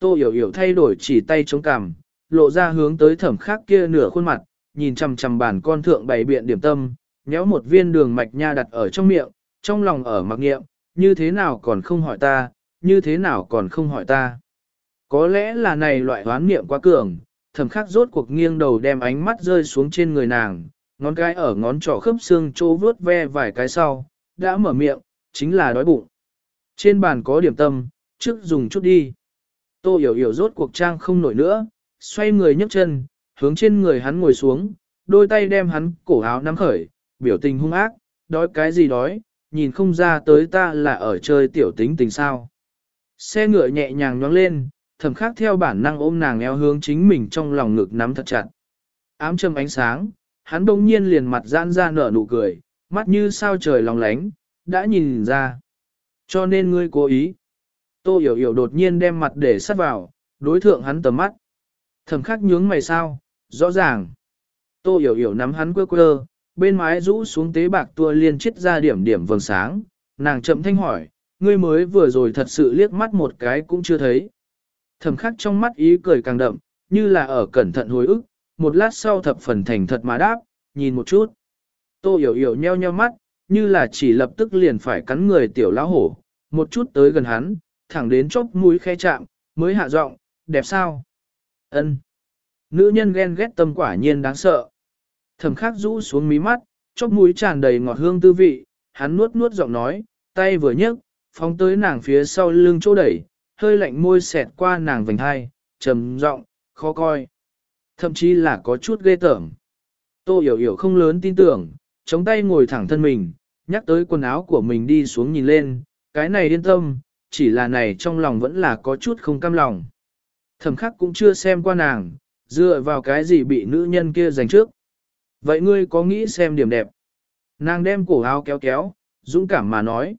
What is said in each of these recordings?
Tô hiểu hiểu thay đổi chỉ tay chống cằm, lộ ra hướng tới thẩm khác kia nửa khuôn mặt, nhìn chằm chằm bản con thượng bày biện điểm tâm, nhéo một viên đường mạch nha đặt ở trong miệng, trong lòng ở mặc nghiệm, như thế nào còn không hỏi ta, như thế nào còn không hỏi ta. Có lẽ là này loại hoán niệm quá cường, thẩm khắc rốt cuộc nghiêng đầu đem ánh mắt rơi xuống trên người nàng, ngón cái ở ngón trỏ khớp xương chỗ vướt ve vài cái sau, đã mở miệng, chính là đói bụng. Trên bàn có điểm tâm, trước dùng chút đi. Tô hiểu hiểu rốt cuộc trang không nổi nữa, xoay người nhấc chân, hướng trên người hắn ngồi xuống, đôi tay đem hắn cổ áo nắm khởi, biểu tình hung ác, đói cái gì đói, nhìn không ra tới ta là ở chơi tiểu tính tình sao. Xe ngựa nhẹ nhàng nhoáng lên, thầm khác theo bản năng ôm nàng eo hướng chính mình trong lòng ngực nắm thật chặt. Ám châm ánh sáng, hắn đông nhiên liền mặt giãn ra nở nụ cười, mắt như sao trời lòng lánh, đã nhìn ra. Cho nên ngươi cố ý. Tô hiểu hiểu đột nhiên đem mặt để sát vào, đối thượng hắn tầm mắt. Thầm khắc nhướng mày sao, rõ ràng. Tô hiểu hiểu nắm hắn quơ quơ, bên mái rũ xuống tế bạc tua liên chết ra điểm điểm vầng sáng, nàng chậm thanh hỏi, ngươi mới vừa rồi thật sự liếc mắt một cái cũng chưa thấy. Thầm khắc trong mắt ý cười càng đậm, như là ở cẩn thận hồi ức, một lát sau thập phần thành thật mà đáp, nhìn một chút. Tô hiểu hiểu nheo nheo mắt, như là chỉ lập tức liền phải cắn người tiểu lão hổ, một chút tới gần hắn, thẳng đến chốc mũi khe chạm, mới hạ giọng, đẹp sao? Ân. Nữ nhân ghen ghét tâm quả nhiên đáng sợ. Thẩm khắc rũ xuống mí mắt, chóp mũi tràn đầy ngọt hương tư vị, hắn nuốt nuốt giọng nói, tay vừa nhấc, phóng tới nàng phía sau lưng chỗ đẩy, hơi lạnh môi xẹt qua nàng vành hai, trầm giọng, khó coi. Thậm chí là có chút ghê tởm. Tô hiểu hiểu không lớn tin tưởng, chống tay ngồi thẳng thân mình, nhắc tới quần áo của mình đi xuống nhìn lên, cái này yên tâm, chỉ là này trong lòng vẫn là có chút không cam lòng. Thẩm khắc cũng chưa xem qua nàng, dựa vào cái gì bị nữ nhân kia giành trước. Vậy ngươi có nghĩ xem điểm đẹp? Nàng đem cổ áo kéo kéo, dũng cảm mà nói.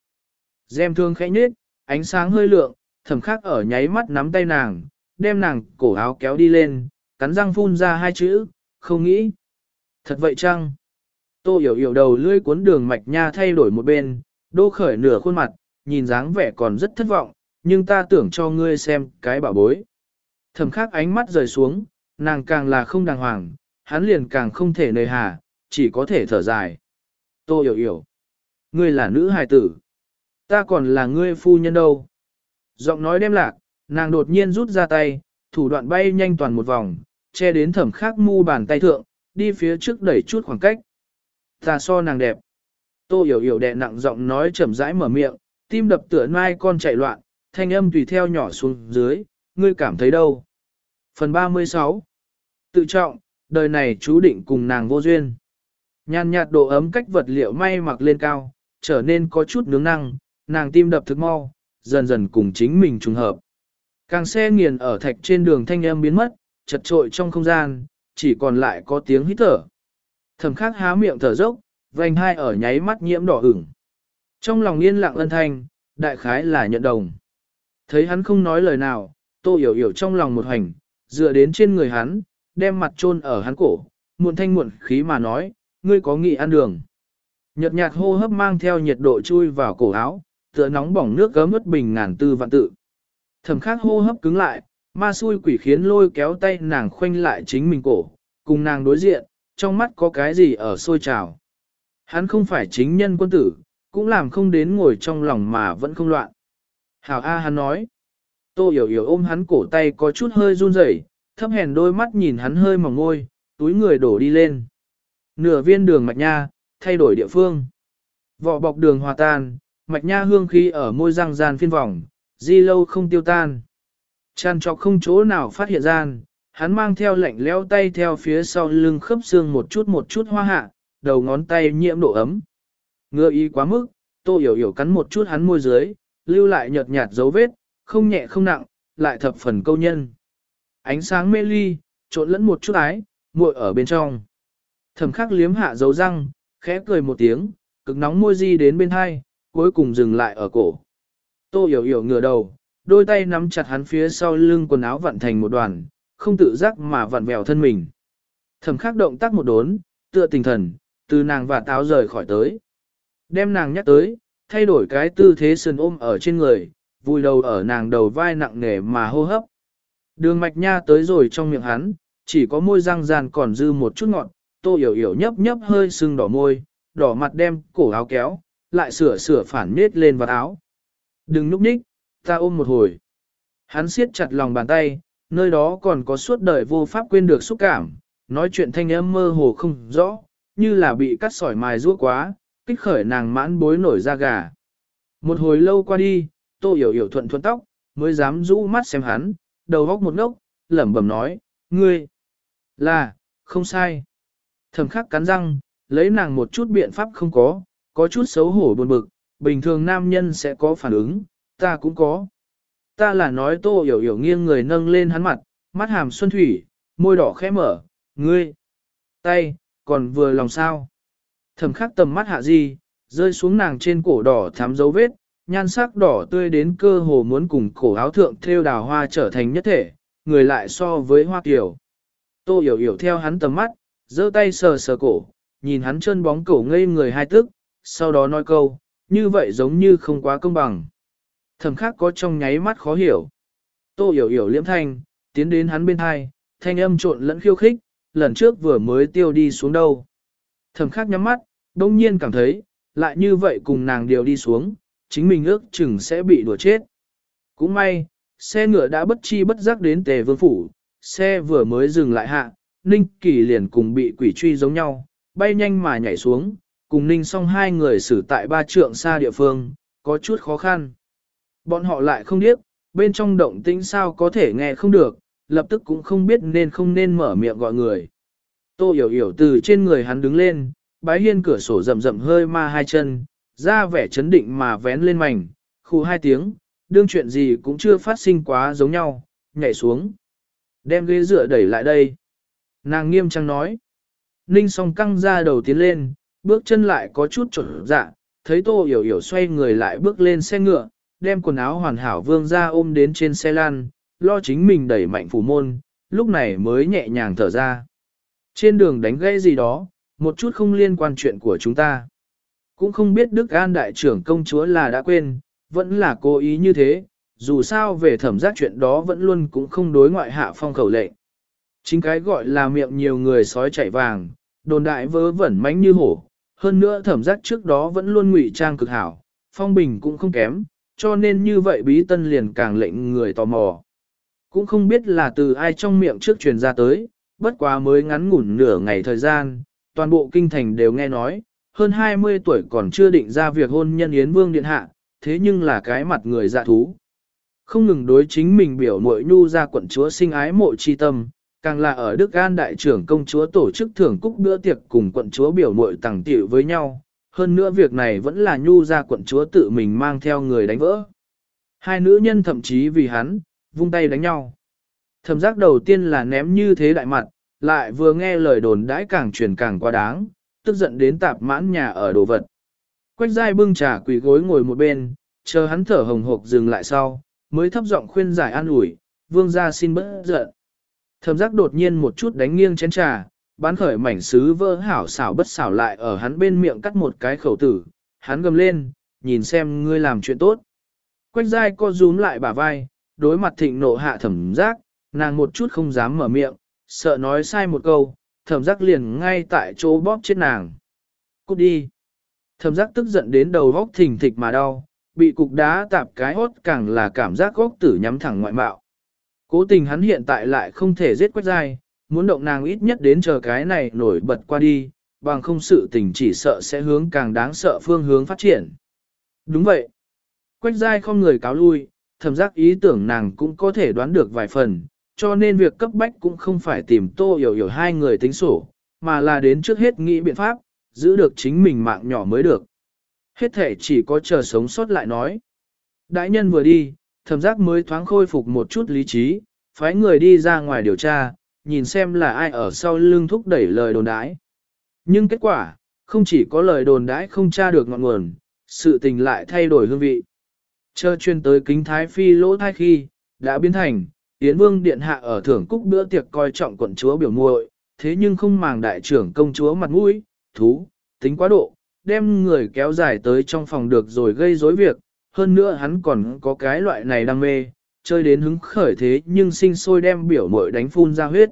Gem thương khẽ nhết, ánh sáng hơi lượng, thẩm khắc ở nháy mắt nắm tay nàng, đem nàng cổ áo kéo đi lên, cắn răng phun ra hai chữ, không nghĩ. Thật vậy chăng? Tô hiểu hiểu đầu lưỡi cuốn đường mạch nha thay đổi một bên, đô khởi nửa khuôn mặt, nhìn dáng vẻ còn rất thất vọng, nhưng ta tưởng cho ngươi xem cái bảo bối. Thẩm khắc ánh mắt rời xuống, nàng càng là không đàng hoàng, hắn liền càng không thể nơi hà, chỉ có thể thở dài. Tô hiểu hiểu. Ngươi là nữ hài tử. Ta còn là ngươi phu nhân đâu. Giọng nói đem lạc, nàng đột nhiên rút ra tay, thủ đoạn bay nhanh toàn một vòng, che đến thẩm khắc mu bàn tay thượng, đi phía trước đẩy chút khoảng cách. Ta so nàng đẹp. Tô hiểu hiểu đẹ nặng giọng nói chậm rãi mở miệng, tim đập tựa mai con chạy loạn, thanh âm tùy theo nhỏ xuống dưới, ngươi cảm thấy đâu? Phần 36 Tự trọng, đời này chú định cùng nàng vô duyên. Nhàn nhạt độ ấm cách vật liệu may mặc lên cao, trở nên có chút nướng năng, nàng tim đập thực mau, dần dần cùng chính mình trùng hợp. Càng xe nghiền ở thạch trên đường thanh âm biến mất, chật trội trong không gian, chỉ còn lại có tiếng hít thở. Thẩm khắc há miệng thở dốc, vành hai ở nháy mắt nhiễm đỏ ửng. Trong lòng yên lặng ân thanh, đại khái là nhận đồng. Thấy hắn không nói lời nào, tô hiểu hiểu trong lòng một hành, dựa đến trên người hắn, đem mặt chôn ở hắn cổ, muộn thanh muộn khí mà nói, ngươi có nghị ăn đường. Nhật nhạt hô hấp mang theo nhiệt độ chui vào cổ áo, tựa nóng bỏng nước gấm ướt bình ngàn tư vạn tự. Thẩm khắc hô hấp cứng lại, ma xui quỷ khiến lôi kéo tay nàng khoanh lại chính mình cổ, cùng nàng đối diện, trong mắt có cái gì ở sôi trào. Hắn không phải chính nhân quân tử, cũng làm không đến ngồi trong lòng mà vẫn không loạn. Hảo A hắn nói. Tô hiểu hiểu ôm hắn cổ tay có chút hơi run rẩy, thấp hèn đôi mắt nhìn hắn hơi mỏng ngôi, túi người đổ đi lên. Nửa viên đường mạch nha, thay đổi địa phương. Vỏ bọc đường hòa tan, mạch nha hương khí ở môi răng gian phiên vòng, di lâu không tiêu tan. Chăn trọc không chỗ nào phát hiện gian, hắn mang theo lạnh leo tay theo phía sau lưng khớp xương một chút một chút hoa hạ, đầu ngón tay nhiễm độ ấm. Ngựa ý quá mức, tô hiểu hiểu cắn một chút hắn môi dưới, lưu lại nhợt nhạt dấu vết, không nhẹ không nặng, lại thập phần câu nhân. Ánh sáng mê ly, trộn lẫn một chút ái, muội ở bên trong. Thẩm khắc liếm hạ dấu răng, khẽ cười một tiếng, cực nóng môi di đến bên hai, cuối cùng dừng lại ở cổ. Tô hiểu hiểu ngửa đầu, đôi tay nắm chặt hắn phía sau lưng quần áo vặn thành một đoàn, không tự giác mà vặn vẹo thân mình. Thẩm khắc động tác một đốn, tựa tình thần, từ nàng và táo rời khỏi tới. Đem nàng nhắc tới, thay đổi cái tư thế sườn ôm ở trên người, vùi đầu ở nàng đầu vai nặng nề mà hô hấp. Đường mạch nha tới rồi trong miệng hắn, chỉ có môi răng ràn còn dư một chút ngọt, tô hiểu hiểu nhấp nhấp hơi sưng đỏ môi, đỏ mặt đem cổ áo kéo, lại sửa sửa phản nết lên vào áo. Đừng núp nhích, ta ôm một hồi. Hắn siết chặt lòng bàn tay, nơi đó còn có suốt đời vô pháp quên được xúc cảm, nói chuyện thanh âm mơ hồ không rõ, như là bị cắt sỏi mài rũa quá, kích khởi nàng mãn bối nổi da gà. Một hồi lâu qua đi, tô hiểu hiểu thuận thuận tóc, mới dám rũ mắt xem hắn, đầu góc một ngốc, lẩm bẩm nói, ngươi, là, không sai. Thầm khắc cắn răng, lấy nàng một chút biện pháp không có, có chút xấu hổ buồn bực, bình thường nam nhân sẽ có phản ứng, ta cũng có. Ta là nói tô hiểu hiểu nghiêng người nâng lên hắn mặt, mắt hàm xuân thủy, môi đỏ khẽ mở, ngươi, tay, còn vừa lòng sao. Thầm khắc tầm mắt hạ gì, rơi xuống nàng trên cổ đỏ thám dấu vết, nhan sắc đỏ tươi đến cơ hồ muốn cùng cổ áo thượng thêu đào hoa trở thành nhất thể, người lại so với hoa tiểu. Tô hiểu hiểu theo hắn tầm mắt, giơ tay sờ sờ cổ, nhìn hắn chân bóng cổ ngây người hai tức, sau đó nói câu, như vậy giống như không quá công bằng. Thầm Khắc có trong nháy mắt khó hiểu. Tô hiểu hiểu liễm thanh, tiến đến hắn bên hai, thanh âm trộn lẫn khiêu khích, lần trước vừa mới tiêu đi xuống đâu. Thầm Khắc nhắm mắt, đông nhiên cảm thấy, lại như vậy cùng nàng điều đi xuống, chính mình ước chừng sẽ bị đùa chết. Cũng may, xe ngựa đã bất chi bất giác đến tề vương phủ, xe vừa mới dừng lại hạ, Ninh Kỳ liền cùng bị quỷ truy giống nhau, bay nhanh mà nhảy xuống, cùng Ninh song hai người xử tại ba trượng xa địa phương, có chút khó khăn. Bọn họ lại không biết, bên trong động tĩnh sao có thể nghe không được, lập tức cũng không biết nên không nên mở miệng gọi người. Tô hiểu hiểu từ trên người hắn đứng lên, bái hiên cửa sổ rầm rầm hơi ma hai chân, ra vẻ chấn định mà vén lên mảnh, khu hai tiếng, đương chuyện gì cũng chưa phát sinh quá giống nhau, nhảy xuống. Đem ghế dựa đẩy lại đây. Nàng nghiêm trang nói. Ninh song căng ra đầu tiến lên, bước chân lại có chút trộn dạ, thấy tô hiểu hiểu xoay người lại bước lên xe ngựa, đem quần áo hoàn hảo vương ra ôm đến trên xe lan, lo chính mình đẩy mạnh phủ môn, lúc này mới nhẹ nhàng thở ra. Trên đường đánh gãy gì đó, một chút không liên quan chuyện của chúng ta. Cũng không biết Đức An đại trưởng công chúa là đã quên, vẫn là cố ý như thế, dù sao về thẩm giác chuyện đó vẫn luôn cũng không đối ngoại hạ phong khẩu lệnh. Chính cái gọi là miệng nhiều người sói chạy vàng, đồn đại vớ vẩn mánh như hổ, hơn nữa thẩm giác trước đó vẫn luôn ngụy trang cực hảo, phong bình cũng không kém, cho nên như vậy bí tân liền càng lệnh người tò mò. Cũng không biết là từ ai trong miệng trước truyền ra tới, bất quá mới ngắn ngủn nửa ngày thời gian, toàn bộ kinh thành đều nghe nói, hơn 20 tuổi còn chưa định ra việc hôn nhân Yến Vương Điện Hạ, thế nhưng là cái mặt người dạ thú. Không ngừng đối chính mình biểu mội nhu ra quận chúa sinh ái mộ chi tâm, càng là ở Đức An đại trưởng công chúa tổ chức thưởng cúc bữa tiệc cùng quận chúa biểu mội tàng tiểu với nhau. Hơn nữa việc này vẫn là nhu ra quận chúa tự mình mang theo người đánh vỡ. Hai nữ nhân thậm chí vì hắn, vung tay đánh nhau. Thẩm giác đầu tiên là ném như thế đại mặt, lại vừa nghe lời đồn đãi càng truyền càng quá đáng, tức giận đến tạp mãn nhà ở đồ vật. Quách dai bưng trà quỳ gối ngồi một bên, chờ hắn thở hồng hộc dừng lại sau, mới thấp giọng khuyên giải an ủi, vương gia xin bớt giận. Thẩm giác đột nhiên một chút đánh nghiêng chén trà, bán khởi mảnh sứ vỡ hảo xảo bất xảo lại ở hắn bên miệng cắt một cái khẩu tử, hắn gầm lên, nhìn xem ngươi làm chuyện tốt. Quách dai co rúm lại bả vai, đối mặt thịnh nộ hạ thẩm giác, nàng một chút không dám mở miệng, sợ nói sai một câu, thẩm giác liền ngay tại chỗ bóp chết nàng. Cút đi. Thẩm giác tức giận đến đầu góc thình thịch mà đau, bị cục đá tạp cái hốt càng là cảm giác góc tử nhắm thẳng ngoại mạo. Cố tình hắn hiện tại lại không thể giết quách dai, muốn động nàng ít nhất đến chờ cái này nổi bật qua đi, bằng không sự tình chỉ sợ sẽ hướng càng đáng sợ phương hướng phát triển. Đúng vậy. Quách dai không người cáo lui, thẩm giác ý tưởng nàng cũng có thể đoán được vài phần, cho nên việc cấp bách cũng không phải tìm tô hiểu hiểu hai người tính sổ, mà là đến trước hết nghĩ biện pháp, giữ được chính mình mạng nhỏ mới được. Hết thể chỉ có chờ sống sót lại nói. Đại nhân vừa đi, thẩm giác mới thoáng khôi phục một chút lý trí, phái người đi ra ngoài điều tra, nhìn xem là ai ở sau lưng thúc đẩy lời đồn đãi. Nhưng kết quả, không chỉ có lời đồn đãi không tra được ngọn nguồn, sự tình lại thay đổi hương vị. Chờ chuyên tới kính thái phi lỗ thai khi, đã biến thành, Yến Vương Điện Hạ ở thưởng cúc bữa tiệc coi trọng quận chúa biểu muội, thế nhưng không màng đại trưởng công chúa mặt mũi, thú, tính quá độ, đem người kéo dài tới trong phòng được rồi gây rối việc, hơn nữa hắn còn có cái loại này đam mê, chơi đến hứng khởi thế nhưng sinh sôi đem biểu muội đánh phun ra huyết.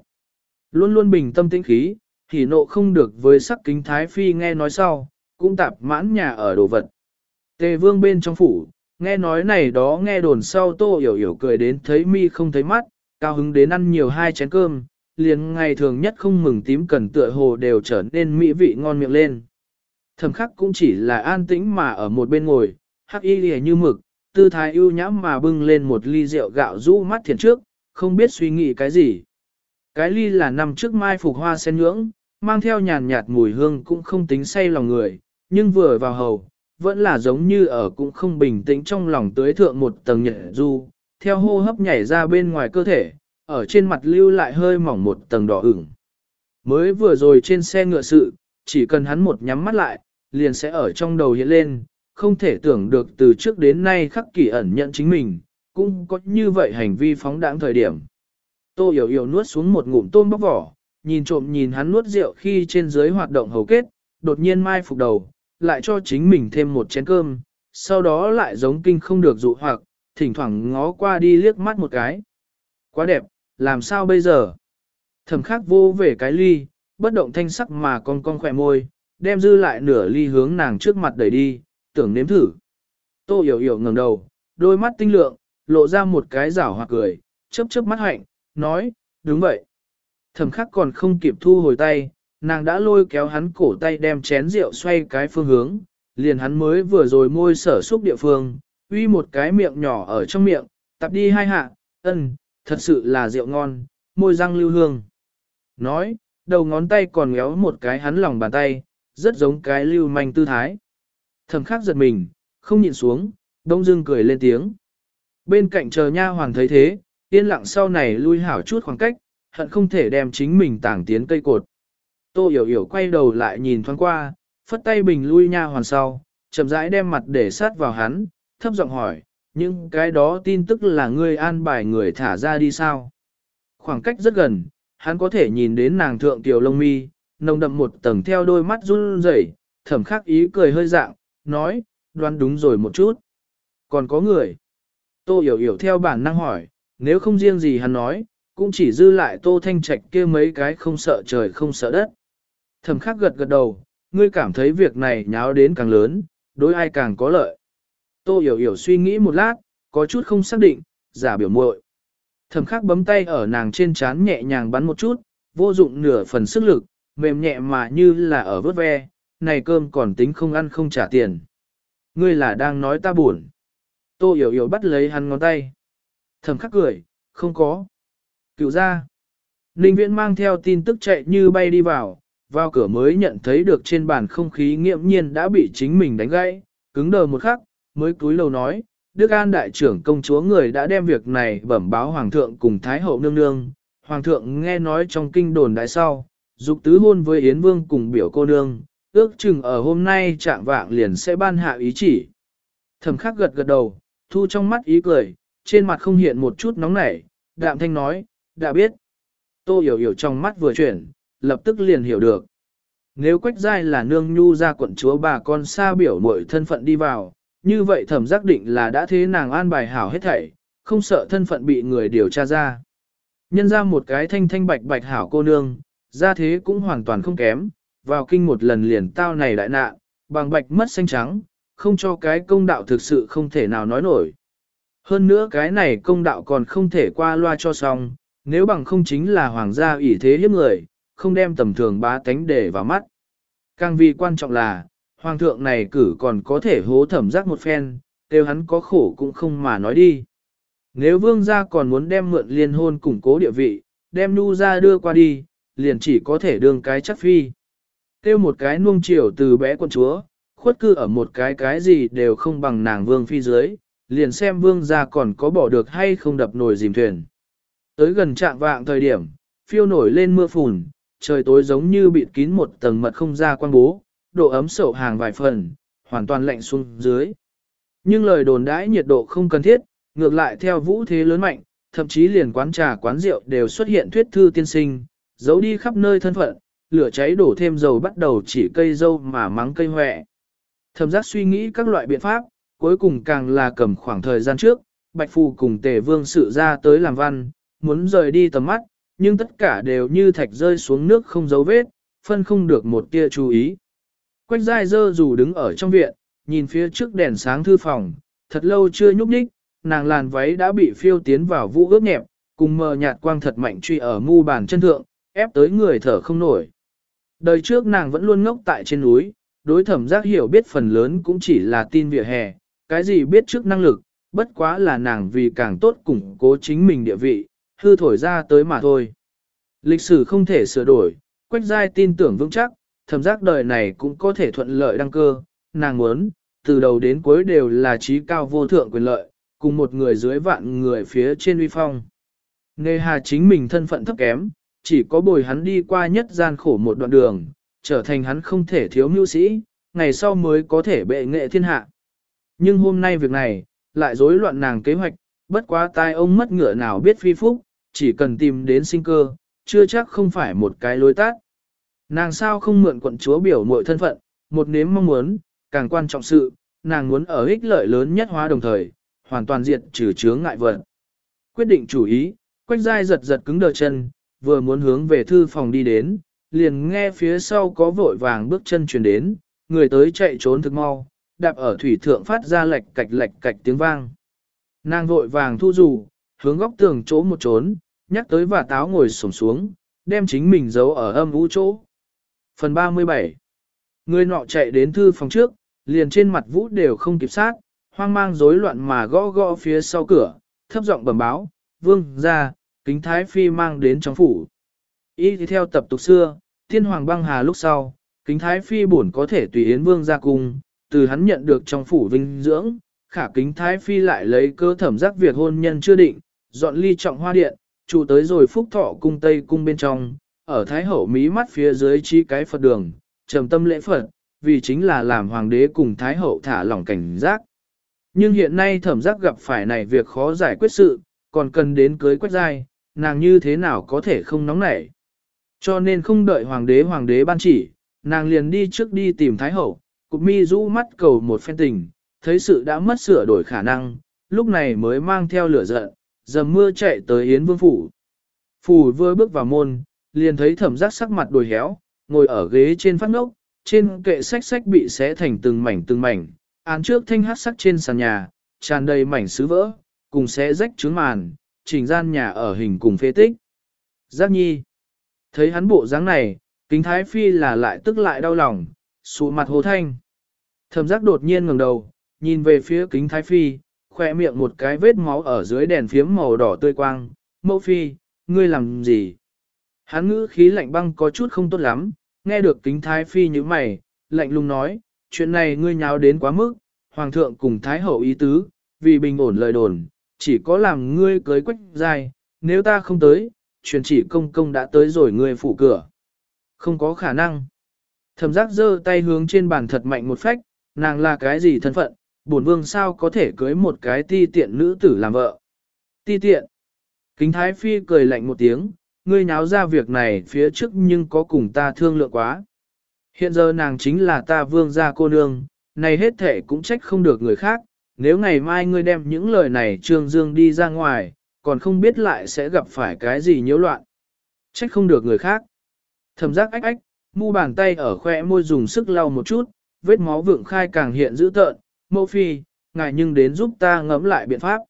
Luôn luôn bình tâm tĩnh khí, thì nộ không được với sắc kính thái phi nghe nói sau, cũng tạp mãn nhà ở đồ vật. Tề vương bên trong phủ, nghe nói này đó nghe đồn sau tô hiểu hiểu cười đến thấy mi không thấy mắt, cao hứng đến ăn nhiều hai chén cơm, liền ngày thường nhất không mừng tím cần tựa hồ đều trở nên mỹ vị ngon miệng lên. Thầm khắc cũng chỉ là an tĩnh mà ở một bên ngồi, hắc y lìa như mực, tư thái ưu nhãm mà bưng lên một ly rượu gạo rũ mắt thiền trước, không biết suy nghĩ cái gì. Cái ly là nằm trước mai phục hoa sen nhưỡng, mang theo nhàn nhạt mùi hương cũng không tính say lòng người, nhưng vừa vào hầu, vẫn là giống như ở cũng không bình tĩnh trong lòng tưới thượng một tầng nhẹ du, theo hô hấp nhảy ra bên ngoài cơ thể, ở trên mặt lưu lại hơi mỏng một tầng đỏ ửng. Mới vừa rồi trên xe ngựa sự, chỉ cần hắn một nhắm mắt lại, liền sẽ ở trong đầu hiện lên, không thể tưởng được từ trước đến nay khắc kỷ ẩn nhận chính mình, cũng có như vậy hành vi phóng đãng thời điểm. Tô hiểu hiểu nuốt xuống một ngụm tôm bóc vỏ, nhìn trộm nhìn hắn nuốt rượu khi trên dưới hoạt động hầu kết, đột nhiên mai phục đầu, lại cho chính mình thêm một chén cơm, sau đó lại giống kinh không được dụ hoặc, thỉnh thoảng ngó qua đi liếc mắt một cái. Quá đẹp, làm sao bây giờ? Thẩm khắc vô về cái ly, bất động thanh sắc mà con con khỏe môi, đem dư lại nửa ly hướng nàng trước mặt đẩy đi, tưởng nếm thử. Tô hiểu hiểu ngẩng đầu, đôi mắt tinh lượng, lộ ra một cái rảo hoặc cười, chớp chớp mắt hạnh, nói, đúng vậy. Thẩm khắc còn không kịp thu hồi tay, nàng đã lôi kéo hắn cổ tay đem chén rượu xoay cái phương hướng, liền hắn mới vừa rồi môi sở xúc địa phương, uy một cái miệng nhỏ ở trong miệng, tập đi hai hạ, ân, thật sự là rượu ngon, môi răng lưu hương. Nói, đầu ngón tay còn ngéo một cái hắn lòng bàn tay, rất giống cái lưu manh tư thái. Thầm khắc giật mình, không nhìn xuống, đông dương cười lên tiếng. Bên cạnh chờ nha hoàng thấy thế, yên lặng sau này lui hảo chút khoảng cách, hận không thể đem chính mình tảng tiến cây cột. Tô hiểu hiểu quay đầu lại nhìn thoáng qua, phất tay bình lui nha hoàn sau, chậm rãi đem mặt để sát vào hắn, thấp giọng hỏi, nhưng cái đó tin tức là ngươi an bài người thả ra đi sao? Khoảng cách rất gần, hắn có thể nhìn đến nàng thượng tiểu lông mi, nồng đậm một tầng theo đôi mắt run rẩy, thẩm khắc ý cười hơi dạng, nói, đoán đúng rồi một chút. Còn có người. Tô hiểu hiểu theo bản năng hỏi, nếu không riêng gì hắn nói, cũng chỉ dư lại tô thanh trạch kia mấy cái không sợ trời không sợ đất. Thẩm khắc gật gật đầu, ngươi cảm thấy việc này nháo đến càng lớn, đối ai càng có lợi. Tô hiểu hiểu suy nghĩ một lát, có chút không xác định, giả biểu muội. Thẩm khắc bấm tay ở nàng trên trán nhẹ nhàng bắn một chút, vô dụng nửa phần sức lực, mềm nhẹ mà như là ở vớt ve, này cơm còn tính không ăn không trả tiền. Ngươi là đang nói ta buồn. Tô hiểu hiểu bắt lấy hắn ngón tay. Thẩm khắc cười, không có. Cựu ra. Ninh viễn mang theo tin tức chạy như bay đi vào, vào cửa mới nhận thấy được trên bàn không khí nghiễm nhiên đã bị chính mình đánh gãy, cứng đờ một khắc, mới cúi đầu nói, Đức An đại trưởng công chúa người đã đem việc này bẩm báo Hoàng thượng cùng Thái hậu nương nương, Hoàng thượng nghe nói trong kinh đồn đại sau, dục tứ hôn với Yến Vương cùng biểu cô nương, ước chừng ở hôm nay trạng vạng liền sẽ ban hạ ý chỉ. Thẩm khắc gật gật đầu, thu trong mắt ý cười, trên mặt không hiện một chút nóng nảy, đạm thanh nói, đã biết. Tô hiểu hiểu trong mắt vừa chuyển, lập tức liền hiểu được. Nếu quách giai là nương nhu ra quận chúa bà con xa biểu mội thân phận đi vào, như vậy thẩm giác định là đã thế nàng an bài hảo hết thảy, không sợ thân phận bị người điều tra ra. Nhân ra một cái thanh thanh bạch bạch hảo cô nương, ra thế cũng hoàn toàn không kém, vào kinh một lần liền tao này đại nạn, bằng bạch mất xanh trắng, không cho cái công đạo thực sự không thể nào nói nổi. Hơn nữa cái này công đạo còn không thể qua loa cho xong, nếu bằng không chính là hoàng gia ủy thế hiếp người, không đem tầm thường bá tánh để vào mắt. Càng vì quan trọng là, hoàng thượng này cử còn có thể hố thẩm giác một phen, kêu hắn có khổ cũng không mà nói đi. Nếu vương gia còn muốn đem mượn liên hôn củng cố địa vị, đem nu ra đưa qua đi, liền chỉ có thể đương cái chắc phi. Kêu một cái nuông chiều từ bé quân chúa, khuất cư ở một cái cái gì đều không bằng nàng vương phi dưới, liền xem vương gia còn có bỏ được hay không đập nổi dìm thuyền. Tới gần trạng vạng thời điểm, phiêu nổi lên mưa phùn, trời tối giống như bịt kín một tầng mật không ra quan bố, độ ấm sậu hàng vài phần, hoàn toàn lạnh xuống dưới. Nhưng lời đồn đãi nhiệt độ không cần thiết, ngược lại theo vũ thế lớn mạnh, thậm chí liền quán trà quán rượu đều xuất hiện thuyết thư tiên sinh, giấu đi khắp nơi thân phận, lửa cháy đổ thêm dầu bắt đầu chỉ cây dâu mà mắng cây hoẹ. Thẩm giác suy nghĩ các loại biện pháp, cuối cùng càng là cầm khoảng thời gian trước, Bạch Phù cùng Tề Vương sự ra tới làm văn, muốn rời đi tầm mắt, nhưng tất cả đều như thạch rơi xuống nước không dấu vết, phân không được một tia chú ý. Quách dai dơ dù đứng ở trong viện, nhìn phía trước đèn sáng thư phòng, thật lâu chưa nhúc nhích, nàng làn váy đã bị phiêu tiến vào vũ ướp nhẹp, cùng mờ nhạt quang thật mạnh truy ở mu bàn chân thượng, ép tới người thở không nổi. Đời trước nàng vẫn luôn ngốc tại trên núi, đối thẩm giác hiểu biết phần lớn cũng chỉ là tin vỉa hè, cái gì biết trước năng lực, bất quá là nàng vì càng tốt củng cố chính mình địa vị, hư thổi ra tới mà thôi. Lịch sử không thể sửa đổi, quách giai tin tưởng vững chắc, thẩm giác đời này cũng có thể thuận lợi đăng cơ, nàng muốn, từ đầu đến cuối đều là trí cao vô thượng quyền lợi, cùng một người dưới vạn người phía trên uy phong. Nề hà chính mình thân phận thấp kém, chỉ có bồi hắn đi qua nhất gian khổ một đoạn đường, trở thành hắn không thể thiếu mưu sĩ, ngày sau mới có thể bệ nghệ thiên hạ. Nhưng hôm nay việc này, lại rối loạn nàng kế hoạch, bất quá tai ông mất ngựa nào biết phi phúc, chỉ cần tìm đến sinh cơ, chưa chắc không phải một cái lối tát. Nàng sao không mượn quận chúa biểu mọi thân phận, một nếm mong muốn, càng quan trọng sự, nàng muốn ở ích lợi lớn nhất hóa đồng thời, hoàn toàn diệt trừ chướng ngại vật. Quyết định chủ ý, quách dai giật giật cứng đờ chân, vừa muốn hướng về thư phòng đi đến, liền nghe phía sau có vội vàng bước chân truyền đến, người tới chạy trốn thực mau, đạp ở thủy thượng phát ra lệch cạch lệch cạch tiếng vang. Nàng vội vàng thu dù, hướng góc tường chỗ một trốn, nhắc tới và táo ngồi xổm xuống, đem chính mình giấu ở âm vũ chỗ. Phần 37 Người nọ chạy đến thư phòng trước, liền trên mặt vũ đều không kịp sát, hoang mang rối loạn mà gõ gõ phía sau cửa, thấp giọng bẩm báo, vương ra, kính thái phi mang đến trong phủ. Y thì theo tập tục xưa, thiên hoàng băng hà lúc sau, kính thái phi bổn có thể tùy yến vương ra cùng từ hắn nhận được trong phủ vinh dưỡng, khả kính thái phi lại lấy cơ thẩm giác việc hôn nhân chưa định, dọn ly trọng hoa điện, trụ tới rồi phúc thọ cung tây cung bên trong, ở thái hậu mí mắt phía dưới chi cái Phật đường, trầm tâm lễ Phật, vì chính là làm hoàng đế cùng thái hậu thả lỏng cảnh giác. Nhưng hiện nay thẩm giác gặp phải này việc khó giải quyết sự, còn cần đến cưới quách giai, nàng như thế nào có thể không nóng nảy. Cho nên không đợi hoàng đế hoàng đế ban chỉ, nàng liền đi trước đi tìm thái hậu, cục mi rũ mắt cầu một phen tình, thấy sự đã mất sửa đổi khả năng, lúc này mới mang theo lửa giận, dầm mưa chạy tới Yến Vương Phủ. Phủ vừa bước vào môn, liền thấy thẩm giác sắc mặt đồi héo, ngồi ở ghế trên phát ngốc, trên kệ sách sách bị xé thành từng mảnh từng mảnh, án trước thanh hát sắc trên sàn nhà, tràn đầy mảnh sứ vỡ, cùng xé rách trứng màn, chỉnh gian nhà ở hình cùng phê tích. Giác nhi, thấy hắn bộ dáng này, kính thái phi là lại tức lại đau lòng, sụ mặt hồ thanh. Thẩm giác đột nhiên ngẩng đầu, nhìn về phía kính thái phi, khoe miệng một cái vết máu ở dưới đèn phiếm màu đỏ tươi quang, mẫu phi, ngươi làm gì? Hắn ngữ khí lạnh băng có chút không tốt lắm, nghe được kính thái phi như mày, lạnh lùng nói, chuyện này ngươi nháo đến quá mức, hoàng thượng cùng thái hậu ý tứ, vì bình ổn lời đồn, chỉ có làm ngươi cưới quách dài, nếu ta không tới, truyền chỉ công công đã tới rồi ngươi phủ cửa. Không có khả năng. Thẩm giác giơ tay hướng trên bàn thật mạnh một phách, nàng là cái gì thân phận, bổn vương sao có thể cưới một cái ti tiện nữ tử làm vợ. Ti tiện. Kính Thái Phi cười lạnh một tiếng, ngươi nháo ra việc này phía trước nhưng có cùng ta thương lượng quá. Hiện giờ nàng chính là ta vương gia cô nương, này hết thể cũng trách không được người khác, nếu ngày mai ngươi đem những lời này trương dương đi ra ngoài, còn không biết lại sẽ gặp phải cái gì nhiễu loạn. Trách không được người khác. Thầm giác ách ách, mu bàn tay ở khoe môi dùng sức lau một chút, vết máu vượng khai càng hiện dữ tợn, mẫu phi, ngài nhưng đến giúp ta ngẫm lại biện pháp.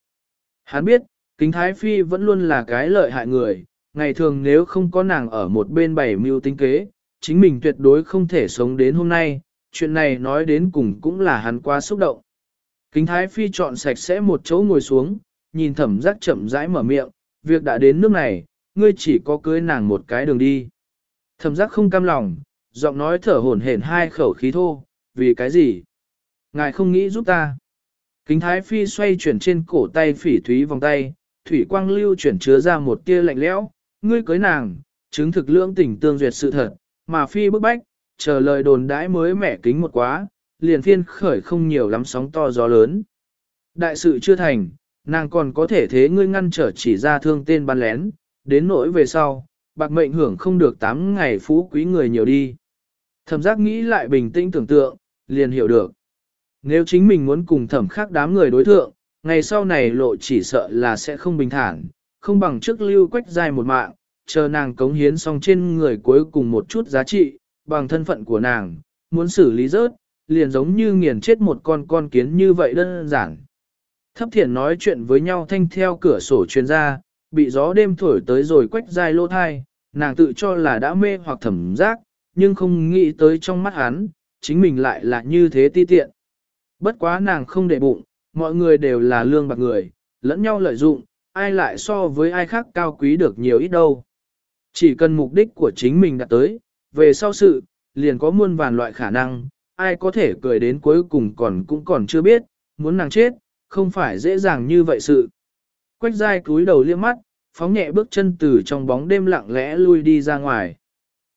Hắn biết, kính thái phi vẫn luôn là cái lợi hại người, ngày thường nếu không có nàng ở một bên bảy mưu tính kế, chính mình tuyệt đối không thể sống đến hôm nay, chuyện này nói đến cùng cũng là hắn quá xúc động. Kính thái phi chọn sạch sẽ một chỗ ngồi xuống, nhìn thẩm giác chậm rãi mở miệng, việc đã đến nước này, ngươi chỉ có cưới nàng một cái đường đi. Thẩm giác không cam lòng, giọng nói thở hổn hển hai khẩu khí thô, vì cái gì? Ngài không nghĩ giúp ta. Kính thái phi xoay chuyển trên cổ tay phỉ thúy vòng tay, thủy quang lưu chuyển chứa ra một tia lạnh lẽo, ngươi cưới nàng, chứng thực lưỡng tình tương duyệt sự thật, mà phi bức bách, chờ lời đồn đãi mới mẻ kính một quá, liền phiên khởi không nhiều lắm sóng to gió lớn. Đại sự chưa thành, nàng còn có thể thế ngươi ngăn trở chỉ ra thương tên ban lén, đến nỗi về sau, bạc mệnh hưởng không được 8 ngày phú quý người nhiều đi. Thẩm giác nghĩ lại bình tĩnh tưởng tượng, liền hiểu được. Nếu chính mình muốn cùng thẩm khác đám người đối thượng, ngày sau này lộ chỉ sợ là sẽ không bình thản, không bằng trước lưu quách dài một mạng, chờ nàng cống hiến xong trên người cuối cùng một chút giá trị, bằng thân phận của nàng, muốn xử lý rớt, liền giống như nghiền chết một con con kiến như vậy đơn giản. Thấp thiện nói chuyện với nhau thanh theo cửa sổ truyền ra, bị gió đêm thổi tới rồi quách dài lô thai, nàng tự cho là đã mê hoặc thẩm giác, nhưng không nghĩ tới trong mắt hắn, chính mình lại là như thế ti tiện. Bất quá nàng không để bụng, mọi người đều là lương bạc người, lẫn nhau lợi dụng, ai lại so với ai khác cao quý được nhiều ít đâu. Chỉ cần mục đích của chính mình đạt tới, về sau sự, liền có muôn vàn loại khả năng, ai có thể cười đến cuối cùng còn cũng còn chưa biết, muốn nàng chết, không phải dễ dàng như vậy sự. Quách dai cúi đầu liếc mắt, phóng nhẹ bước chân từ trong bóng đêm lặng lẽ lui đi ra ngoài.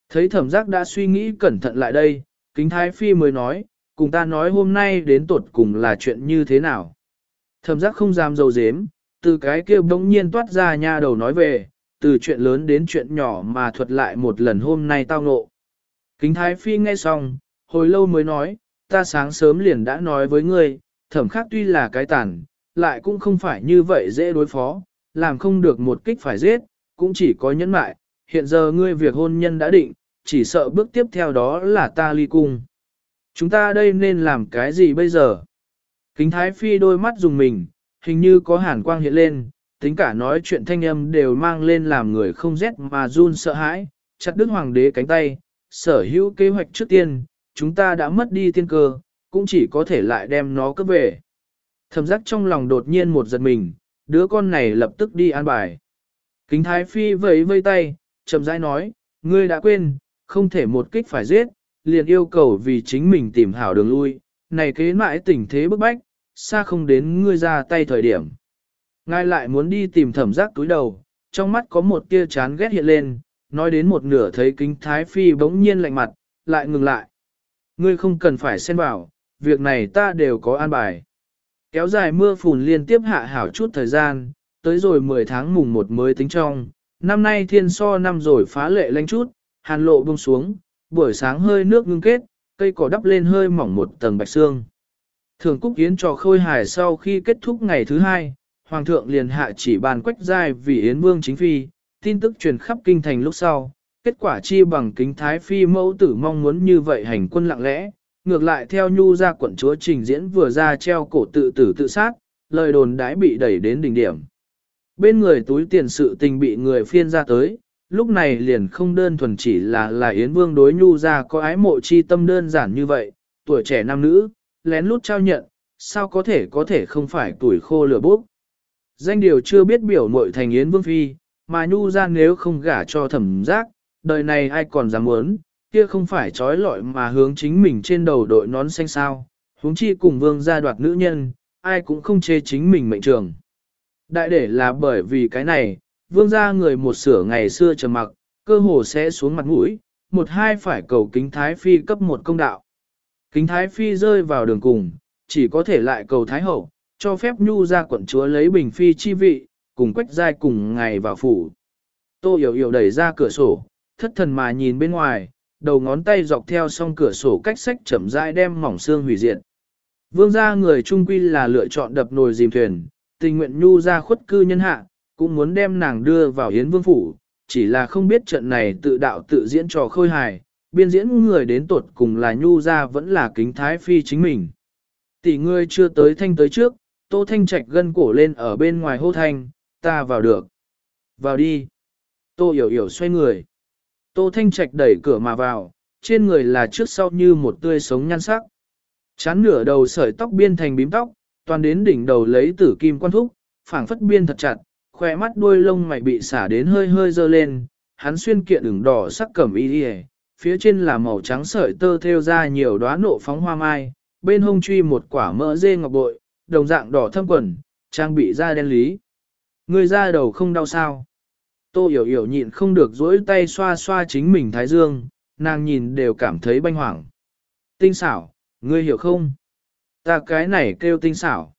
Thấy thẩm giác đã suy nghĩ cẩn thận lại đây, kính thái phi mới nói, cùng ta nói hôm nay đến tột cùng là chuyện như thế nào. Thẩm giác không dám dầu dếm, từ cái kia bỗng nhiên toát ra nha đầu nói về, từ chuyện lớn đến chuyện nhỏ mà thuật lại một lần hôm nay tao ngộ. Kính thái phi nghe xong, hồi lâu mới nói, ta sáng sớm liền đã nói với ngươi, thẩm khác tuy là cái tàn, lại cũng không phải như vậy dễ đối phó, làm không được một kích phải giết, cũng chỉ có nhẫn mại, hiện giờ ngươi việc hôn nhân đã định, chỉ sợ bước tiếp theo đó là ta ly cung. Chúng ta đây nên làm cái gì bây giờ? Kính Thái Phi đôi mắt dùng mình, hình như có hàn quang hiện lên, tính cả nói chuyện thanh âm đều mang lên làm người không rét mà run sợ hãi, chặt đứt hoàng đế cánh tay, sở hữu kế hoạch trước tiên, chúng ta đã mất đi tiên cơ, cũng chỉ có thể lại đem nó cướp về. Thầm giác trong lòng đột nhiên một giật mình, đứa con này lập tức đi an bài. Kính Thái Phi vẫy vây tay, chậm rãi nói, ngươi đã quên, không thể một kích phải giết, liền yêu cầu vì chính mình tìm hảo đường lui, này kế mãi tình thế bức bách, xa không đến ngươi ra tay thời điểm. Ngài lại muốn đi tìm thẩm giác túi đầu, trong mắt có một tia chán ghét hiện lên, nói đến một nửa thấy kính thái phi bỗng nhiên lạnh mặt, lại ngừng lại. Ngươi không cần phải xen vào, việc này ta đều có an bài. Kéo dài mưa phùn liên tiếp hạ hảo chút thời gian, tới rồi 10 tháng mùng 1 mới tính trong, năm nay thiên so năm rồi phá lệ lanh chút, hàn lộ bông xuống, buổi sáng hơi nước ngưng kết, cây cỏ đắp lên hơi mỏng một tầng bạch xương. Thường cúc yến cho khôi hài sau khi kết thúc ngày thứ hai, Hoàng thượng liền hạ chỉ bàn quách giai vì Yến Vương chính phi, tin tức truyền khắp kinh thành lúc sau, kết quả chi bằng kính thái phi mẫu tử mong muốn như vậy hành quân lặng lẽ, ngược lại theo nhu ra quận chúa trình diễn vừa ra treo cổ tự tử tự sát, lời đồn đãi bị đẩy đến đỉnh điểm. Bên người túi tiền sự tình bị người phiên ra tới, lúc này liền không đơn thuần chỉ là là Yến Vương đối nhu ra có ái mộ chi tâm đơn giản như vậy, tuổi trẻ nam nữ, lén lút trao nhận, sao có thể có thể không phải tuổi khô lửa bốc. Danh điều chưa biết biểu mội thành Yến Vương Phi, mà nhu ra nếu không gả cho thẩm giác, đời này ai còn dám muốn, kia không phải trói lọi mà hướng chính mình trên đầu đội nón xanh sao, huống chi cùng vương gia đoạt nữ nhân, ai cũng không chê chính mình mệnh trường. Đại để là bởi vì cái này, vương gia người một sửa ngày xưa trầm mặc, cơ hồ sẽ xuống mặt mũi, một hai phải cầu kính thái phi cấp một công đạo. Kính thái phi rơi vào đường cùng, chỉ có thể lại cầu thái hậu, cho phép nhu ra quận chúa lấy bình phi chi vị, cùng quách giai cùng ngày vào phủ. Tô hiểu hiểu đẩy ra cửa sổ, thất thần mà nhìn bên ngoài, đầu ngón tay dọc theo song cửa sổ cách sách chậm rãi đem mỏng xương hủy diệt. Vương gia người trung quy là lựa chọn đập nồi dìm thuyền, tình nguyện nhu ra khuất cư nhân hạ, cũng muốn đem nàng đưa vào hiến vương phủ, chỉ là không biết trận này tự đạo tự diễn trò khôi hài, biên diễn người đến tuột cùng là nhu ra vẫn là kính thái phi chính mình. Tỷ ngươi chưa tới thanh tới trước, tô thanh trạch gân cổ lên ở bên ngoài hô thanh, ta vào được. Vào đi. Tô hiểu hiểu xoay người. Tô thanh trạch đẩy cửa mà vào, trên người là trước sau như một tươi sống nhan sắc. Chán nửa đầu sợi tóc biên thành bím tóc, toàn đến đỉnh đầu lấy tử kim quan thúc, phảng phất biên thật chặt, khỏe mắt đuôi lông mày bị xả đến hơi hơi dơ lên, hắn xuyên kiện ửng đỏ sắc cẩm y đi phía trên là màu trắng sợi tơ thêu ra nhiều đóa nộ phóng hoa mai, bên hông truy một quả mỡ dê ngọc bội, đồng dạng đỏ thâm quần, trang bị da đen lý. Người da đầu không đau sao. Tô hiểu hiểu nhịn không được dỗi tay xoa xoa chính mình thái dương, nàng nhìn đều cảm thấy banh hoảng. Tinh xảo, ngươi hiểu không? Ta cái này kêu tinh xảo.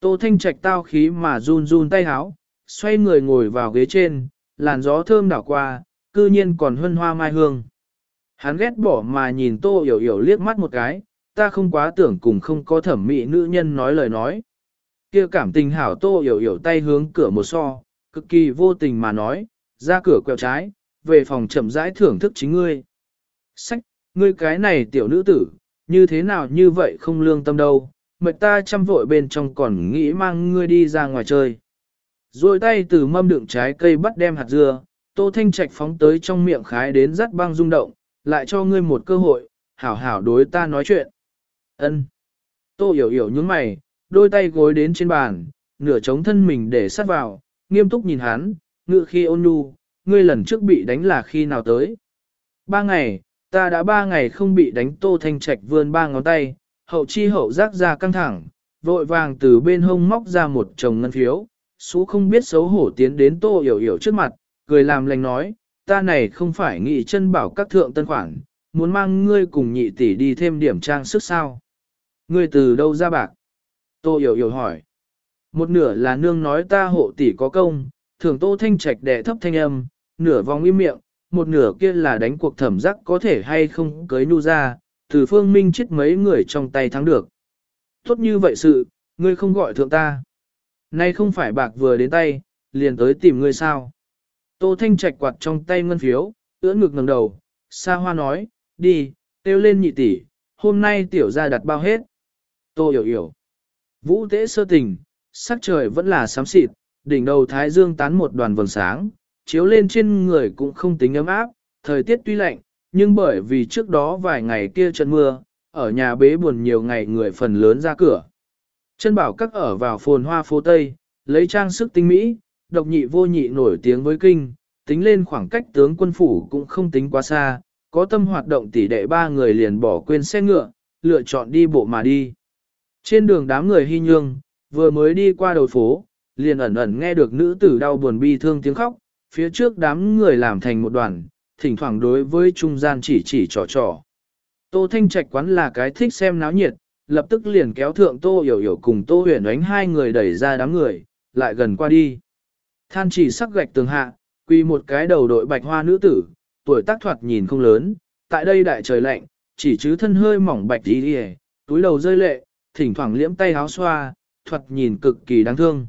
Tô thanh trạch tao khí mà run run tay háo, xoay người ngồi vào ghế trên, làn gió thơm đảo qua, cư nhiên còn hân hoa mai hương. Hắn ghét bỏ mà nhìn tô hiểu hiểu liếc mắt một cái, ta không quá tưởng cùng không có thẩm mỹ nữ nhân nói lời nói. Kia cảm tình hảo tô hiểu hiểu tay hướng cửa một so, cực kỳ vô tình mà nói, ra cửa quẹo trái, về phòng chậm rãi thưởng thức chính ngươi. Sách, ngươi cái này tiểu nữ tử, như thế nào như vậy không lương tâm đâu, mệt ta chăm vội bên trong còn nghĩ mang ngươi đi ra ngoài chơi. Rồi tay từ mâm đựng trái cây bắt đem hạt dưa, tô thanh trạch phóng tới trong miệng khái đến rắt băng rung động, lại cho ngươi một cơ hội, hảo hảo đối ta nói chuyện. Ân. Tô hiểu hiểu nhướng mày, đôi tay gối đến trên bàn, nửa chống thân mình để sát vào, nghiêm túc nhìn hắn, ngự khi ôn nhu, ngươi lần trước bị đánh là khi nào tới. Ba ngày, ta đã ba ngày không bị đánh tô thanh trạch vươn ba ngón tay, hậu chi hậu giác ra căng thẳng, vội vàng từ bên hông móc ra một chồng ngân phiếu, Sú không biết xấu hổ tiến đến tô hiểu hiểu trước mặt, cười làm lành nói, ta này không phải nghị chân bảo các thượng tân khoản, muốn mang ngươi cùng nhị tỷ đi thêm điểm trang sức sao. Ngươi từ đâu ra bạc? Tô hiểu hiểu hỏi. Một nửa là nương nói ta hộ tỷ có công, thường tô thanh trạch đẻ thấp thanh âm, nửa vòng im miệng, một nửa kia là đánh cuộc thẩm giác có thể hay không cưới nu ra, từ phương minh chết mấy người trong tay thắng được. Tốt như vậy sự, ngươi không gọi thượng ta. Nay không phải bạc vừa đến tay, liền tới tìm ngươi sao. Tô Thanh Trạch quạt trong tay ngân phiếu, ưỡn ngực ngẩng đầu, xa hoa nói, đi, tiêu lên nhị tỷ, hôm nay tiểu ra đặt bao hết. Tô hiểu hiểu. Vũ tế sơ tình, sắc trời vẫn là xám xịt, đỉnh đầu thái dương tán một đoàn vầng sáng, chiếu lên trên người cũng không tính ấm áp, thời tiết tuy lạnh, nhưng bởi vì trước đó vài ngày kia trận mưa, ở nhà bế buồn nhiều ngày người phần lớn ra cửa. Chân bảo các ở vào phồn hoa phố Tây, lấy trang sức tinh mỹ, độc nhị vô nhị nổi tiếng với kinh, tính lên khoảng cách tướng quân phủ cũng không tính quá xa, có tâm hoạt động tỷ đệ ba người liền bỏ quên xe ngựa, lựa chọn đi bộ mà đi. Trên đường đám người hy nhương, vừa mới đi qua đầu phố, liền ẩn ẩn nghe được nữ tử đau buồn bi thương tiếng khóc, phía trước đám người làm thành một đoàn, thỉnh thoảng đối với trung gian chỉ chỉ trò trò. Tô Thanh Trạch quán là cái thích xem náo nhiệt, lập tức liền kéo thượng Tô Hiểu Hiểu cùng Tô Huyền ánh hai người đẩy ra đám người, lại gần qua đi. Than chỉ sắc gạch tường hạ, quy một cái đầu đội bạch hoa nữ tử, tuổi tác thoạt nhìn không lớn, tại đây đại trời lạnh, chỉ chứ thân hơi mỏng bạch đi đi túi đầu rơi lệ, thỉnh thoảng liễm tay háo xoa, thoạt nhìn cực kỳ đáng thương.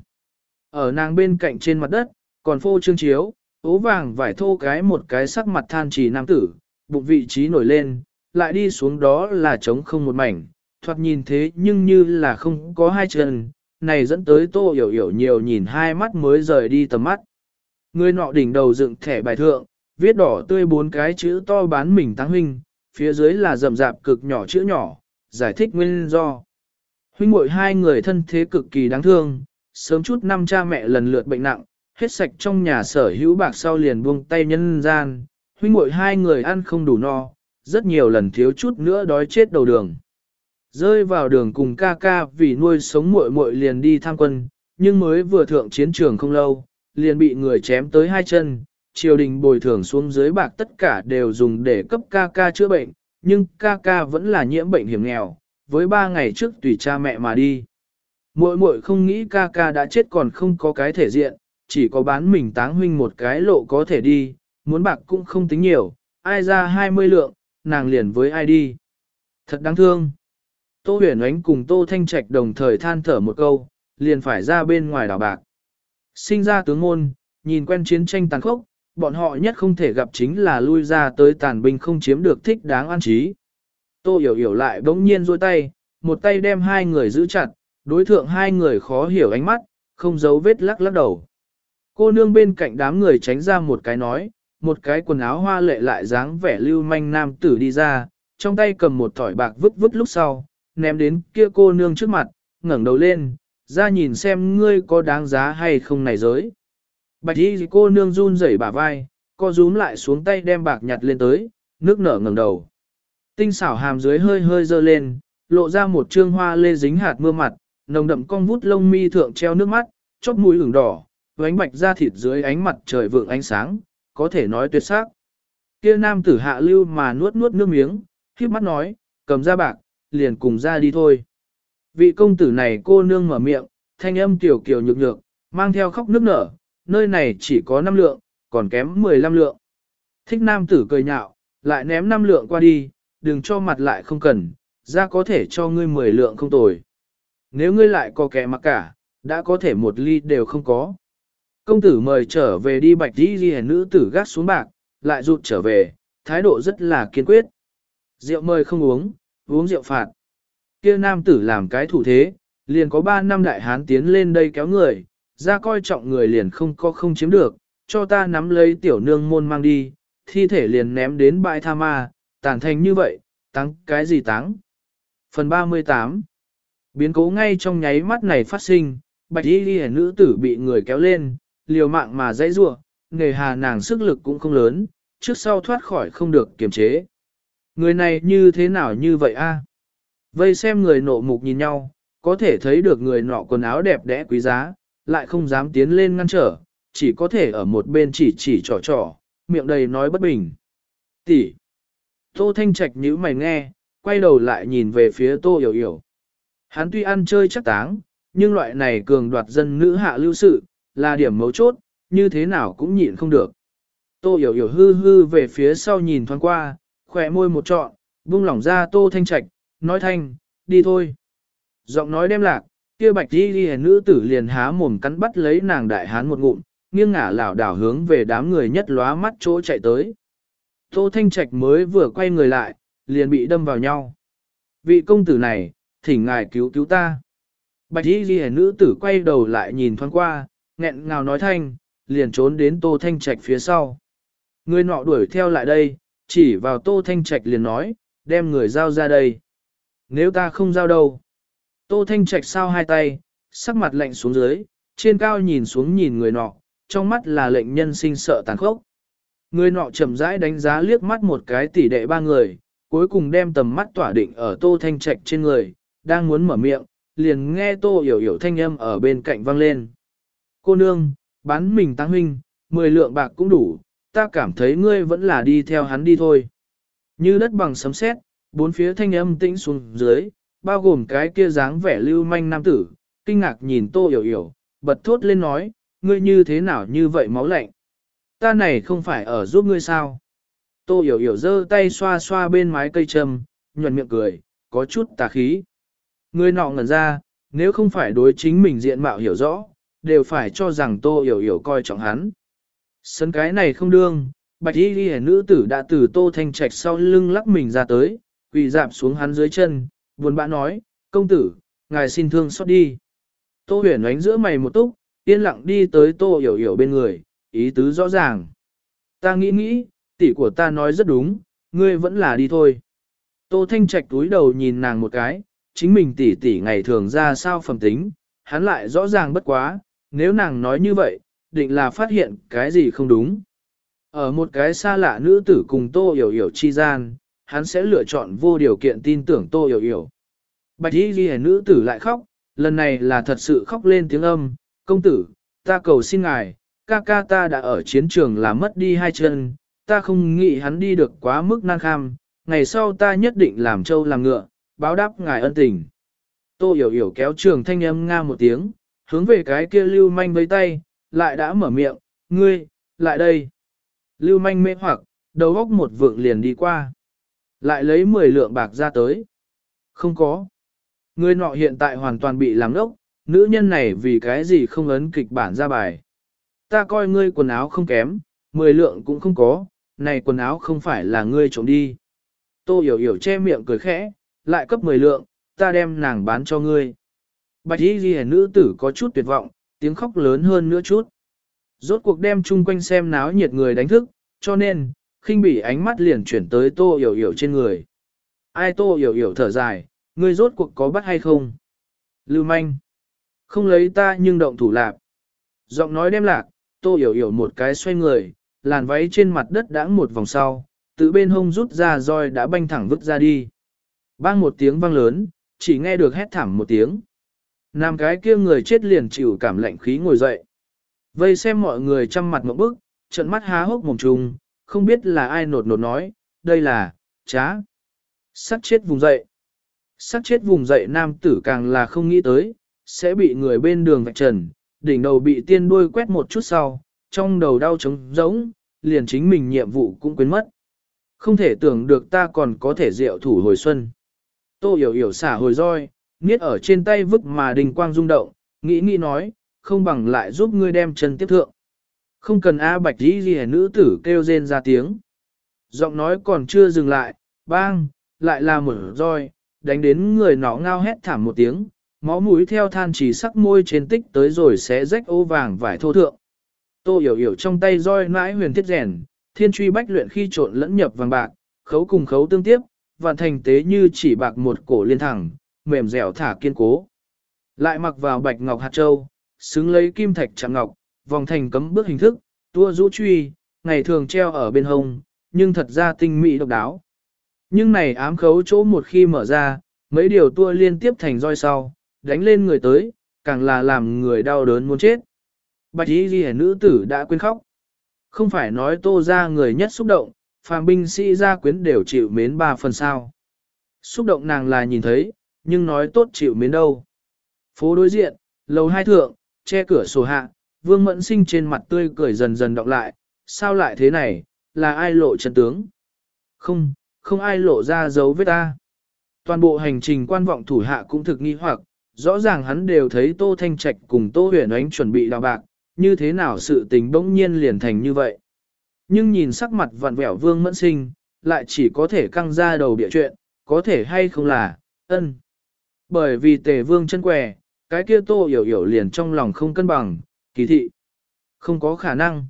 Ở nàng bên cạnh trên mặt đất, còn phô trương chiếu, ố vàng vải thô cái một cái sắc mặt than chỉ nam tử, bụng vị trí nổi lên, lại đi xuống đó là trống không một mảnh, thoạt nhìn thế nhưng như là không có hai chân, này dẫn tới tô hiểu hiểu nhiều nhìn hai mắt mới rời đi tầm mắt. Người nọ đỉnh đầu dựng thẻ bài thượng, viết đỏ tươi bốn cái chữ to bán mình tăng huynh, phía dưới là rậm rạp cực nhỏ chữ nhỏ, giải thích nguyên do. Huynh muội hai người thân thế cực kỳ đáng thương, sớm chút năm cha mẹ lần lượt bệnh nặng, hết sạch trong nhà sở hữu bạc sau liền buông tay nhân gian, huynh muội hai người ăn không đủ no, rất nhiều lần thiếu chút nữa đói chết đầu đường. Rơi vào đường cùng ca ca vì nuôi sống muội muội liền đi tham quân, nhưng mới vừa thượng chiến trường không lâu, liền bị người chém tới hai chân, triều đình bồi thường xuống dưới bạc tất cả đều dùng để cấp ca ca chữa bệnh, nhưng ca ca vẫn là nhiễm bệnh hiểm nghèo, với ba ngày trước tùy cha mẹ mà đi. Muội muội không nghĩ ca ca đã chết còn không có cái thể diện, chỉ có bán mình táng huynh một cái lộ có thể đi, muốn bạc cũng không tính nhiều, ai ra 20 lượng, nàng liền với ai đi. Thật đáng thương. Tô huyền ánh cùng Tô Thanh Trạch đồng thời than thở một câu, liền phải ra bên ngoài đảo bạc. Sinh ra tướng môn, nhìn quen chiến tranh tàn khốc, bọn họ nhất không thể gặp chính là lui ra tới tàn binh không chiếm được thích đáng an trí. Tô hiểu hiểu lại bỗng nhiên rôi tay, một tay đem hai người giữ chặt, đối thượng hai người khó hiểu ánh mắt, không giấu vết lắc lắc đầu. Cô nương bên cạnh đám người tránh ra một cái nói, một cái quần áo hoa lệ lại dáng vẻ lưu manh nam tử đi ra, trong tay cầm một thỏi bạc vứt vứt lúc sau, ném đến kia cô nương trước mặt, ngẩng đầu lên, ra nhìn xem ngươi có đáng giá hay không này giới. Bạch y cô nương run rẩy bả vai, co rúm lại xuống tay đem bạc nhặt lên tới, nước nở ngẩng đầu. Tinh xảo hàm dưới hơi hơi dơ lên, lộ ra một trương hoa lê dính hạt mưa mặt, nồng đậm cong vút lông mi thượng treo nước mắt, chóp mũi ửng đỏ, ánh bạch da thịt dưới ánh mặt trời vượng ánh sáng, có thể nói tuyệt sắc. Kia nam tử hạ lưu mà nuốt nuốt nước miếng, khiếp mắt nói, cầm ra bạc, liền cùng ra đi thôi. Vị công tử này cô nương mở miệng, thanh âm tiểu kiều nhược nhược, mang theo khóc nước nở, nơi này chỉ có 5 lượng, còn kém 15 lượng. Thích nam tử cười nhạo, lại ném 5 lượng qua đi, đừng cho mặt lại không cần, ra có thể cho ngươi 10 lượng không tồi. Nếu ngươi lại có kẻ mặc cả, đã có thể một ly đều không có. Công tử mời trở về đi bạch đi ghi nữ tử gác xuống bạc, lại rụt trở về, thái độ rất là kiên quyết. Rượu mời không uống, uống rượu phạt. Kia nam tử làm cái thủ thế, liền có ba năm đại hán tiến lên đây kéo người, ra coi trọng người liền không có không chiếm được, cho ta nắm lấy tiểu nương môn mang đi, thi thể liền ném đến bãi tha ma, tàn thành như vậy, táng cái gì táng. Phần 38 Biến cố ngay trong nháy mắt này phát sinh, bạch y ghi nữ tử bị người kéo lên, liều mạng mà dãy ruộng, nghề hà nàng sức lực cũng không lớn, trước sau thoát khỏi không được kiềm chế. Người này như thế nào như vậy a? Vây xem người nộ mục nhìn nhau, có thể thấy được người nọ quần áo đẹp đẽ quý giá, lại không dám tiến lên ngăn trở, chỉ có thể ở một bên chỉ chỉ trò trò, miệng đầy nói bất bình. Tỷ. Tô Thanh Trạch nhíu mày nghe, quay đầu lại nhìn về phía Tô Yểu Yểu. Hắn tuy ăn chơi chắc táng, nhưng loại này cường đoạt dân nữ hạ lưu sự, là điểm mấu chốt, như thế nào cũng nhịn không được. Tô Yểu Yểu hư hư về phía sau nhìn thoáng qua, khỏe môi một trọn, buông lỏng ra Tô Thanh Trạch, nói thanh, đi thôi. Giọng nói đem lạc, kia bạch đi ghi nữ tử liền há mồm cắn bắt lấy nàng đại hán một ngụm, nghiêng ngả lảo đảo hướng về đám người nhất lóa mắt chỗ chạy tới. Tô Thanh Trạch mới vừa quay người lại, liền bị đâm vào nhau. Vị công tử này, thỉnh ngài cứu cứu ta. Bạch y ghi nữ tử quay đầu lại nhìn thoáng qua, nghẹn ngào nói thanh, liền trốn đến Tô Thanh Trạch phía sau. Người nọ đuổi theo lại đây, chỉ vào Tô Thanh Trạch liền nói, đem người giao ra đây. Nếu ta không giao đâu. Tô Thanh Trạch sao hai tay, sắc mặt lạnh xuống dưới, trên cao nhìn xuống nhìn người nọ, trong mắt là lệnh nhân sinh sợ tàn khốc. Người nọ chậm rãi đánh giá liếc mắt một cái tỷ đệ ba người, cuối cùng đem tầm mắt tỏa định ở Tô Thanh Trạch trên người, đang muốn mở miệng, liền nghe Tô Hiểu Hiểu thanh âm ở bên cạnh vang lên. Cô nương, bán mình tăng huynh, mười lượng bạc cũng đủ, ta cảm thấy ngươi vẫn là đi theo hắn đi thôi. Như đất bằng sấm sét, bốn phía thanh âm tĩnh xuống dưới, bao gồm cái kia dáng vẻ lưu manh nam tử, kinh ngạc nhìn Tô Hiểu Hiểu, bật thốt lên nói, ngươi như thế nào như vậy máu lạnh. Ta này không phải ở giúp ngươi sao. Tô Hiểu Hiểu giơ tay xoa xoa bên mái cây trầm, nhuận miệng cười, có chút tà khí. Ngươi nọ ngẩn ra, nếu không phải đối chính mình diện mạo hiểu rõ, đều phải cho rằng Tô Hiểu Hiểu coi trọng hắn. Sấn cái này không đương, bạch y ghi nữ tử đã từ Tô Thanh Trạch sau lưng lắc mình ra tới, quỳ dạp xuống hắn dưới chân, buồn bã nói, công tử, ngài xin thương xót đi. Tô huyền ánh giữa mày một túc, yên lặng đi tới tô hiểu hiểu bên người, ý tứ rõ ràng. Ta nghĩ nghĩ, tỷ của ta nói rất đúng, ngươi vẫn là đi thôi. Tô thanh trạch túi đầu nhìn nàng một cái, chính mình tỷ tỷ ngày thường ra sao phẩm tính, hắn lại rõ ràng bất quá, nếu nàng nói như vậy, định là phát hiện cái gì không đúng. Ở một cái xa lạ nữ tử cùng tô hiểu hiểu chi gian, hắn sẽ lựa chọn vô điều kiện tin tưởng tô hiểu hiểu. Bạch y ghi nữ tử lại khóc, lần này là thật sự khóc lên tiếng âm, công tử, ta cầu xin ngài, ca ca ta đã ở chiến trường là mất đi hai chân, ta không nghĩ hắn đi được quá mức nan kham, ngày sau ta nhất định làm trâu làm ngựa, báo đáp ngài ân tình. Tô hiểu hiểu kéo trường thanh âm nga một tiếng, hướng về cái kia lưu manh với tay, lại đã mở miệng, ngươi, lại đây. Lưu manh mê hoặc, đầu góc một vượng liền đi qua. Lại lấy 10 lượng bạc ra tới. Không có. Người nọ hiện tại hoàn toàn bị làm đốc, nữ nhân này vì cái gì không ấn kịch bản ra bài. Ta coi ngươi quần áo không kém, 10 lượng cũng không có, này quần áo không phải là ngươi trộm đi. Tô hiểu hiểu che miệng cười khẽ, lại cấp 10 lượng, ta đem nàng bán cho ngươi. Bạch y ghi nữ tử có chút tuyệt vọng, tiếng khóc lớn hơn nữa chút. Rốt cuộc đem chung quanh xem náo nhiệt người đánh thức, cho nên, khinh bỉ ánh mắt liền chuyển tới tô hiểu hiểu trên người. Ai tô hiểu hiểu thở dài, ngươi rốt cuộc có bắt hay không? Lưu manh. Không lấy ta nhưng động thủ lạp. Giọng nói đem lạc, tô hiểu hiểu một cái xoay người, làn váy trên mặt đất đãng một vòng sau, từ bên hông rút ra roi đã banh thẳng vứt ra đi. Bang một tiếng vang lớn, chỉ nghe được hét thảm một tiếng. Nam cái kia người chết liền chịu cảm lạnh khí ngồi dậy. Vây xem mọi người chăm mặt một bức, trận mắt há hốc mồm trùng, không biết là ai nột nột nói, đây là, trá. Sắc chết vùng dậy. Sắc chết vùng dậy nam tử càng là không nghĩ tới, sẽ bị người bên đường vạch trần, đỉnh đầu bị tiên đuôi quét một chút sau, trong đầu đau trống giống, liền chính mình nhiệm vụ cũng quên mất. Không thể tưởng được ta còn có thể diệu thủ hồi xuân. Tô hiểu hiểu xả hồi roi, niết ở trên tay vứt mà đình quang rung động, Nghĩ nghĩ nói, không bằng lại giúp ngươi đem chân tiếp thượng. Không cần A bạch dĩ gì nữ tử kêu rên ra tiếng. Giọng nói còn chưa dừng lại, bang, lại là một roi, đánh đến người nó ngao hét thảm một tiếng, máu mũi theo than chỉ sắc môi trên tích tới rồi sẽ rách ô vàng vải thô thượng. Tô hiểu hiểu trong tay roi mãi huyền thiết rèn, thiên truy bách luyện khi trộn lẫn nhập vàng bạc, khấu cùng khấu tương tiếp, vạn thành tế như chỉ bạc một cổ liên thẳng, mềm dẻo thả kiên cố. Lại mặc vào bạch ngọc hạt châu, xứng lấy kim thạch chạm ngọc, vòng thành cấm bước hình thức, tua rũ truy, ngày thường treo ở bên hông, nhưng thật ra tinh mỹ độc đáo. Nhưng này ám khấu chỗ một khi mở ra, mấy điều tua liên tiếp thành roi sau, đánh lên người tới, càng là làm người đau đớn muốn chết. Bạch y ghi nữ tử đã quên khóc. Không phải nói tô ra người nhất xúc động, phàm binh sĩ gia quyến đều chịu mến ba phần sao. Xúc động nàng là nhìn thấy, nhưng nói tốt chịu mến đâu. Phố đối diện, lầu hai thượng, che cửa sổ hạ, vương mẫn sinh trên mặt tươi cười dần dần đọc lại, sao lại thế này, là ai lộ chân tướng? Không, không ai lộ ra dấu vết ta. Toàn bộ hành trình quan vọng thủ hạ cũng thực nghi hoặc, rõ ràng hắn đều thấy Tô Thanh Trạch cùng Tô Huyền Ánh chuẩn bị đào bạc, như thế nào sự tình bỗng nhiên liền thành như vậy. Nhưng nhìn sắc mặt vặn vẹo vương mẫn sinh, lại chỉ có thể căng ra đầu địa chuyện, có thể hay không là, ân. Bởi vì tề vương chân què, cái kia tô hiểu hiểu liền trong lòng không cân bằng, kỳ thị. Không có khả năng.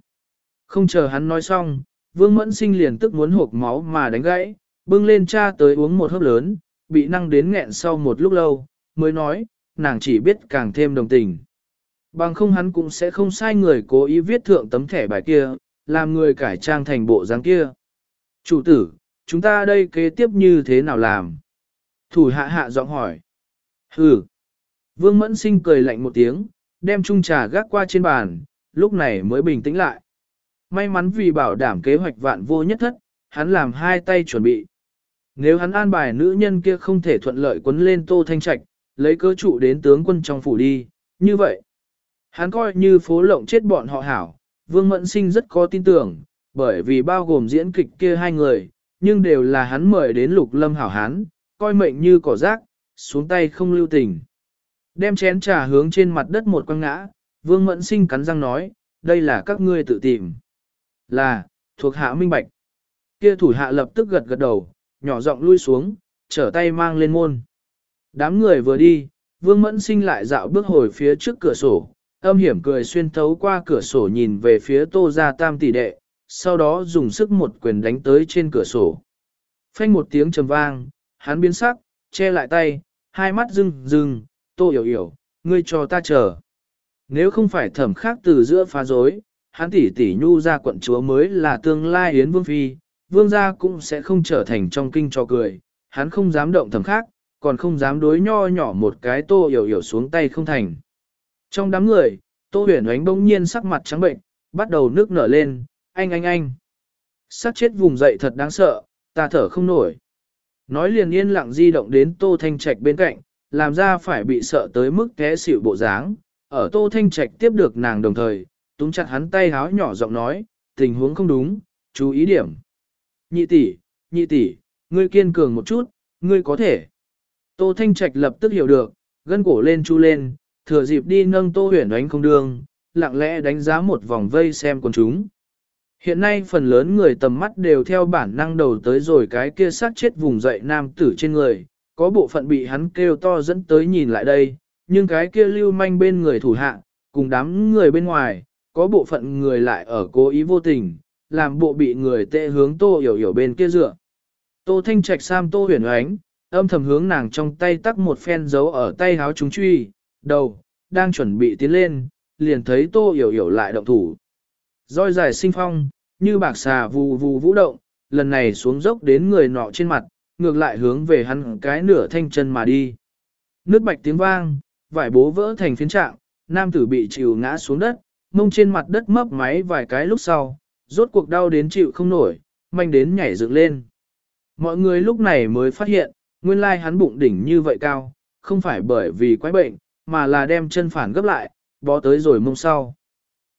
Không chờ hắn nói xong, vương mẫn sinh liền tức muốn hộp máu mà đánh gãy, bưng lên cha tới uống một hớp lớn, bị năng đến nghẹn sau một lúc lâu, mới nói, nàng chỉ biết càng thêm đồng tình. Bằng không hắn cũng sẽ không sai người cố ý viết thượng tấm thẻ bài kia, làm người cải trang thành bộ dáng kia. Chủ tử, chúng ta đây kế tiếp như thế nào làm? Thủ hạ hạ giọng hỏi. Hừ. Vương Mẫn Sinh cười lạnh một tiếng, đem chung trà gác qua trên bàn, lúc này mới bình tĩnh lại. May mắn vì bảo đảm kế hoạch vạn vô nhất thất, hắn làm hai tay chuẩn bị. Nếu hắn an bài nữ nhân kia không thể thuận lợi quấn lên tô thanh trạch, lấy cơ trụ đến tướng quân trong phủ đi, như vậy. Hắn coi như phố lộng chết bọn họ hảo, Vương Mẫn Sinh rất có tin tưởng, bởi vì bao gồm diễn kịch kia hai người, nhưng đều là hắn mời đến lục lâm hảo hán, coi mệnh như cỏ rác, xuống tay không lưu tình. Đem chén trà hướng trên mặt đất một quăng ngã, Vương Mẫn Sinh cắn răng nói, đây là các ngươi tự tìm. Là, thuộc hạ minh bạch. Kia thủ hạ lập tức gật gật đầu, nhỏ giọng lui xuống, trở tay mang lên môn. Đám người vừa đi, Vương Mẫn Sinh lại dạo bước hồi phía trước cửa sổ, âm hiểm cười xuyên thấu qua cửa sổ nhìn về phía tô ra tam tỷ đệ, sau đó dùng sức một quyền đánh tới trên cửa sổ. Phanh một tiếng trầm vang, hắn biến sắc, che lại tay, hai mắt rưng rưng, tô hiểu hiểu, ngươi cho ta chờ. Nếu không phải thẩm khác từ giữa phá rối, hắn tỷ tỷ nhu ra quận chúa mới là tương lai yến vương phi, vương gia cũng sẽ không trở thành trong kinh cho cười, hắn không dám động thẩm khác, còn không dám đối nho nhỏ một cái tô hiểu hiểu xuống tay không thành. Trong đám người, Tô huyền ánh bỗng nhiên sắc mặt trắng bệnh, bắt đầu nước nở lên, anh anh anh. Sắc chết vùng dậy thật đáng sợ, ta thở không nổi. Nói liền yên lặng di động đến Tô Thanh Trạch bên cạnh, làm ra phải bị sợ tới mức té xỉu bộ dáng. Ở Tô Thanh Trạch tiếp được nàng đồng thời, túm chặt hắn tay háo nhỏ giọng nói, tình huống không đúng, chú ý điểm. Nhị tỷ, nhị tỷ, ngươi kiên cường một chút, ngươi có thể. Tô Thanh Trạch lập tức hiểu được, gân cổ lên chu lên, thừa dịp đi nâng tô huyền ánh không đường, lặng lẽ đánh giá một vòng vây xem con chúng. Hiện nay phần lớn người tầm mắt đều theo bản năng đầu tới rồi cái kia sát chết vùng dậy nam tử trên người, có bộ phận bị hắn kêu to dẫn tới nhìn lại đây, nhưng cái kia lưu manh bên người thủ hạ, cùng đám người bên ngoài, có bộ phận người lại ở cố ý vô tình, làm bộ bị người tệ hướng tô hiểu hiểu bên kia dựa. Tô thanh trạch sam tô huyền ánh, âm thầm hướng nàng trong tay tắc một phen dấu ở tay háo chúng truy, đầu, đang chuẩn bị tiến lên, liền thấy tô hiểu hiểu lại động thủ. Roi dài sinh phong, như bạc xà vù vù vũ động, lần này xuống dốc đến người nọ trên mặt, ngược lại hướng về hắn cái nửa thanh chân mà đi. Nước bạch tiếng vang, vải bố vỡ thành phiến trạng, nam tử bị chịu ngã xuống đất, mông trên mặt đất mấp máy vài cái lúc sau, rốt cuộc đau đến chịu không nổi, manh đến nhảy dựng lên. Mọi người lúc này mới phát hiện, nguyên lai hắn bụng đỉnh như vậy cao, không phải bởi vì quái bệnh, mà là đem chân phản gấp lại, bó tới rồi mông sau.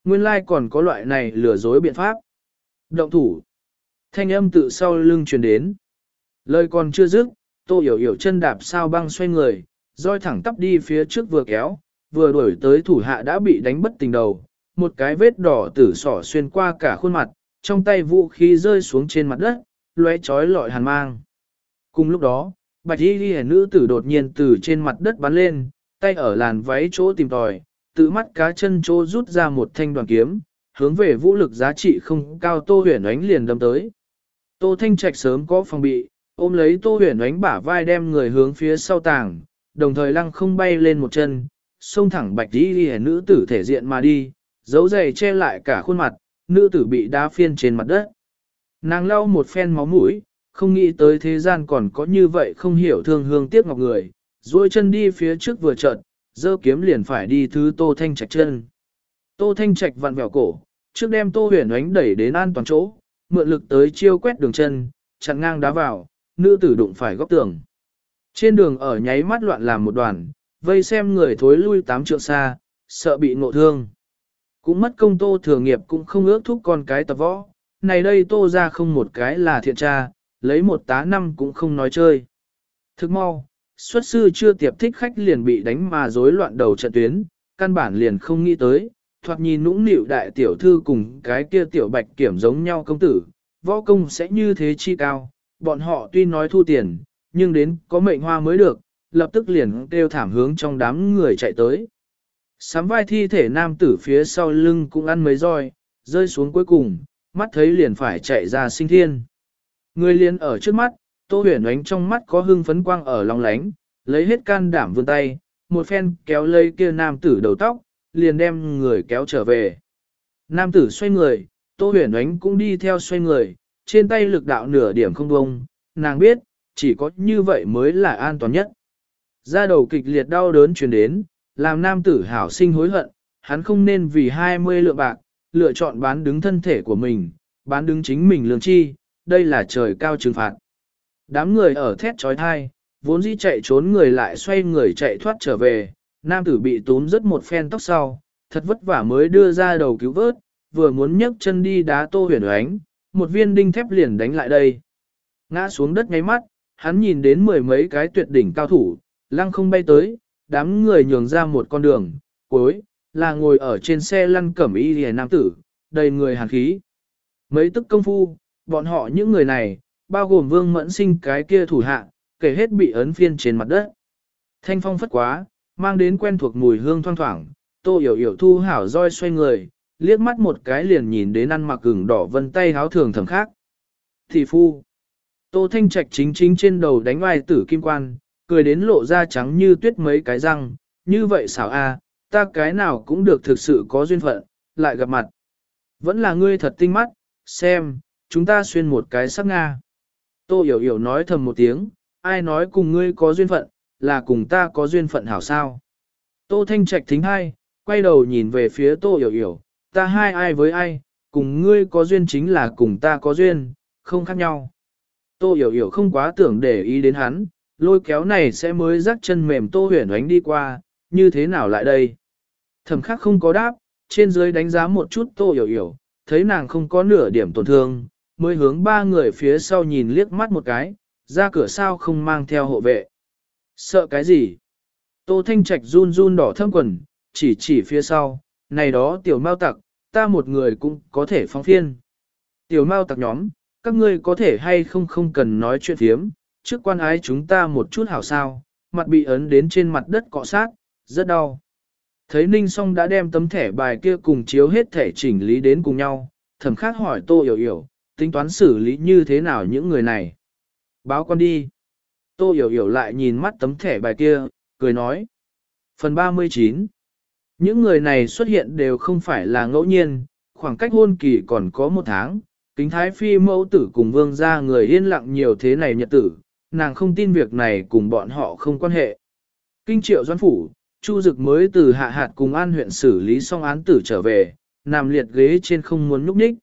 Nguyên lai còn có loại này lừa dối biện pháp. Động thủ. Thanh âm tự sau lưng truyền đến. Lời còn chưa dứt, tô hiểu hiểu chân đạp sao băng xoay người, roi thẳng tắp đi phía trước vừa kéo, vừa đuổi tới thủ hạ đã bị đánh bất tình đầu, một cái vết đỏ tử sỏ xuyên qua cả khuôn mặt, trong tay vũ khí rơi xuống trên mặt đất, lóe chói lọi hàn mang. Cùng lúc đó, bạch y ghi nữ tử đột nhiên từ trên mặt đất bắn lên, tay ở làn váy chỗ tìm tòi, tự mắt cá chân chỗ rút ra một thanh đoàn kiếm, hướng về vũ lực giá trị không cao tô huyền ánh liền đâm tới. Tô thanh trạch sớm có phòng bị, ôm lấy tô huyền ánh bả vai đem người hướng phía sau tàng, đồng thời lăng không bay lên một chân, xông thẳng bạch đi ghi nữ tử thể diện mà đi, dấu giày che lại cả khuôn mặt, nữ tử bị đá phiên trên mặt đất. Nàng lau một phen máu mũi, không nghĩ tới thế gian còn có như vậy không hiểu thương hương tiếc ngọc người, duỗi chân đi phía trước vừa chợt, dơ kiếm liền phải đi thứ Tô Thanh Trạch chân. Tô Thanh Trạch vặn vẹo cổ, trước đem Tô Huyền Ánh đẩy đến an toàn chỗ, mượn lực tới chiêu quét đường chân, chặn ngang đá vào, nữ tử đụng phải góc tường. Trên đường ở nháy mắt loạn làm một đoàn, vây xem người thối lui tám trượng xa, sợ bị ngộ thương. Cũng mất công Tô Thừa Nghiệp cũng không ước thúc con cái tập võ, này đây Tô ra không một cái là thiện tra, lấy một tá năm cũng không nói chơi. Thức mau, xuất sư chưa tiệp thích khách liền bị đánh mà rối loạn đầu trận tuyến, căn bản liền không nghĩ tới, thoạt nhìn nũng nịu đại tiểu thư cùng cái kia tiểu bạch kiểm giống nhau công tử, võ công sẽ như thế chi cao, bọn họ tuy nói thu tiền, nhưng đến có mệnh hoa mới được, lập tức liền kêu thảm hướng trong đám người chạy tới. Sám vai thi thể nam tử phía sau lưng cũng ăn mấy roi, rơi xuống cuối cùng, mắt thấy liền phải chạy ra sinh thiên. Người liền ở trước mắt, Tô huyền ánh trong mắt có hưng phấn quang ở lòng lánh, lấy hết can đảm vươn tay, một phen kéo lấy kia nam tử đầu tóc, liền đem người kéo trở về. Nam tử xoay người, Tô huyền ánh cũng đi theo xoay người, trên tay lực đạo nửa điểm không bông, nàng biết, chỉ có như vậy mới là an toàn nhất. Ra đầu kịch liệt đau đớn truyền đến, làm nam tử hảo sinh hối hận, hắn không nên vì 20 lượng bạc, lựa chọn bán đứng thân thể của mình, bán đứng chính mình lương chi, đây là trời cao trừng phạt. Đám người ở thét trói thai, vốn dĩ chạy trốn người lại xoay người chạy thoát trở về, nam tử bị túm rất một phen tóc sau, thật vất vả mới đưa ra đầu cứu vớt, vừa muốn nhấc chân đi đá tô huyền ánh, một viên đinh thép liền đánh lại đây. Ngã xuống đất ngay mắt, hắn nhìn đến mười mấy cái tuyệt đỉnh cao thủ, lăng không bay tới, đám người nhường ra một con đường, cuối, là ngồi ở trên xe lăn cẩm y lìa nam tử, đầy người hàn khí. Mấy tức công phu, bọn họ những người này, bao gồm vương mẫn sinh cái kia thủ hạ, kể hết bị ấn phiên trên mặt đất. Thanh phong phất quá, mang đến quen thuộc mùi hương thoang thoảng, tô hiểu hiểu thu hảo roi xoay người, liếc mắt một cái liền nhìn đến ăn mặc gừng đỏ vân tay háo thường thầm khác. Thị phu, tô thanh trạch chính chính trên đầu đánh oai tử kim quan, cười đến lộ ra trắng như tuyết mấy cái răng, như vậy xảo a, ta cái nào cũng được thực sự có duyên phận, lại gặp mặt. Vẫn là ngươi thật tinh mắt, xem, chúng ta xuyên một cái sắc Nga. Tô Hiểu Hiểu nói thầm một tiếng, ai nói cùng ngươi có duyên phận, là cùng ta có duyên phận hảo sao. Tô Thanh Trạch thính hai, quay đầu nhìn về phía Tô Hiểu Hiểu, ta hai ai với ai, cùng ngươi có duyên chính là cùng ta có duyên, không khác nhau. Tô Hiểu Hiểu không quá tưởng để ý đến hắn, lôi kéo này sẽ mới rắc chân mềm Tô Huyền ánh đi qua, như thế nào lại đây? Thẩm khắc không có đáp, trên dưới đánh giá một chút Tô Hiểu Hiểu, thấy nàng không có nửa điểm tổn thương, mới hướng ba người phía sau nhìn liếc mắt một cái, ra cửa sao không mang theo hộ vệ. Sợ cái gì? Tô Thanh Trạch run run đỏ thâm quần, chỉ chỉ phía sau, này đó tiểu mao tặc, ta một người cũng có thể phóng phiên. Tiểu mao tặc nhóm, các ngươi có thể hay không không cần nói chuyện thiếm, trước quan ái chúng ta một chút hảo sao, mặt bị ấn đến trên mặt đất cọ sát, rất đau. Thấy Ninh Song đã đem tấm thẻ bài kia cùng chiếu hết thẻ chỉnh lý đến cùng nhau, thẩm khác hỏi Tô hiểu hiểu tính toán xử lý như thế nào những người này. Báo con đi. Tô hiểu hiểu lại nhìn mắt tấm thẻ bài kia, cười nói. Phần 39 Những người này xuất hiện đều không phải là ngẫu nhiên, khoảng cách hôn kỳ còn có một tháng, kính thái phi mẫu tử cùng vương gia người yên lặng nhiều thế này nhật tử, nàng không tin việc này cùng bọn họ không quan hệ. Kinh triệu doan phủ, Chu Dực mới từ hạ hạt cùng an huyện xử lý xong án tử trở về, nằm liệt ghế trên không muốn nhúc nhích.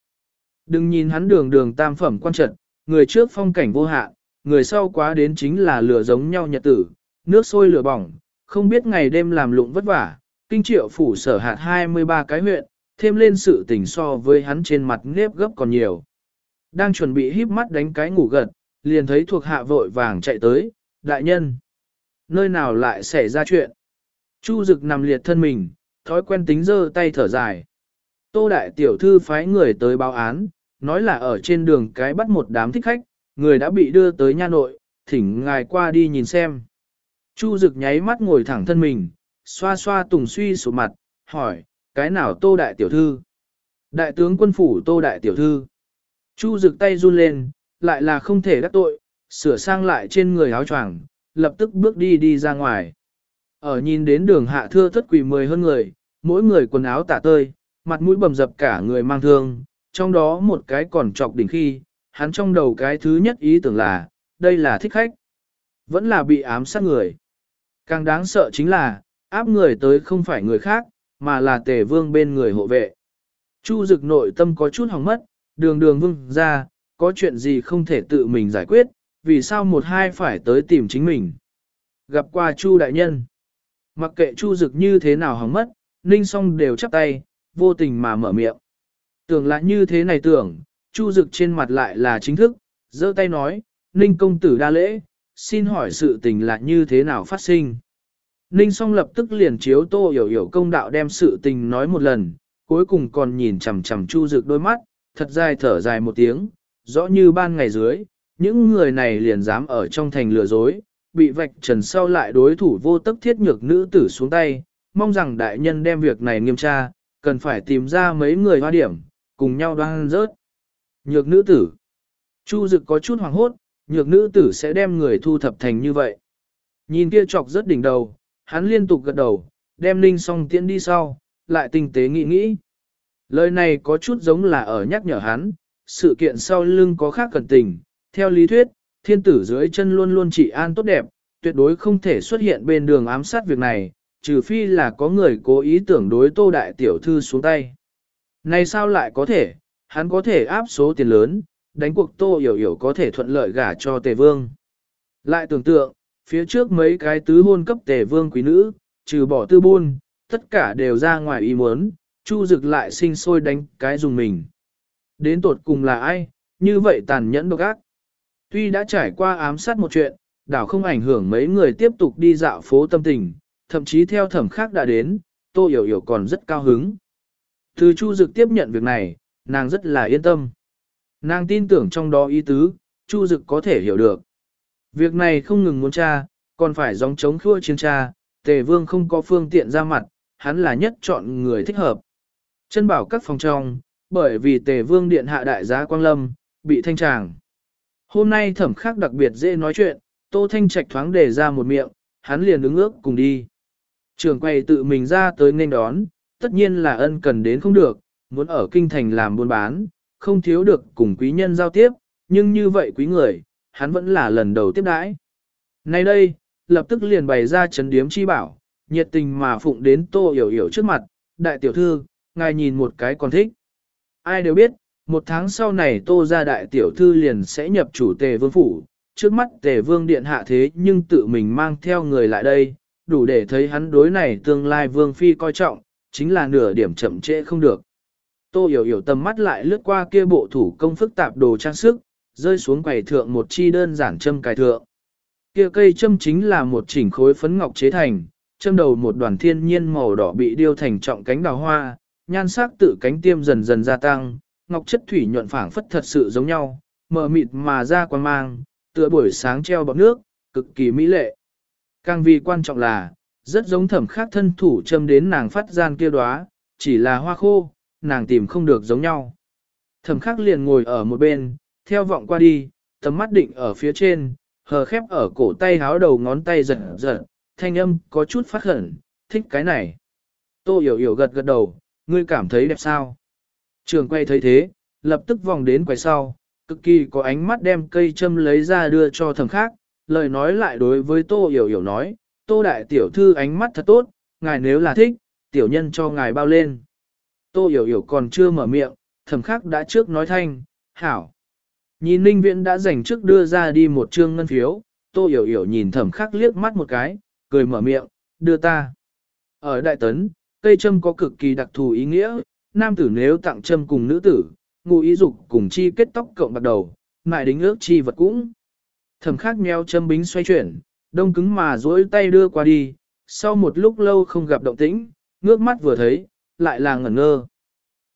Đừng nhìn hắn đường đường tam phẩm quan trận, người trước phong cảnh vô hạn, người sau quá đến chính là lửa giống nhau nhật tử, nước sôi lửa bỏng, không biết ngày đêm làm lụng vất vả, kinh triệu phủ sở hạt 23 cái huyện, thêm lên sự tình so với hắn trên mặt nếp gấp còn nhiều. Đang chuẩn bị híp mắt đánh cái ngủ gật, liền thấy thuộc hạ vội vàng chạy tới, đại nhân. Nơi nào lại xảy ra chuyện? Chu Dực nằm liệt thân mình, thói quen tính giơ tay thở dài. Tô đại tiểu thư phái người tới báo án, nói là ở trên đường cái bắt một đám thích khách, người đã bị đưa tới nha nội, thỉnh ngài qua đi nhìn xem. Chu Dực nháy mắt ngồi thẳng thân mình, xoa xoa tùng suy sổ mặt, hỏi, cái nào tô đại tiểu thư? Đại tướng quân phủ tô đại tiểu thư. Chu Dực tay run lên, lại là không thể đắc tội, sửa sang lại trên người áo choàng, lập tức bước đi đi ra ngoài. Ở nhìn đến đường hạ thưa thất quỷ mười hơn người, mỗi người quần áo tả tơi, mặt mũi bầm dập cả người mang thương, trong đó một cái còn trọc đỉnh khi, hắn trong đầu cái thứ nhất ý tưởng là, đây là thích khách, vẫn là bị ám sát người. Càng đáng sợ chính là, áp người tới không phải người khác, mà là tề vương bên người hộ vệ. Chu dực nội tâm có chút hỏng mất, đường đường vương ra, có chuyện gì không thể tự mình giải quyết, vì sao một hai phải tới tìm chính mình. Gặp qua Chu đại nhân, mặc kệ Chu dực như thế nào hỏng mất, ninh song đều chắp tay, vô tình mà mở miệng. Tưởng là như thế này tưởng, Chu dực trên mặt lại là chính thức, giơ tay nói, ninh công tử đa lễ, xin hỏi sự tình là như thế nào phát sinh. Ninh song lập tức liền chiếu tô hiểu hiểu công đạo đem sự tình nói một lần, cuối cùng còn nhìn chằm chằm chu dực đôi mắt, thật dài thở dài một tiếng, rõ như ban ngày dưới, những người này liền dám ở trong thành lừa dối, bị vạch trần sau lại đối thủ vô tức thiết nhược nữ tử xuống tay, mong rằng đại nhân đem việc này nghiêm tra, cần phải tìm ra mấy người hoa điểm, cùng nhau đoan rớt. Nhược nữ tử. Chu dực có chút hoàng hốt, nhược nữ tử sẽ đem người thu thập thành như vậy. Nhìn kia chọc rất đỉnh đầu, hắn liên tục gật đầu, đem linh song tiễn đi sau, lại tinh tế nghĩ nghĩ. Lời này có chút giống là ở nhắc nhở hắn, sự kiện sau lưng có khác cẩn tình, theo lý thuyết, thiên tử dưới chân luôn luôn trị an tốt đẹp, tuyệt đối không thể xuất hiện bên đường ám sát việc này, trừ phi là có người cố ý tưởng đối tô đại tiểu thư xuống tay. Này sao lại có thể, hắn có thể áp số tiền lớn, đánh cuộc tô hiểu hiểu có thể thuận lợi gả cho tề vương. Lại tưởng tượng, phía trước mấy cái tứ hôn cấp tề vương quý nữ, trừ bỏ tư buôn, tất cả đều ra ngoài ý muốn, chu dực lại sinh sôi đánh cái dùng mình. Đến tột cùng là ai, như vậy tàn nhẫn độc ác. Tuy đã trải qua ám sát một chuyện, đảo không ảnh hưởng mấy người tiếp tục đi dạo phố tâm tình, thậm chí theo thẩm khác đã đến, tô hiểu hiểu còn rất cao hứng. Từ chu dực tiếp nhận việc này, nàng rất là yên tâm. Nàng tin tưởng trong đó ý tứ, chu dực có thể hiểu được. Việc này không ngừng muốn tra, còn phải dòng chống khua chiến tra, tề vương không có phương tiện ra mặt, hắn là nhất chọn người thích hợp. Chân bảo các phòng trong, bởi vì tề vương điện hạ đại giá Quang Lâm, bị thanh tràng. Hôm nay thẩm khắc đặc biệt dễ nói chuyện, Tô Thanh Trạch thoáng để ra một miệng, hắn liền ứng ước cùng đi. Trường quay tự mình ra tới nên đón, tất nhiên là ân cần đến không được, muốn ở kinh thành làm buôn bán, không thiếu được cùng quý nhân giao tiếp, nhưng như vậy quý người, hắn vẫn là lần đầu tiếp đãi. Nay đây, lập tức liền bày ra chấn điếm chi bảo, nhiệt tình mà phụng đến tô hiểu hiểu trước mặt, đại tiểu thư, ngài nhìn một cái còn thích. Ai đều biết, một tháng sau này tô ra đại tiểu thư liền sẽ nhập chủ tề vương phủ, trước mắt tề vương điện hạ thế nhưng tự mình mang theo người lại đây, đủ để thấy hắn đối này tương lai vương phi coi trọng, chính là nửa điểm chậm trễ không được. Tô hiểu hiểu tầm mắt lại lướt qua kia bộ thủ công phức tạp đồ trang sức, rơi xuống quầy thượng một chi đơn giản châm cài thượng. Kia cây châm chính là một chỉnh khối phấn ngọc chế thành, châm đầu một đoàn thiên nhiên màu đỏ bị điêu thành trọng cánh đào hoa, nhan sắc tự cánh tiêm dần dần gia tăng, ngọc chất thủy nhuận phảng phất thật sự giống nhau, mờ mịt mà ra quan mang, tựa buổi sáng treo bọc nước, cực kỳ mỹ lệ. Càng vì quan trọng là, rất giống thẩm khác thân thủ châm đến nàng phát gian kia đóa, chỉ là hoa khô, nàng tìm không được giống nhau. Thẩm khắc liền ngồi ở một bên, theo vọng qua đi, tầm mắt định ở phía trên, hờ khép ở cổ tay háo đầu ngón tay giật giật, thanh âm có chút phát khẩn, thích cái này. Tô hiểu hiểu gật gật đầu, ngươi cảm thấy đẹp sao? Trường quay thấy thế, lập tức vòng đến quay sau, cực kỳ có ánh mắt đem cây châm lấy ra đưa cho thầm khác, lời nói lại đối với tô hiểu hiểu nói, tô đại tiểu thư ánh mắt thật tốt, ngài nếu là thích, tiểu nhân cho ngài bao lên. Tô hiểu hiểu còn chưa mở miệng, thầm khắc đã trước nói thanh, hảo. Nhìn ninh viễn đã dành trước đưa ra đi một trương ngân phiếu, tô hiểu hiểu nhìn thầm khắc liếc mắt một cái, cười mở miệng, đưa ta. Ở Đại Tấn, cây châm có cực kỳ đặc thù ý nghĩa, nam tử nếu tặng châm cùng nữ tử, ngụ ý dục cùng chi kết tóc cộng bắt đầu, mại đính ước chi vật cũng. Thẩm khắc nheo châm bính xoay chuyển, đông cứng mà duỗi tay đưa qua đi, sau một lúc lâu không gặp động tĩnh, ngước mắt vừa thấy, lại là ngẩn ngơ.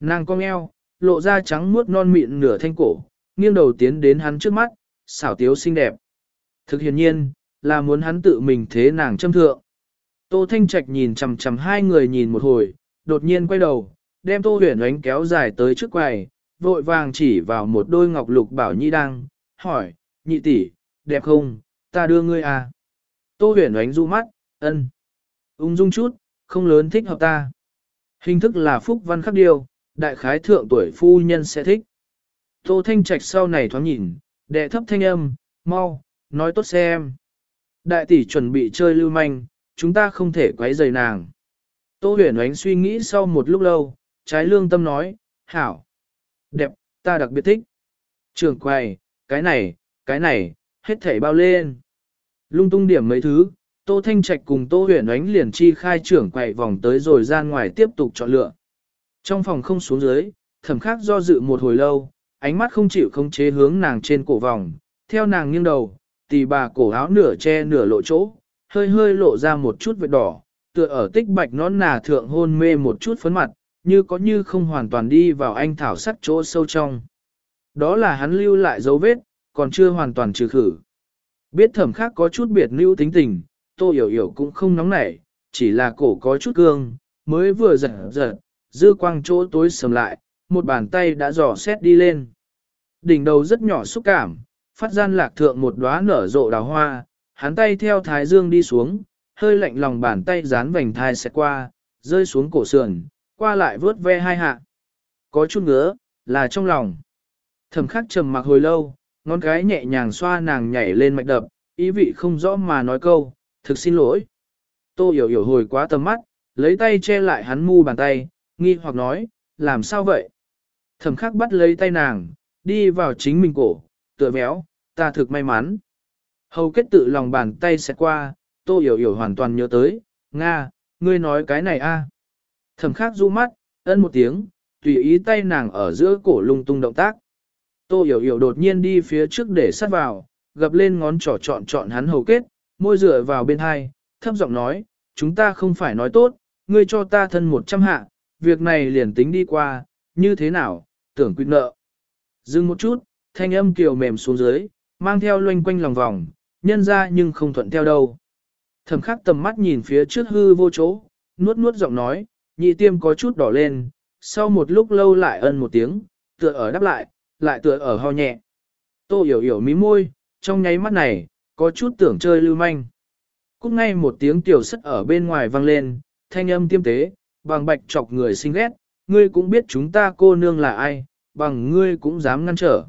Nàng cong eo, lộ ra trắng muốt non mịn nửa thanh cổ, nghiêng đầu tiến đến hắn trước mắt, xảo tiếu xinh đẹp. Thực hiển nhiên, là muốn hắn tự mình thế nàng châm thượng. Tô Thanh Trạch nhìn chằm chằm hai người nhìn một hồi, đột nhiên quay đầu, đem Tô Huyền Ánh kéo dài tới trước quầy, vội vàng chỉ vào một đôi ngọc lục bảo nhi đang, hỏi, nhị tỷ, đẹp không, ta đưa ngươi à. Tô Huyền Ánh du mắt, ân, ung dung chút, không lớn thích hợp ta. Hình thức là phúc văn khắc điều, đại khái thượng tuổi phu nhân sẽ thích. Tô Thanh Trạch sau này thoáng nhìn, đệ thấp thanh âm, mau, nói tốt xem. Đại tỷ chuẩn bị chơi lưu manh, chúng ta không thể quấy rầy nàng. Tô huyền ánh suy nghĩ sau một lúc lâu, trái lương tâm nói, hảo, đẹp, ta đặc biệt thích. Trường quầy, cái này, cái này, hết thảy bao lên. Lung tung điểm mấy thứ, Tô Thanh Trạch cùng Tô huyền ánh liền chi khai trưởng quậy vòng tới rồi ra ngoài tiếp tục chọn lựa. Trong phòng không xuống dưới, thẩm khác do dự một hồi lâu, ánh mắt không chịu không chế hướng nàng trên cổ vòng, theo nàng nghiêng đầu, tì bà cổ áo nửa che nửa lộ chỗ, hơi hơi lộ ra một chút vết đỏ, tựa ở tích bạch nón nà thượng hôn mê một chút phấn mặt, như có như không hoàn toàn đi vào anh thảo sắt chỗ sâu trong. Đó là hắn lưu lại dấu vết, còn chưa hoàn toàn trừ khử. Biết thẩm khác có chút biệt lưu tính tình, tô hiểu hiểu cũng không nóng nảy, chỉ là cổ có chút cương, mới vừa giật giật, dư quang chỗ tối sầm lại, một bàn tay đã dò xét đi lên. Đỉnh đầu rất nhỏ xúc cảm, phát gian lạc thượng một đóa nở rộ đào hoa, hắn tay theo thái dương đi xuống, hơi lạnh lòng bàn tay dán vành thai xẹt qua, rơi xuống cổ sườn, qua lại vớt ve hai hạ. Có chút ngứa, là trong lòng. Thẩm khắc trầm mặc hồi lâu, ngón cái nhẹ nhàng xoa nàng nhảy lên mạch đập, ý vị không rõ mà nói câu, thực xin lỗi. Tô hiểu hiểu hồi quá tầm mắt, lấy tay che lại hắn mu bàn tay, nghi hoặc nói, làm sao vậy? Thẩm khắc bắt lấy tay nàng, đi vào chính mình cổ, tựa béo, ta thực may mắn. Hầu kết tự lòng bàn tay sẽ qua, tô hiểu hiểu hoàn toàn nhớ tới, Nga, ngươi nói cái này a Thẩm khắc du mắt, ân một tiếng, tùy ý tay nàng ở giữa cổ lung tung động tác. Tô hiểu hiểu đột nhiên đi phía trước để sát vào, gập lên ngón trỏ chọn chọn hắn hầu kết, môi dựa vào bên hai, thấp giọng nói, chúng ta không phải nói tốt, ngươi cho ta thân một trăm hạ, việc này liền tính đi qua, như thế nào, tưởng quyết nợ. Dừng một chút, thanh âm kiều mềm xuống dưới, mang theo loanh quanh lòng vòng, nhân ra nhưng không thuận theo đâu. Thẩm khắc tầm mắt nhìn phía trước hư vô chỗ, nuốt nuốt giọng nói, nhị tiêm có chút đỏ lên, sau một lúc lâu lại ân một tiếng, tựa ở đáp lại, lại tựa ở ho nhẹ. Tô hiểu hiểu mí môi, trong nháy mắt này, có chút tưởng chơi lưu manh. Cút ngay một tiếng tiểu sất ở bên ngoài vang lên, thanh âm tiêm tế, bằng bạch chọc người xinh ghét, ngươi cũng biết chúng ta cô nương là ai, bằng ngươi cũng dám ngăn trở.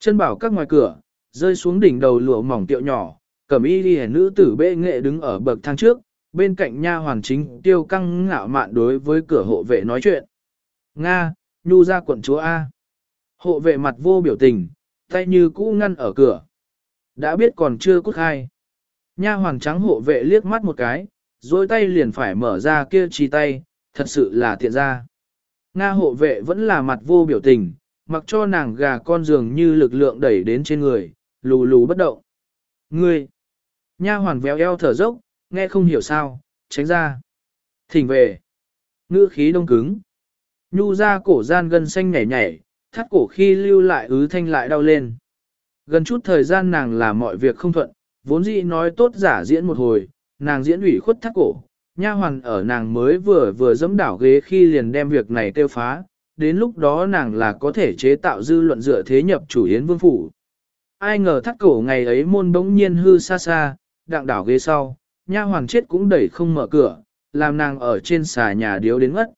Chân bảo các ngoài cửa, rơi xuống đỉnh đầu lụa mỏng tiệu nhỏ, cẩm y đi nữ tử bệ nghệ đứng ở bậc thang trước, bên cạnh nha hoàng chính tiêu căng ngạo mạn đối với cửa hộ vệ nói chuyện. Nga, nhu ra quận chúa A. Hộ vệ mặt vô biểu tình, tay như cũ ngăn ở cửa. Đã biết còn chưa cút khai. Nha hoàng trắng hộ vệ liếc mắt một cái, dối tay liền phải mở ra kia chi tay, thật sự là tiện ra. Nga hộ vệ vẫn là mặt vô biểu tình, mặc cho nàng gà con dường như lực lượng đẩy đến trên người, lù lù bất động. Ngươi! Nha hoàn véo eo thở dốc, nghe không hiểu sao, tránh ra. Thỉnh về. Ngữ khí đông cứng. Nhu ra cổ gian gân xanh nhảy nhảy, thắt cổ khi lưu lại ứ thanh lại đau lên. Gần chút thời gian nàng làm mọi việc không thuận, vốn dĩ nói tốt giả diễn một hồi, nàng diễn ủy khuất thắt cổ. Nha hoàn ở nàng mới vừa vừa dẫm đảo ghế khi liền đem việc này tiêu phá, đến lúc đó nàng là có thể chế tạo dư luận dựa thế nhập chủ yến vương phủ. Ai ngờ thắt cổ ngày ấy môn bỗng nhiên hư xa xa, đặng đảo ghế sau, nha hoàng chết cũng đẩy không mở cửa, làm nàng ở trên xà nhà điếu đến ngất.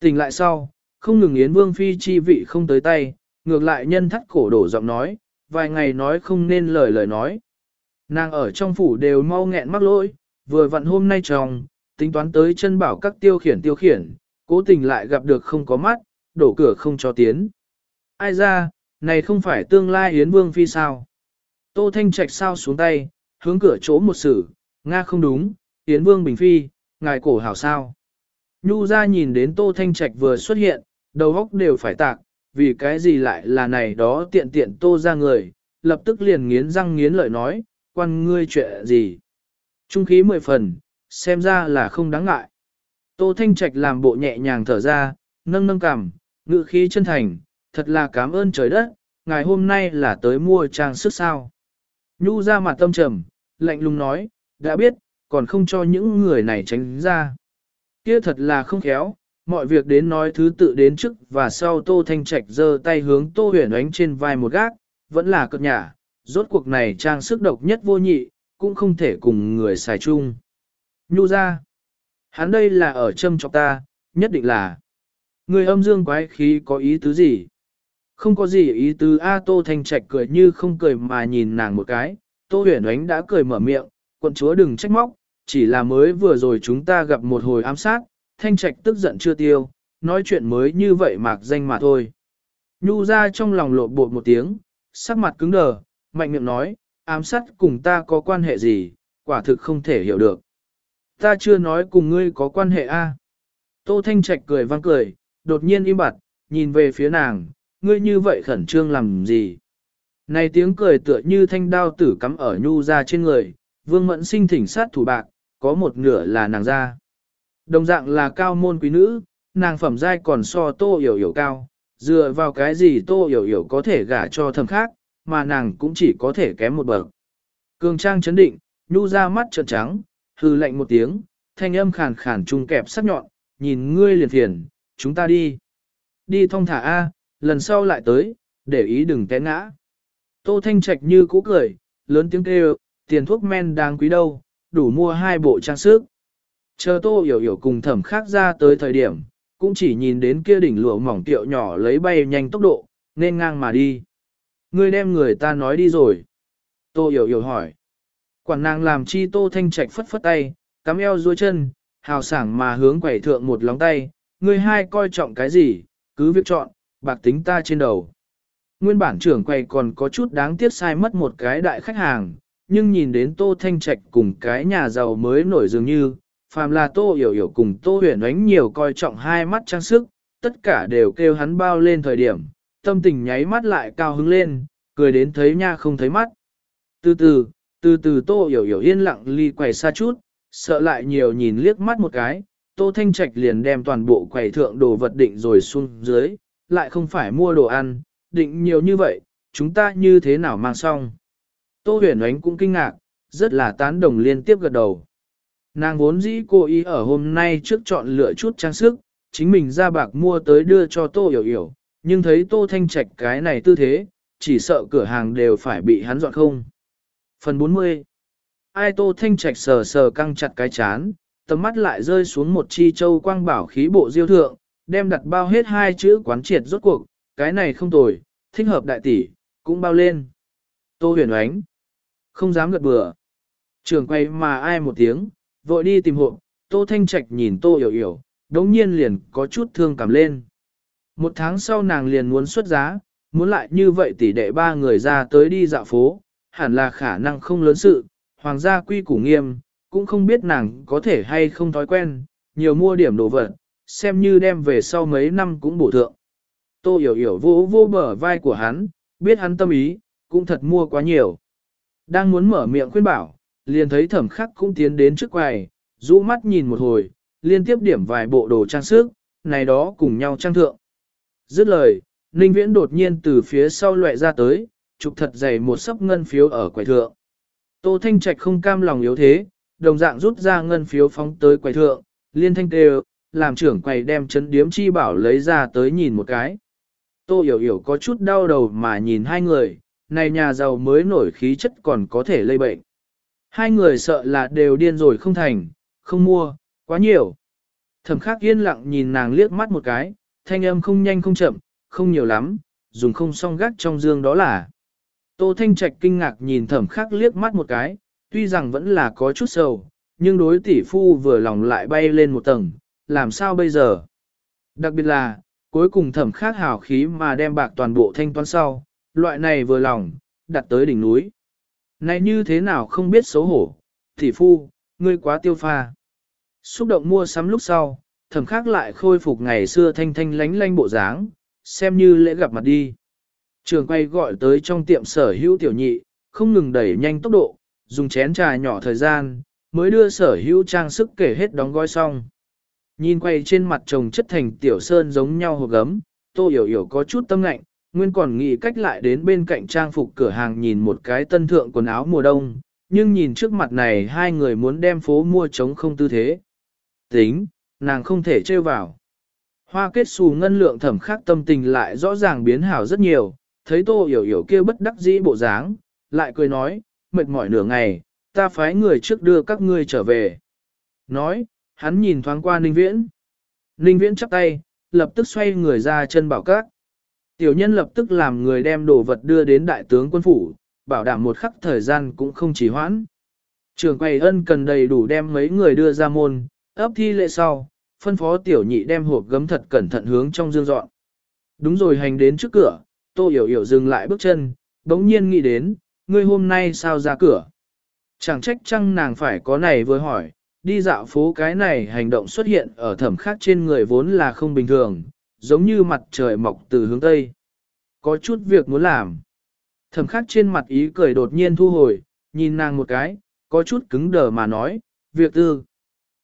Tỉnh lại sau, không ngừng yến vương phi chi vị không tới tay, ngược lại nhân thắt cổ đổ giọng nói, vài ngày nói không nên lời lời nói. Nàng ở trong phủ đều mau nghẹn mắc lỗi, vừa vặn hôm nay chồng, tính toán tới chân bảo các tiêu khiển tiêu khiển, cố tình lại gặp được không có mắt, đổ cửa không cho tiến. Ai ra, này không phải tương lai Yến Vương Phi sao? Tô Thanh Trạch sao xuống tay, hướng cửa chỗ một sử, Nga không đúng, Yến Vương Bình Phi, ngài cổ hảo sao? Nhu ra nhìn đến Tô Thanh Trạch vừa xuất hiện, đầu óc đều phải tạc, vì cái gì lại là này đó tiện tiện Tô ra người, lập tức liền nghiến răng nghiến lợi nói, quan ngươi chuyện gì? Trung khí mười phần, xem ra là không đáng ngại. Tô Thanh Trạch làm bộ nhẹ nhàng thở ra, nâng nâng cằm, ngự khí chân thành, thật là cảm ơn trời đất, ngày hôm nay là tới mua trang sức sao. Nhu ra mặt tâm trầm, lạnh lùng nói, đã biết, còn không cho những người này tránh ra. Kia thật là không khéo, mọi việc đến nói thứ tự đến trước và sau Tô Thanh Trạch giơ tay hướng Tô Huyền ánh trên vai một gác, vẫn là cất nhả, rốt cuộc này trang sức độc nhất vô nhị, cũng không thể cùng người xài chung. Nhu ra, hắn đây là ở châm chọc ta, nhất định là người âm dương quái khí có ý tứ gì? Không có gì ý tứ A Tô Thanh Trạch cười như không cười mà nhìn nàng một cái, Tô huyền ánh đã cười mở miệng, quận chúa đừng trách móc, chỉ là mới vừa rồi chúng ta gặp một hồi ám sát, Thanh Trạch tức giận chưa tiêu, nói chuyện mới như vậy mạc danh mà thôi. Nhu ra trong lòng lộ bột một tiếng, sắc mặt cứng đờ, mạnh miệng nói, ám sát cùng ta có quan hệ gì, quả thực không thể hiểu được. Ta chưa nói cùng ngươi có quan hệ a. Tô Thanh Trạch cười vang cười, đột nhiên im bặt, nhìn về phía nàng, ngươi như vậy khẩn trương làm gì? Này tiếng cười tựa như thanh đao tử cắm ở nhu ra trên người, vương mẫn sinh thỉnh sát thủ bạc, có một nửa là nàng ra. Đồng dạng là cao môn quý nữ, nàng phẩm giai còn so tô hiểu hiểu cao, dựa vào cái gì tô hiểu hiểu có thể gả cho thầm khác, mà nàng cũng chỉ có thể kém một bậc. Cường trang chấn định, nhu ra mắt trợn trắng, hư lạnh một tiếng, thanh âm khàn khàn trung kẹp sắc nhọn, nhìn ngươi liền thiền. chúng ta đi. Đi thong thả A, lần sau lại tới, để ý đừng té ngã. Tô Thanh Trạch như cũ cười, lớn tiếng kêu, tiền thuốc men đáng quý đâu, đủ mua hai bộ trang sức. Chờ Tô Hiểu Hiểu cùng thẩm khác ra tới thời điểm, cũng chỉ nhìn đến kia đỉnh lụa mỏng tiệu nhỏ lấy bay nhanh tốc độ, nên ngang mà đi. Ngươi đem người ta nói đi rồi. Tô Hiểu Hiểu hỏi. Quản nàng làm chi Tô Thanh Trạch phất phất tay, cắm eo duỗi chân, hào sảng mà hướng quẩy thượng một lóng tay, ngươi hai coi trọng cái gì, cứ việc chọn, bạc tính ta trên đầu. Nguyên bản trưởng quầy còn có chút đáng tiếc sai mất một cái đại khách hàng, nhưng nhìn đến Tô Thanh Trạch cùng cái nhà giàu mới nổi dường như, phàm là Tô Hiểu Hiểu cùng Tô Huyền ánh nhiều coi trọng hai mắt trang sức, tất cả đều kêu hắn bao lên thời điểm, tâm tình nháy mắt lại cao hứng lên, cười đến thấy nha không thấy mắt. Từ từ, từ từ Tô Hiểu Hiểu yên lặng ly quầy xa chút, sợ lại nhiều nhìn liếc mắt một cái, Tô Thanh Trạch liền đem toàn bộ quầy thượng đồ vật định rồi xuống dưới, lại không phải mua đồ ăn, định nhiều như vậy, chúng ta như thế nào mang xong. Tô huyền ánh cũng kinh ngạc, rất là tán đồng liên tiếp gật đầu. Nàng vốn dĩ cô ý ở hôm nay trước chọn lựa chút trang sức, chính mình ra bạc mua tới đưa cho Tô Hiểu Hiểu, nhưng thấy Tô Thanh Trạch cái này tư thế, chỉ sợ cửa hàng đều phải bị hắn dọn không. Phần 40 Ai Tô Thanh Trạch sờ sờ căng chặt cái chán, tầm mắt lại rơi xuống một chi châu quang bảo khí bộ diêu thượng, đem đặt bao hết hai chữ quán triệt rốt cuộc, cái này không tồi, thích hợp đại tỷ, cũng bao lên. Tô huyền oánh, không dám gật bừa. Trường quay mà ai một tiếng, vội đi tìm hộ, Tô Thanh Trạch nhìn Tô Hiểu Hiểu, đống nhiên liền có chút thương cảm lên. Một tháng sau nàng liền muốn xuất giá, muốn lại như vậy tỷ đệ ba người ra tới đi dạo phố, hẳn là khả năng không lớn sự, hoàng gia quy củ nghiêm, cũng không biết nàng có thể hay không thói quen, nhiều mua điểm đồ vật, xem như đem về sau mấy năm cũng bổ thượng. Tô hiểu hiểu vô vô bờ vai của hắn, biết hắn tâm ý, cũng thật mua quá nhiều. Đang muốn mở miệng khuyên bảo, liền thấy thẩm khắc cũng tiến đến trước quầy, rũ mắt nhìn một hồi, liên tiếp điểm vài bộ đồ trang sức, này đó cùng nhau trang thượng. Dứt lời, Ninh Viễn đột nhiên từ phía sau loại ra tới, chụp thật dày một sấp ngân phiếu ở quầy thượng. Tô Thanh Trạch không cam lòng yếu thế, đồng dạng rút ra ngân phiếu phóng tới quầy thượng, liên thanh kêu, làm trưởng quầy đem chấn điếm chi bảo lấy ra tới nhìn một cái. Tô hiểu hiểu có chút đau đầu mà nhìn hai người, này nhà giàu mới nổi khí chất còn có thể lây bệnh. Hai người sợ là đều điên rồi không thành, không mua, quá nhiều. Thẩm khắc yên lặng nhìn nàng liếc mắt một cái, thanh âm không nhanh không chậm, không nhiều lắm, dùng không song gắt trong dương đó là. Tô Thanh Trạch kinh ngạc nhìn thẩm khắc liếc mắt một cái, tuy rằng vẫn là có chút sầu, nhưng đối tỷ phu vừa lòng lại bay lên một tầng, làm sao bây giờ? Đặc biệt là, cuối cùng thẩm khắc hào khí mà đem bạc toàn bộ thanh toán sau, loại này vừa lòng, đặt tới đỉnh núi. Này như thế nào không biết xấu hổ, thị phu, ngươi quá tiêu pha. Xúc động mua sắm lúc sau, thẩm khác lại khôi phục ngày xưa thanh thanh lánh lánh bộ dáng, xem như lễ gặp mặt đi. Trường quay gọi tới trong tiệm sở hữu tiểu nhị, không ngừng đẩy nhanh tốc độ, dùng chén trà nhỏ thời gian, mới đưa sở hữu trang sức kể hết đóng gói xong. Nhìn quay trên mặt chồng chất thành tiểu sơn giống nhau hộp gấm, tô hiểu hiểu có chút tâm ngạnh, nguyên còn nghĩ cách lại đến bên cạnh trang phục cửa hàng nhìn một cái tân thượng quần áo mùa đông, nhưng nhìn trước mặt này hai người muốn đem phố mua trống không tư thế. Tính, nàng không thể trêu vào. Hoa kết xù ngân lượng thẩm khắc tâm tình lại rõ ràng biến hảo rất nhiều, thấy tô hiểu hiểu kia bất đắc dĩ bộ dáng, lại cười nói, mệt mỏi nửa ngày, ta phái người trước đưa các ngươi trở về. Nói, hắn nhìn thoáng qua Ninh Viễn. Ninh Viễn chắp tay, lập tức xoay người ra chân bảo các. Tiểu nhân lập tức làm người đem đồ vật đưa đến đại tướng quân phủ, bảo đảm một khắc thời gian cũng không chỉ hoãn. Trường quầy ân cần đầy đủ đem mấy người đưa ra môn, ấp thi lệ sau, phân phó tiểu nhị đem hộp gấm thật cẩn thận hướng trong dương dọn. Đúng rồi hành đến trước cửa, tô hiểu hiểu dừng lại bước chân, đống nhiên nghĩ đến, ngươi hôm nay sao ra cửa. Chẳng trách chăng nàng phải có này với hỏi, đi dạo phố cái này hành động xuất hiện ở thẩm khác trên người vốn là không bình thường, giống như mặt trời mọc từ hướng Tây. Có chút việc muốn làm. Thẩm khắc trên mặt ý cười đột nhiên thu hồi, nhìn nàng một cái, có chút cứng đờ mà nói, việc tư.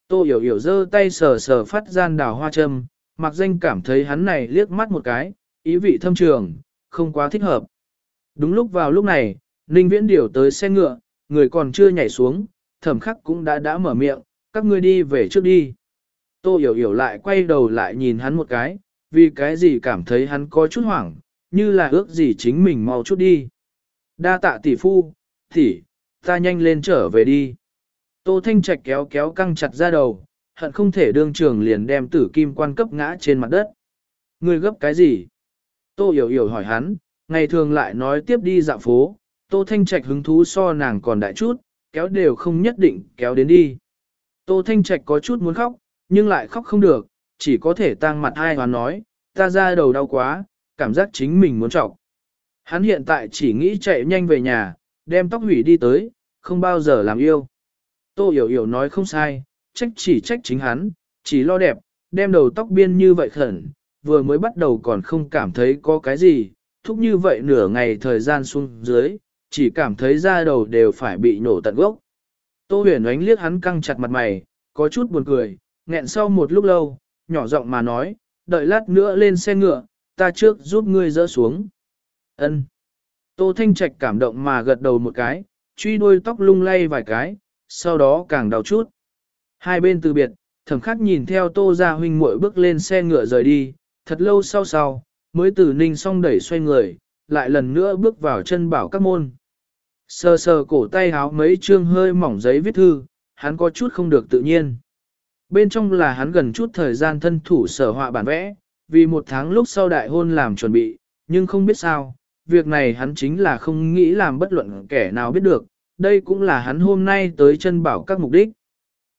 Tô hiểu hiểu giơ tay sờ sờ phát gian đào hoa châm, mặc danh cảm thấy hắn này liếc mắt một cái, ý vị thâm trường, không quá thích hợp. Đúng lúc vào lúc này, Ninh Viễn điều tới xe ngựa, người còn chưa nhảy xuống, thẩm khắc cũng đã đã mở miệng, các ngươi đi về trước đi. Tô hiểu hiểu lại quay đầu lại nhìn hắn một cái, vì cái gì cảm thấy hắn có chút hoảng, như là ước gì chính mình mau chút đi. Đa tạ tỷ phu, tỷ, ta nhanh lên trở về đi. Tô Thanh Trạch kéo kéo căng chặt ra đầu, hận không thể đương trường liền đem tử kim quan cấp ngã trên mặt đất. người gấp cái gì? Tô hiểu hiểu hỏi hắn, ngày thường lại nói tiếp đi dạo phố, Tô Thanh Trạch hứng thú so nàng còn đại chút, kéo đều không nhất định kéo đến đi. Tô Thanh Trạch có chút muốn khóc, nhưng lại khóc không được, chỉ có thể tang mặt hai hoán nói, ta ra đầu đau quá, cảm giác chính mình muốn trọc. Hắn hiện tại chỉ nghĩ chạy nhanh về nhà, đem tóc hủy đi tới, không bao giờ làm yêu. Tô Hiểu Hiểu nói không sai, trách chỉ trách chính hắn, chỉ lo đẹp, đem đầu tóc biên như vậy khẩn, vừa mới bắt đầu còn không cảm thấy có cái gì, thúc như vậy nửa ngày thời gian xuống dưới, chỉ cảm thấy da đầu đều phải bị nổ tận gốc. Tô huyền ánh liếc hắn căng chặt mặt mày, có chút buồn cười, nghẹn sau một lúc lâu, nhỏ giọng mà nói, đợi lát nữa lên xe ngựa, ta trước giúp ngươi dỡ xuống. Ân. Tô Thanh Trạch cảm động mà gật đầu một cái, truy đuôi tóc lung lay vài cái, sau đó càng đau chút. Hai bên từ biệt, thẩm khắc nhìn theo Tô Gia Huynh muội bước lên xe ngựa rời đi, thật lâu sau sau, mới từ ninh song đẩy xoay người, lại lần nữa bước vào chân bảo các môn. Sờ sờ cổ tay háo mấy chương hơi mỏng giấy viết thư, hắn có chút không được tự nhiên. Bên trong là hắn gần chút thời gian thân thủ sở họa bản vẽ, vì một tháng lúc sau đại hôn làm chuẩn bị, nhưng không biết sao, việc này hắn chính là không nghĩ làm bất luận kẻ nào biết được, đây cũng là hắn hôm nay tới chân bảo các mục đích.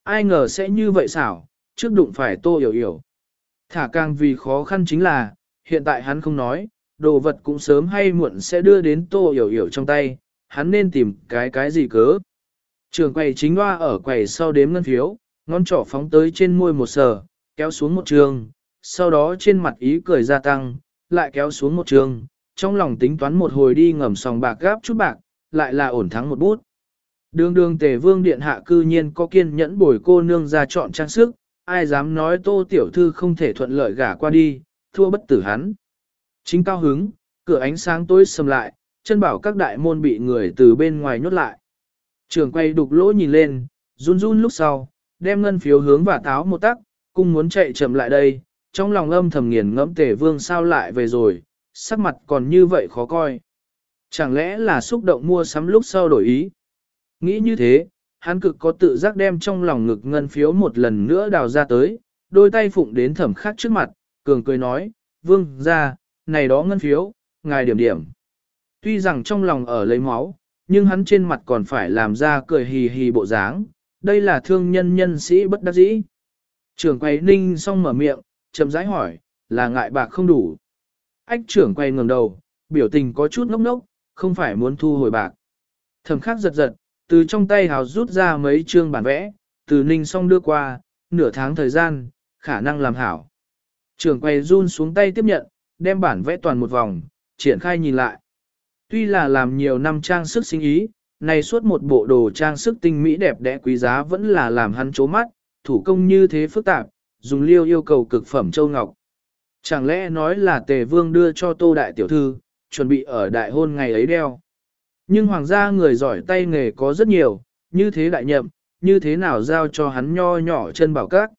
Ai ngờ sẽ như vậy xảo, trước đụng phải tô hiểu hiểu. Thả càng vì khó khăn chính là, hiện tại hắn không nói, đồ vật cũng sớm hay muộn sẽ đưa đến tô hiểu hiểu trong tay, hắn nên tìm cái cái gì cớ. Trường quầy chính hoa ở quầy sau đếm ngân phiếu, ngón trỏ phóng tới trên môi một sờ, kéo xuống một trường, sau đó trên mặt ý cười gia tăng, lại kéo xuống một trường, trong lòng tính toán một hồi đi ngầm sòng bạc gáp chút bạc, lại là ổn thắng một bút. Đường đường tề vương điện hạ cư nhiên có kiên nhẫn bồi cô nương ra chọn trang sức, ai dám nói tô tiểu thư không thể thuận lợi gả qua đi, thua bất tử hắn. Chính cao hứng, cửa ánh sáng tối sầm lại, chân bảo các đại môn bị người từ bên ngoài nhốt lại. Trường quay đục lỗ nhìn lên, run run lúc sau, đem ngân phiếu hướng và táo một tắc, cung muốn chạy chậm lại đây, trong lòng âm thầm nghiền ngẫm tề vương sao lại về rồi, sắc mặt còn như vậy khó coi. Chẳng lẽ là xúc động mua sắm lúc sau đổi ý? Nghĩ như thế, hắn cực có tự giác đem trong lòng ngực ngân phiếu một lần nữa đào ra tới, đôi tay phụng đến thẩm khắc trước mặt, cường cười nói, vương ra, này đó ngân phiếu, ngài điểm điểm. Tuy rằng trong lòng ở lấy máu, nhưng hắn trên mặt còn phải làm ra cười hì hì bộ dáng, đây là thương nhân nhân sĩ bất đắc dĩ. Trưởng quầy ninh xong mở miệng, chậm rãi hỏi, là ngại bạc không đủ. Ách trưởng quầy ngẩng đầu, biểu tình có chút ngốc ngốc, không phải muốn thu hồi bạc. Thẩm khắc giật giật, từ trong tay hào rút ra mấy chương bản vẽ, từ ninh xong đưa qua, nửa tháng thời gian, khả năng làm hảo. Trưởng quầy run xuống tay tiếp nhận, đem bản vẽ toàn một vòng, triển khai nhìn lại. Tuy là làm nhiều năm trang sức sinh ý, này suốt một bộ đồ trang sức tinh mỹ đẹp đẽ quý giá vẫn là làm hắn chố mắt, thủ công như thế phức tạp, dùng liêu yêu cầu cực phẩm châu ngọc. Chẳng lẽ nói là tề vương đưa cho tô đại tiểu thư, chuẩn bị ở đại hôn ngày ấy đeo. Nhưng hoàng gia người giỏi tay nghề có rất nhiều, như thế đại nhậm, như thế nào giao cho hắn nho nhỏ chân bảo cát?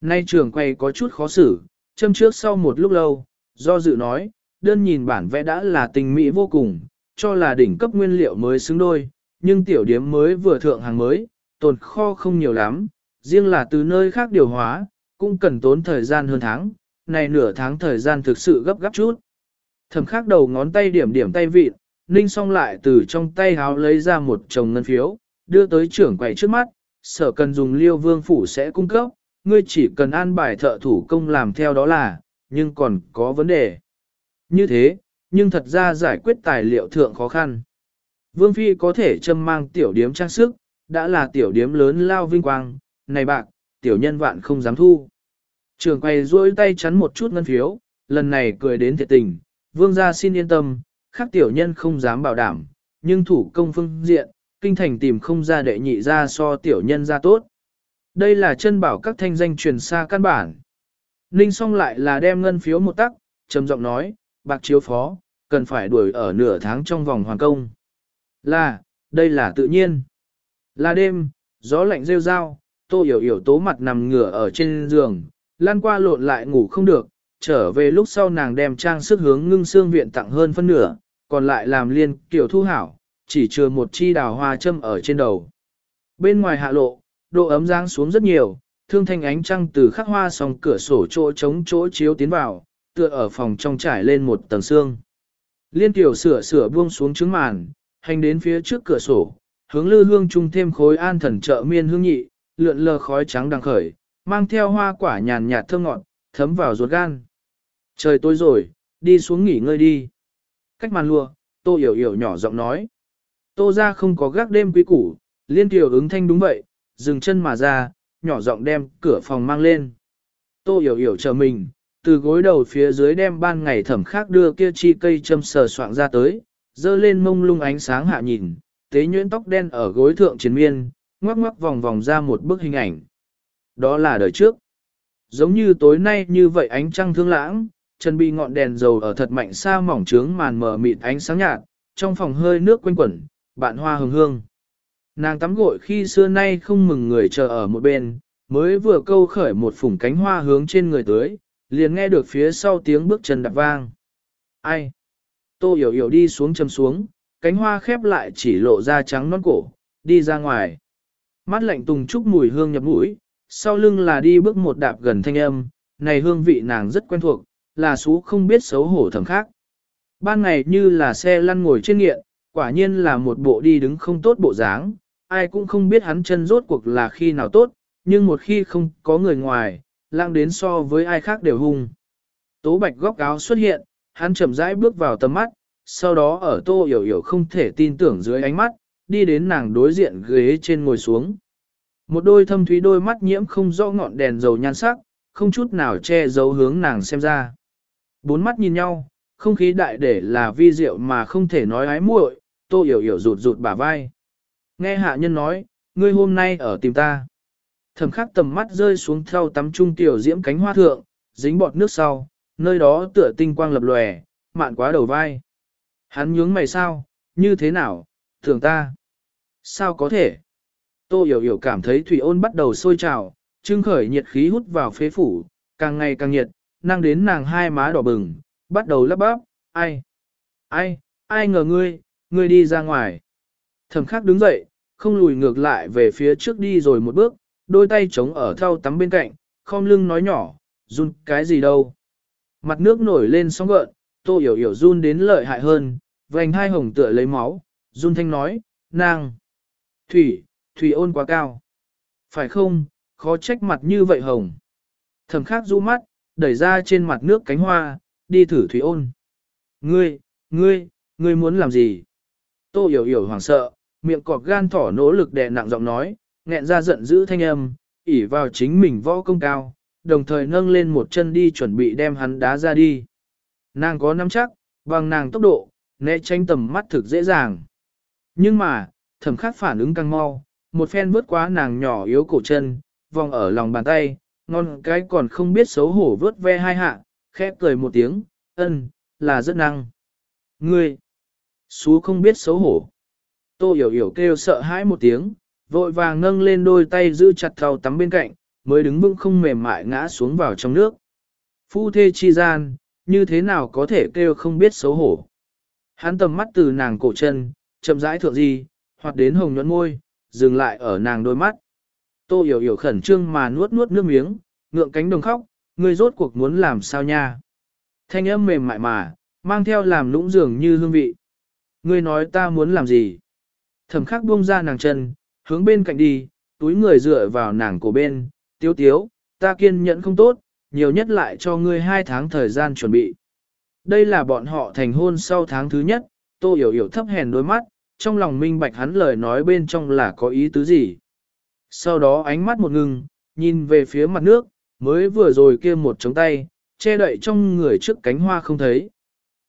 Nay trường quay có chút khó xử, châm trước sau một lúc lâu, do dự nói, đơn nhìn bản vẽ đã là tình mỹ vô cùng, cho là đỉnh cấp nguyên liệu mới xứng đôi, nhưng tiểu điếm mới vừa thượng hàng mới, tồn kho không nhiều lắm, riêng là từ nơi khác điều hóa, cũng cần tốn thời gian hơn tháng, này nửa tháng thời gian thực sự gấp gáp chút. Thầm khắc đầu ngón tay điểm điểm tay vịt, ninh xong lại từ trong tay háo lấy ra một chồng ngân phiếu, đưa tới trưởng quầy trước mắt, sở cần dùng liêu vương phủ sẽ cung cấp, ngươi chỉ cần an bài thợ thủ công làm theo đó là, nhưng còn có vấn đề. Như thế, nhưng thật ra giải quyết tài liệu thượng khó khăn. Vương Phi có thể châm mang tiểu điếm trang sức, đã là tiểu điếm lớn lao vinh quang, này bạc, tiểu nhân vạn không dám thu. Trường quay duỗi tay chắn một chút ngân phiếu, lần này cười đến thiệt tình, vương gia xin yên tâm, khác tiểu nhân không dám bảo đảm, nhưng thủ công phương diện, kinh thành tìm không ra đệ nhị ra so tiểu nhân ra tốt. Đây là chân bảo các thanh danh truyền xa căn bản. Ninh song lại là đem ngân phiếu một tắc, trầm giọng nói, bạc chiếu phó, cần phải đuổi ở nửa tháng trong vòng hoàn công. Là, đây là tự nhiên. Là đêm, gió lạnh rêu rao, tô hiểu hiểu tố mặt nằm ngửa ở trên giường, lan qua lộn lại ngủ không được, trở về lúc sau nàng đem trang sức hướng ngưng xương viện tặng hơn phân nửa, còn lại làm liên kiểu thu hảo, chỉ chừa một chi đào hoa châm ở trên đầu. Bên ngoài hạ lộ, độ ấm giáng xuống rất nhiều, thương thanh ánh trăng từ khắc hoa song cửa sổ chỗ trống chỗ chiếu tiến vào, tựa ở phòng trong trải lên một tầng xương. Liên tiểu sửa sửa buông xuống trứng màn, hành đến phía trước cửa sổ, hướng lư hương trung thêm khối an thần trợ miên hương nhị, lượn lờ khói trắng đang khởi, mang theo hoa quả nhàn nhạt thơm ngọt, thấm vào ruột gan. Trời tối rồi, đi xuống nghỉ ngơi đi. Cách màn lùa, tô hiểu hiểu nhỏ giọng nói. Tô ra không có gác đêm quý củ, liên tiểu ứng thanh đúng vậy, dừng chân mà ra, nhỏ giọng đem cửa phòng mang lên. Tô hiểu hiểu chờ mình, từ gối đầu phía dưới đem ban ngày thẩm khác đưa kia chi cây châm sờ soạn ra tới, dơ lên mông lung ánh sáng hạ nhìn, tế nhuyễn tóc đen ở gối thượng chiến miên, ngoắc ngoắc vòng vòng ra một bức hình ảnh. Đó là đời trước. Giống như tối nay như vậy ánh trăng thương lãng, chân bị ngọn đèn dầu ở thật mạnh xa mỏng trướng màn mờ mịt ánh sáng nhạt, trong phòng hơi nước quanh quẩn, bạn hoa hương hương. Nàng tắm gội khi xưa nay không mừng người chờ ở một bên, mới vừa câu khởi một phủng cánh hoa hướng trên người tới, liền nghe được phía sau tiếng bước chân đạp vang. Ai? Tô hiểu hiểu đi xuống châm xuống, cánh hoa khép lại chỉ lộ ra trắng non cổ, đi ra ngoài. Mắt lạnh tùng trúc mùi hương nhập mũi, sau lưng là đi bước một đạp gần thanh âm, này hương vị nàng rất quen thuộc, là xú không biết xấu hổ thầm khác. Ban ngày như là xe lăn ngồi trên nghiện, quả nhiên là một bộ đi đứng không tốt bộ dáng, ai cũng không biết hắn chân rốt cuộc là khi nào tốt, nhưng một khi không có người ngoài, lang đến so với ai khác đều hung. Tố bạch góc áo xuất hiện, hắn chậm rãi bước vào tầm mắt, sau đó ở tô hiểu hiểu không thể tin tưởng dưới ánh mắt, đi đến nàng đối diện ghế trên ngồi xuống. Một đôi thâm thúy đôi mắt nhiễm không rõ ngọn đèn dầu nhan sắc, không chút nào che giấu hướng nàng xem ra. Bốn mắt nhìn nhau, không khí đại để là vi diệu mà không thể nói ái muội, tô hiểu hiểu rụt rụt bả vai. Nghe hạ nhân nói, ngươi hôm nay ở tìm ta. Thẩm khắc tầm mắt rơi xuống theo tắm trung tiểu diễm cánh hoa thượng, dính bọt nước sau, nơi đó tựa tinh quang lập lòe, mạn quá đầu vai. Hắn nhướng mày sao, như thế nào, thường ta. Sao có thể? Tô hiểu hiểu cảm thấy thủy ôn bắt đầu sôi trào, trưng khởi nhiệt khí hút vào phế phủ, càng ngày càng nhiệt, năng đến nàng hai má đỏ bừng, bắt đầu lắp bắp, ai? Ai, ai ngờ ngươi, ngươi đi ra ngoài. Thẩm khắc đứng dậy, không lùi ngược lại về phía trước đi rồi một bước, đôi tay chống ở thau tắm bên cạnh, khom lưng nói nhỏ, run cái gì đâu. Mặt nước nổi lên sóng gợn, tô hiểu hiểu run đến lợi hại hơn, vành hai hồng tựa lấy máu, run thanh nói, nàng. Thủy, thủy ôn quá cao. Phải không, khó trách mặt như vậy hồng. Thẩm khắc rũ mắt, đẩy ra trên mặt nước cánh hoa, đi thử thủy ôn. Ngươi, ngươi, ngươi muốn làm gì? Tô hiểu hiểu hoảng sợ, miệng cọt gan thỏ nỗ lực đè nặng giọng nói, nghẹn ra giận dữ thanh âm, ỉ vào chính mình võ công cao, đồng thời nâng lên một chân đi chuẩn bị đem hắn đá ra đi. Nàng có nắm chắc, bằng nàng tốc độ, né tránh tầm mắt thực dễ dàng. Nhưng mà, thẩm khắc phản ứng càng mau, một phen vớt quá nàng nhỏ yếu cổ chân, vòng ở lòng bàn tay, ngon cái còn không biết xấu hổ vớt ve hai hạ, khẽ cười một tiếng, ân, là rất năng. Ngươi, xú không biết xấu hổ. Tô hiểu hiểu kêu sợ hãi một tiếng, vội vàng nâng lên đôi tay giữ chặt thau tắm bên cạnh, mới đứng vững không mềm mại ngã xuống vào trong nước. Phu thê chi gian, như thế nào có thể kêu không biết xấu hổ. Hắn tầm mắt từ nàng cổ chân, chậm rãi thượng gì, hoặc đến hồng nhuận môi, dừng lại ở nàng đôi mắt. Tô hiểu hiểu khẩn trương mà nuốt nuốt nước miếng, ngượng cánh đồng khóc, ngươi rốt cuộc muốn làm sao nha. Thanh âm mềm mại mà, mang theo làm lũng dường như hương vị. Ngươi nói ta muốn làm gì? Thẩm khắc buông ra nàng chân, hướng bên cạnh đi, túi người dựa vào nàng cổ bên, tiếu tiếu, ta kiên nhẫn không tốt, nhiều nhất lại cho ngươi hai tháng thời gian chuẩn bị. Đây là bọn họ thành hôn sau tháng thứ nhất, tô hiểu hiểu thấp hèn đôi mắt, trong lòng minh bạch hắn lời nói bên trong là có ý tứ gì. Sau đó ánh mắt một ngừng, nhìn về phía mặt nước, mới vừa rồi kia một trống tay, che đậy trong người trước cánh hoa không thấy.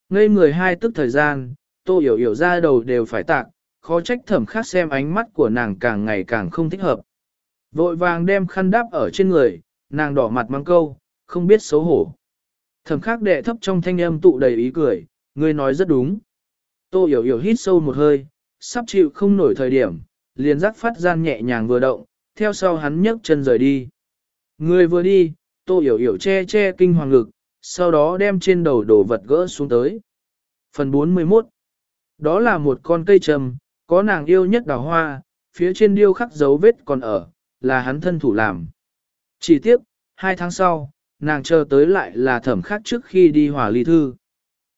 Ngây người hai tức thời gian, tô hiểu hiểu ra đầu đều phải tạc, khó trách thẩm khác xem ánh mắt của nàng càng ngày càng không thích hợp. Vội vàng đem khăn đáp ở trên người, nàng đỏ mặt mang câu, không biết xấu hổ. Thẩm khác đệ thấp trong thanh âm tụ đầy ý cười, ngươi nói rất đúng. Tô hiểu hiểu hít sâu một hơi, sắp chịu không nổi thời điểm, liền giác phát gian nhẹ nhàng vừa động, theo sau hắn nhấc chân rời đi. Người vừa đi, tô hiểu hiểu che che kinh hoàng ngực, sau đó đem trên đầu đồ vật gỡ xuống tới. Phần 41 Đó là một con cây trầm, có nàng yêu nhất đào hoa, phía trên điêu khắc dấu vết còn ở, là hắn thân thủ làm. Chỉ tiếp, hai tháng sau, nàng chờ tới lại là thẩm khắc trước khi đi hòa ly thư.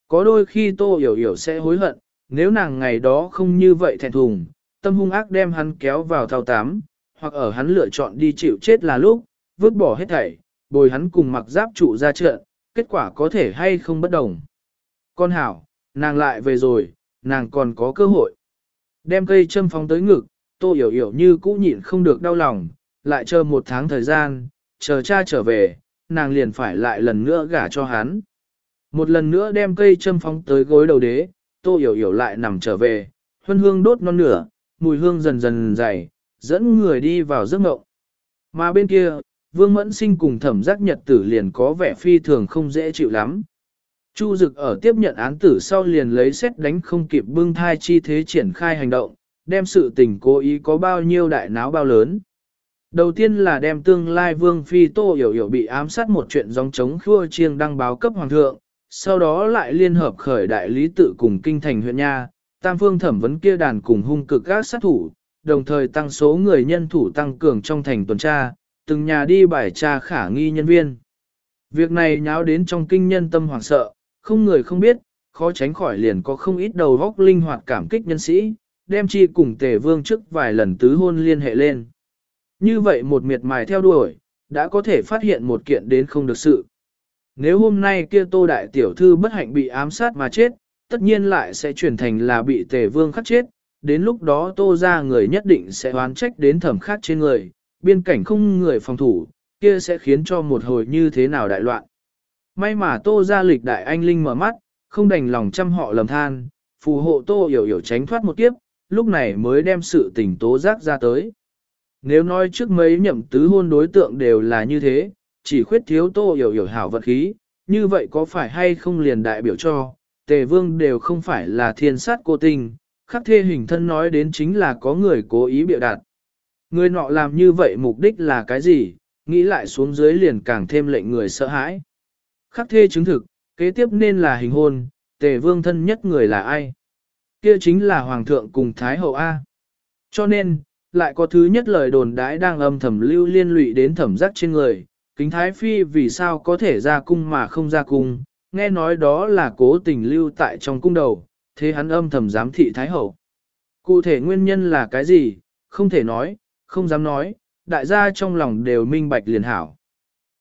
Có đôi khi tô hiểu hiểu sẽ hối hận, nếu nàng ngày đó không như vậy thẹn thùng, tâm hung ác đem hắn kéo vào thao tám, hoặc ở hắn lựa chọn đi chịu chết là lúc, vứt bỏ hết thảy, bồi hắn cùng mặc giáp trụ ra trận, kết quả có thể hay không bất đồng. Con hảo, nàng lại về rồi, nàng còn có cơ hội. Đem cây châm phóng tới ngực, tô hiểu hiểu như cũ nhịn không được đau lòng, lại chờ một tháng thời gian, chờ cha trở về, nàng liền phải lại lần nữa gả cho hắn. Một lần nữa đem cây châm phóng tới gối đầu đế, tô hiểu hiểu lại nằm trở về, huân hương đốt non nửa, mùi hương dần dần dày, dẫn người đi vào giấc mộng. Mà bên kia, Vương Mẫn Sinh cùng thẩm giác nhật tử liền có vẻ phi thường không dễ chịu lắm. Chu Dực ở tiếp nhận án tử sau liền lấy xét đánh không kịp bưng thai chi thế triển khai hành động, đem sự tình cố ý có bao nhiêu đại náo bao lớn. Đầu tiên là đem tương lai Vương Phi Tô Hiểu Hiểu bị ám sát một chuyện dòng chống khua chiêng đăng báo cấp Hoàng thượng, sau đó lại liên hợp khởi đại lý tự cùng kinh thành huyện nha, tam phương thẩm vấn kia đàn cùng hung cực các sát thủ, đồng thời tăng số người nhân thủ tăng cường trong thành tuần tra, từng nhà đi bài tra khả nghi nhân viên. Việc này nháo đến trong kinh nhân tâm hoảng sợ, không người không biết, khó tránh khỏi liền có không ít đầu góc linh hoạt cảm kích nhân sĩ, đem chi cùng tề vương trước vài lần tứ hôn liên hệ lên. Như vậy một miệt mài theo đuổi, đã có thể phát hiện một kiện đến không được sự. Nếu hôm nay kia tô đại tiểu thư bất hạnh bị ám sát mà chết, tất nhiên lại sẽ chuyển thành là bị tề vương khắc chết, đến lúc đó tô ra người nhất định sẽ oán trách đến thẩm khắc trên người, biên cảnh không người phòng thủ, kia sẽ khiến cho một hồi như thế nào đại loạn. May mà tô ra lịch đại anh linh mở mắt, không đành lòng chăm họ lầm than, phù hộ tô hiểu hiểu tránh thoát một kiếp, lúc này mới đem sự tình tố giác ra tới. Nếu nói trước mấy nhậm tứ hôn đối tượng đều là như thế, chỉ khuyết thiếu tô hiểu hiểu hảo vật khí, như vậy có phải hay không liền đại biểu cho, tề vương đều không phải là thiên sát cô tình, khắc thê hình thân nói đến chính là có người cố ý biểu đạt. Người nọ làm như vậy mục đích là cái gì, nghĩ lại xuống dưới liền càng thêm lệnh người sợ hãi. Khắc thê chứng thực, kế tiếp nên là hình hôn, tề vương thân nhất người là ai? Kia chính là Hoàng thượng cùng Thái hậu A. Cho nên, lại có thứ nhất lời đồn đãi đang âm thầm lưu liên lụy đến thẩm giác trên người, kính Thái Phi vì sao có thể ra cung mà không ra cung, nghe nói đó là cố tình lưu tại trong cung đầu, thế hắn âm thầm giám thị Thái Hậu. Cụ thể nguyên nhân là cái gì, không thể nói, không dám nói, đại gia trong lòng đều minh bạch liền hảo.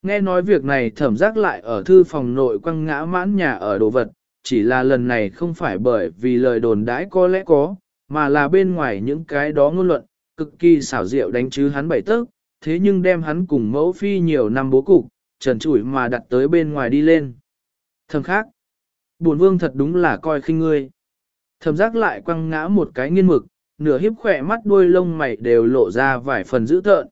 Nghe nói việc này thẩm giác lại ở thư phòng nội quăng ngã mãn nhà ở đồ vật, chỉ là lần này không phải bởi vì lời đồn đãi có lẽ có, mà là bên ngoài những cái đó ngôn luận, cực kỳ xảo diệu đánh chứ hắn bảy tấc, thế nhưng đem hắn cùng mẫu phi nhiều năm bố cục, trần trụi mà đặt tới bên ngoài đi lên. Thầm khác, buồn vương thật đúng là coi khinh ngươi. Thầm giác lại quăng ngã một cái nghiên mực, nửa hiếp khỏe mắt đuôi lông mày đều lộ ra vài phần dữ tợn.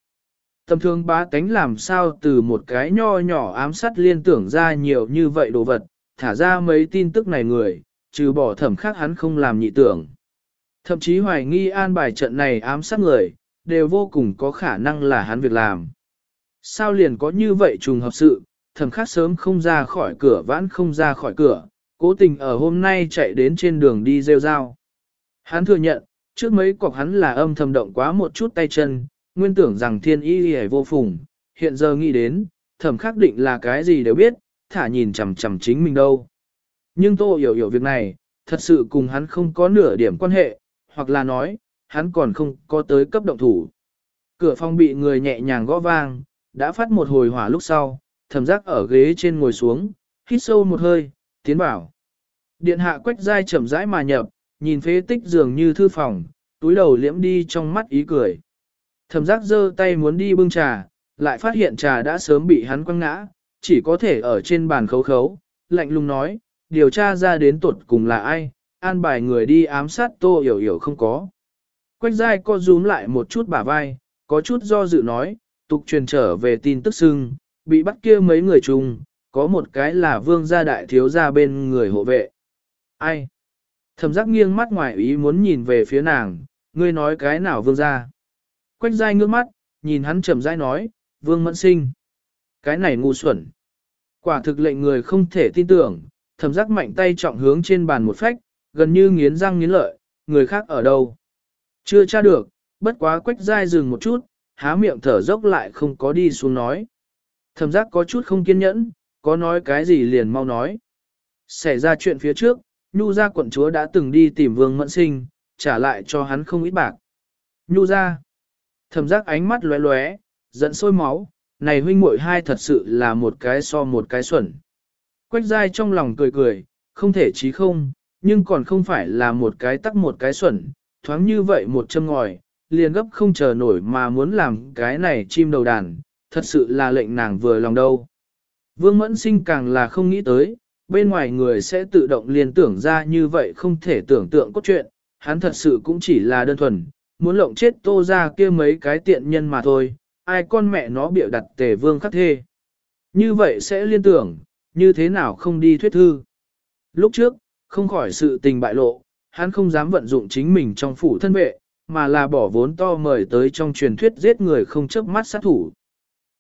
Tầm thương bá tánh làm sao từ một cái nho nhỏ ám sát liên tưởng ra nhiều như vậy đồ vật, thả ra mấy tin tức này người, trừ bỏ thẩm khác hắn không làm nhị tưởng. Thậm chí hoài nghi an bài trận này ám sát người, đều vô cùng có khả năng là hắn việc làm. Sao liền có như vậy trùng hợp sự, thẩm khác sớm không ra khỏi cửa vãn không ra khỏi cửa, cố tình ở hôm nay chạy đến trên đường đi rêu rao. Hắn thừa nhận, trước mấy cọc hắn là âm thầm động quá một chút tay chân, nguyên tưởng rằng thiên y hề vô phùng, hiện giờ nghĩ đến, thẩm khắc định là cái gì đều biết, thả nhìn chằm chằm chính mình đâu. Nhưng tô hiểu hiểu việc này, thật sự cùng hắn không có nửa điểm quan hệ, hoặc là nói, hắn còn không có tới cấp động thủ. Cửa phòng bị người nhẹ nhàng gõ vang, đã phát một hồi hỏa lúc sau, thẩm giác ở ghế trên ngồi xuống, hít sâu một hơi, tiến bảo. Điện hạ quách dai chậm rãi mà nhập, nhìn phế tích dường như thư phòng, túi đầu liễm đi trong mắt ý cười. Thẩm giác giơ tay muốn đi bưng trà, lại phát hiện trà đã sớm bị hắn quăng ngã, chỉ có thể ở trên bàn khấu khấu, lạnh lùng nói, điều tra ra đến tuột cùng là ai, an bài người đi ám sát tô hiểu hiểu không có. Quách dai co rúm lại một chút bả vai, có chút do dự nói, tục truyền trở về tin tức xưng, bị bắt kia mấy người chung, có một cái là vương gia đại thiếu gia bên người hộ vệ. Ai? Thẩm giác nghiêng mắt ngoài ý muốn nhìn về phía nàng, ngươi nói cái nào vương gia? Quách dai ngước mắt, nhìn hắn chậm rãi nói, vương mẫn sinh. Cái này ngu xuẩn. Quả thực lệnh người không thể tin tưởng, thẩm giác mạnh tay trọng hướng trên bàn một phách, gần như nghiến răng nghiến lợi, người khác ở đâu. Chưa tra được, bất quá quách dai dừng một chút, há miệng thở dốc lại không có đi xuống nói. Thẩm giác có chút không kiên nhẫn, có nói cái gì liền mau nói. Xảy ra chuyện phía trước, Nhu gia quận chúa đã từng đi tìm vương mẫn sinh, trả lại cho hắn không ít bạc. Nhu gia. Thẩm giác ánh mắt lóe lóe, giận sôi máu, này huynh muội hai thật sự là một cái so một cái xuẩn. Quách dai trong lòng cười cười, không thể chí không, nhưng còn không phải là một cái tắc một cái xuẩn, thoáng như vậy một châm ngòi, liền gấp không chờ nổi mà muốn làm cái này chim đầu đàn, thật sự là lệnh nàng vừa lòng đâu. Vương Mẫn Sinh càng là không nghĩ tới, bên ngoài người sẽ tự động liên tưởng ra như vậy không thể tưởng tượng cốt truyện, hắn thật sự cũng chỉ là đơn thuần, muốn lộng chết tô ra kia mấy cái tiện nhân mà thôi, ai con mẹ nó bịa đặt tề vương khắc thê. Như vậy sẽ liên tưởng, như thế nào không đi thuyết thư. Lúc trước, không khỏi sự tình bại lộ, hắn không dám vận dụng chính mình trong phủ thân vệ, mà là bỏ vốn to mời tới trong truyền thuyết giết người không chớp mắt sát thủ.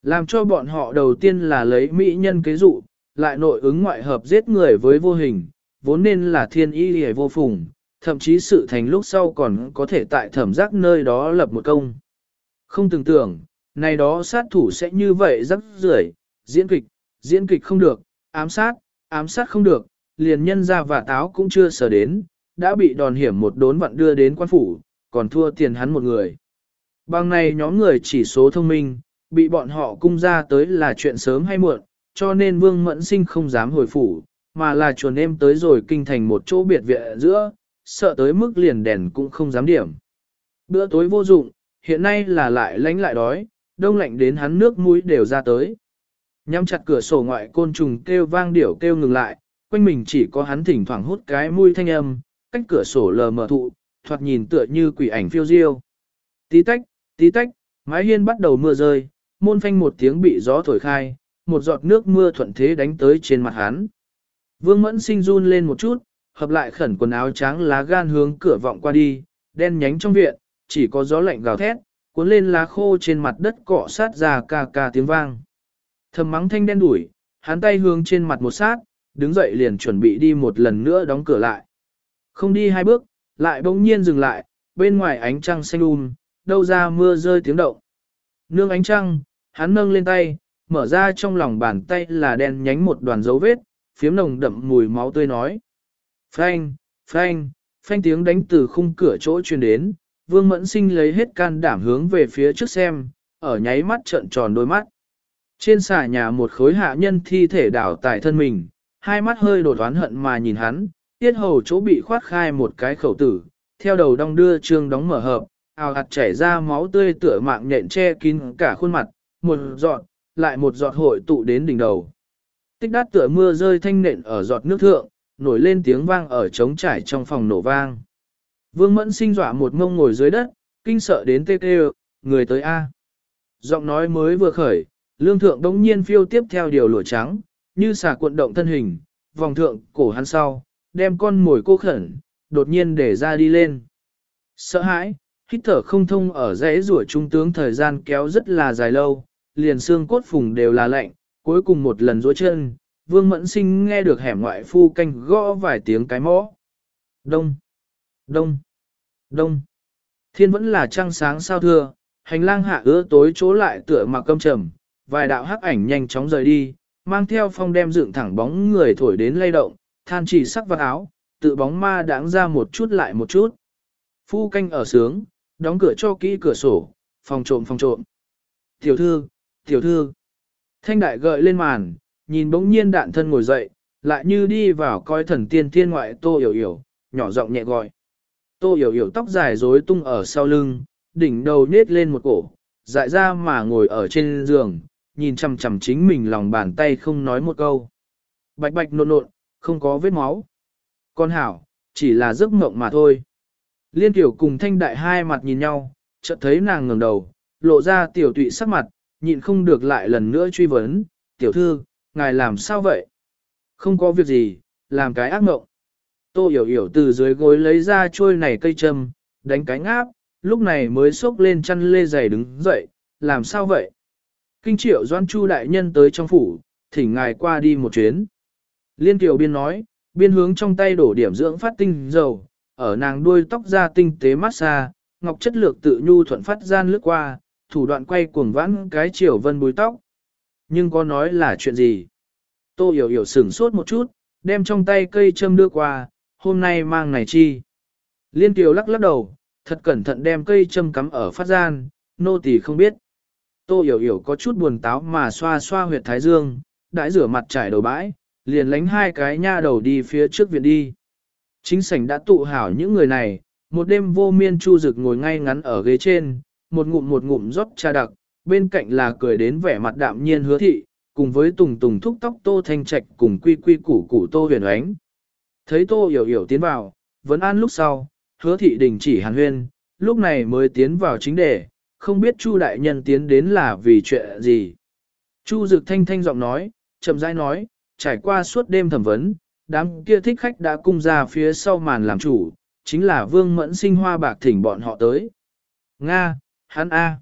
Làm cho bọn họ đầu tiên là lấy mỹ nhân kế dụ, lại nội ứng ngoại hợp giết người với vô hình, vốn nên là thiên y hề vô phùng, thậm chí sự thành lúc sau còn có thể tại thẩm giác nơi đó lập một công. Không tưởng tưởng, này đó sát thủ sẽ như vậy rắc rưởi, diễn kịch, diễn kịch không được, ám sát, ám sát không được, liền nhân ra và táo cũng chưa sở đến, đã bị đòn hiểm một đốn vặn đưa đến quan phủ, còn thua tiền hắn một người. Bằng này nhóm người chỉ số thông minh, bị bọn họ cung ra tới là chuyện sớm hay muộn, cho nên Vương Mẫn Sinh không dám hồi phủ, mà là chuồn em tới rồi kinh thành một chỗ biệt viện giữa, sợ tới mức liền đèn cũng không dám điểm. Bữa tối vô dụng, hiện nay là lại lánh lại đói, đông lạnh đến hắn nước mũi đều ra tới. Nhắm chặt cửa sổ ngoại côn trùng kêu vang điểu kêu ngừng lại, quanh mình chỉ có hắn thỉnh thoảng hút cái mũi thanh âm, cách cửa sổ lờ mờ thụ, thoạt nhìn tựa như quỷ ảnh phiêu diêu. Tí tách, tí tách, mái hiên bắt đầu mưa rơi, môn phanh một tiếng bị gió thổi khai, một giọt nước mưa thuận thế đánh tới trên mặt hắn. Vương Mẫn sinh run lên một chút, hợp lại khẩn quần áo trắng lá gan hướng cửa vọng qua đi, đen nhánh trong viện, chỉ có gió lạnh gào thét, cuốn lên lá khô trên mặt đất cọ sát ra ca ca tiếng vang. Thầm mắng thanh đen đuổi, hắn tay hướng trên mặt một sát, đứng dậy liền chuẩn bị đi một lần nữa đóng cửa lại. Không đi hai bước, lại bỗng nhiên dừng lại, bên ngoài ánh trăng xanh um, đâu ra mưa rơi tiếng động. Nương ánh trăng, hắn nâng lên tay, mở ra trong lòng bàn tay là đen nhánh một đoàn dấu vết, phiếm nồng đậm mùi máu tươi nói. Phanh, phanh, phanh tiếng đánh từ khung cửa chỗ truyền đến, vương mẫn sinh lấy hết can đảm hướng về phía trước xem, ở nháy mắt trợn tròn đôi mắt. Trên xà nhà một khối hạ nhân thi thể đảo tại thân mình, hai mắt hơi đột oán hận mà nhìn hắn, tiết hầu chỗ bị khoát khai một cái khẩu tử, theo đầu đong đưa trương đóng mở hợp, ào hạt chảy ra máu tươi tựa mạng nhện che kín cả khuôn mặt, một giọt, lại một giọt hội tụ đến đỉnh đầu. Tích đát tựa mưa rơi thanh nện ở giọt nước thượng, nổi lên tiếng vang ở trống trải trong phòng nổ vang. Vương Mẫn sinh dọa một mông ngồi dưới đất, kinh sợ đến tê tê, người tới A. Giọng nói mới vừa khởi, lương thượng đống nhiên phiêu tiếp theo điều lụa trắng, như xà cuộn động thân hình, vòng thượng cổ hắn sau, đem con mồi cô khẩn, đột nhiên để ra đi lên. Sợ hãi, hít thở không thông ở rẽ rủa trung tướng thời gian kéo rất là dài lâu, liền xương cốt phùng đều là lạnh, cuối cùng một lần rối chân, vương mẫn sinh nghe được hẻm ngoại phu canh gõ vài tiếng cái mõ. Đông, đông, đông. Thiên vẫn là trăng sáng sao thưa, hành lang hạ ứa tối chỗ lại tựa mà câm trầm, vài đạo hắc ảnh nhanh chóng rời đi, mang theo phong đem dựng thẳng bóng người thổi đến lay động, than chỉ sắc vào áo, tự bóng ma đáng ra một chút lại một chút. Phu canh ở sướng, đóng cửa cho kỹ cửa sổ, phòng trộm phòng trộm. Tiểu thư, tiểu thư. Thanh đại gợi lên màn, nhìn bỗng nhiên đạn thân ngồi dậy, lại như đi vào coi thần tiên thiên ngoại tô hiểu hiểu, nhỏ giọng nhẹ gọi. Tô hiểu hiểu tóc dài rối tung ở sau lưng, đỉnh đầu nết lên một cổ, dại ra mà ngồi ở trên giường, nhìn chằm chằm chính mình lòng bàn tay không nói một câu. Bạch bạch nộn nộn, không có vết máu. Con hảo, chỉ là giấc mộng mà thôi. Liên tiểu cùng thanh đại hai mặt nhìn nhau, chợt thấy nàng ngẩng đầu, lộ ra tiểu tụy sắc mặt, nhịn không được lại lần nữa truy vấn, tiểu thư, ngài làm sao vậy? Không có việc gì, làm cái ác mộng. Tô hiểu hiểu từ dưới gối lấy ra trôi này cây châm, đánh cái ngáp. lúc này mới xốc lên chăn lê giày đứng dậy, làm sao vậy? Kinh triệu doan chu đại nhân tới trong phủ, thỉnh ngài qua đi một chuyến. Liên tiểu biên nói, biên hướng trong tay đổ điểm dưỡng phát tinh dầu, ở nàng đuôi tóc ra tinh tế massage, ngọc chất lược tự nhu thuận phát gian lướt qua, thủ đoạn quay cuồng vãn cái chiều vân bùi tóc. Nhưng có nói là chuyện gì? Tô hiểu hiểu sửng sốt một chút, đem trong tay cây châm đưa qua, hôm nay mang này chi. Liên tiểu lắc lắc đầu, thật cẩn thận đem cây châm cắm ở phát gian, nô tỳ không biết. Tô hiểu hiểu có chút buồn táo mà xoa xoa huyệt thái dương, đãi rửa mặt trải đầu bãi, liền lánh hai cái nha đầu đi phía trước viện đi. Chính sảnh đã tụ hảo những người này, một đêm vô miên chu dực ngồi ngay ngắn ở ghế trên, một ngụm một ngụm rót trà đặc, bên cạnh là cười đến vẻ mặt đạm nhiên hứa thị, cùng với tùng tùng thúc tóc tô thanh trạch cùng quy quy củ củ tô huyền ánh. Thấy tô hiểu hiểu tiến vào, vẫn an lúc sau, hứa thị đình chỉ hàn huyên, lúc này mới tiến vào chính đề, không biết chu đại nhân tiến đến là vì chuyện gì. Chu dực thanh thanh giọng nói, chậm rãi nói, trải qua suốt đêm thẩm vấn, đám kia thích khách đã cung ra phía sau màn làm chủ, chính là vương mẫn sinh hoa bạc thỉnh bọn họ tới. Nga, hắn A.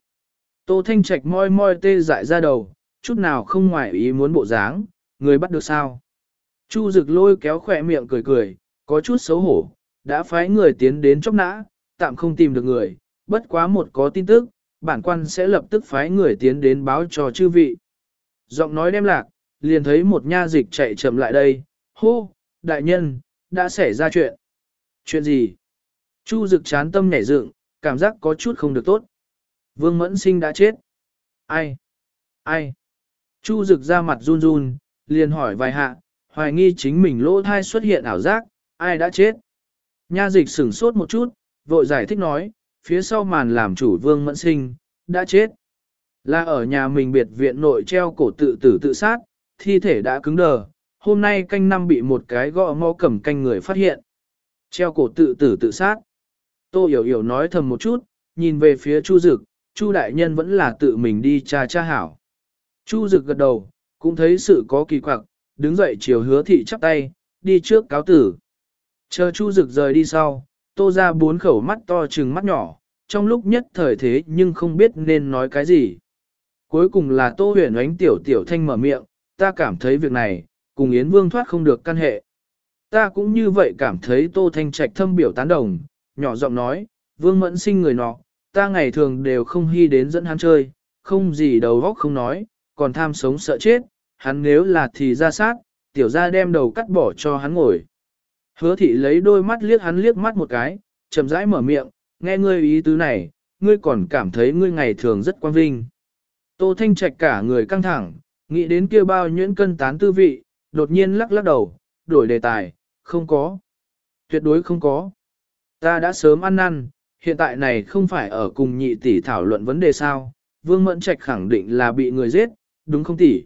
Tô Thanh Trạch moi moi tê dại ra đầu, chút nào không ngoài ý muốn bộ dáng, người bắt được sao. Chu Dực lôi kéo khỏe miệng cười cười, có chút xấu hổ, đã phái người tiến đến chốc nã, tạm không tìm được người, bất quá một có tin tức, bản quan sẽ lập tức phái người tiến đến báo cho chư vị. Giọng nói đem lạc, liền thấy một nha dịch chạy chậm lại đây, hô, đại nhân, đã xảy ra chuyện. Chuyện gì? Chu dực chán tâm nhảy dựng, cảm giác có chút không được tốt. Vương Mẫn Sinh đã chết. Ai? Ai? Chu dực ra mặt run run, liền hỏi vài hạ, hoài nghi chính mình lỗ thai xuất hiện ảo giác, ai đã chết? Nha dịch sửng sốt một chút, vội giải thích nói, phía sau màn làm chủ Vương Mẫn Sinh, đã chết. Là ở nhà mình biệt viện nội treo cổ tự tử tự sát, thi thể đã cứng đờ, hôm nay canh năm bị một cái gõ mò cầm canh người phát hiện. Treo cổ tự tử tự sát. Tô Hiểu Hiểu nói thầm một chút, nhìn về phía Chu Dực, Chu đại nhân vẫn là tự mình đi tra tra hảo. Chu Dực gật đầu, cũng thấy sự có kỳ quặc, đứng dậy chiều hứa thị chắp tay, đi trước cáo tử. Chờ Chu Dực rời đi sau, tô ra bốn khẩu mắt to trừng mắt nhỏ, trong lúc nhất thời thế nhưng không biết nên nói cái gì. Cuối cùng là tô huyền ánh tiểu tiểu thanh mở miệng, ta cảm thấy việc này, cùng Yến Vương thoát không được căn hệ. Ta cũng như vậy cảm thấy Tô Thanh Trạch thâm biểu tán đồng, nhỏ giọng nói, Vương Mẫn sinh người nọ, ta ngày thường đều không hy đến dẫn hắn chơi, không gì đầu góc không nói, còn tham sống sợ chết, hắn nếu là thì ra sát, tiểu ra đem đầu cắt bỏ cho hắn ngồi. Hứa thị lấy đôi mắt liếc hắn liếc mắt một cái, chậm rãi mở miệng, nghe ngươi ý tứ này, ngươi còn cảm thấy ngươi ngày thường rất quan vinh. Tô Thanh Trạch cả người căng thẳng, nghĩ đến kia bao nhuyễn cân tán tư vị, đột nhiên lắc lắc đầu, đổi đề tài, không có. Tuyệt đối không có. Ta đã sớm ăn năn, hiện tại này không phải ở cùng nhị tỷ thảo luận vấn đề sao, Vương Mẫn Trạch khẳng định là bị người giết, đúng không tỷ?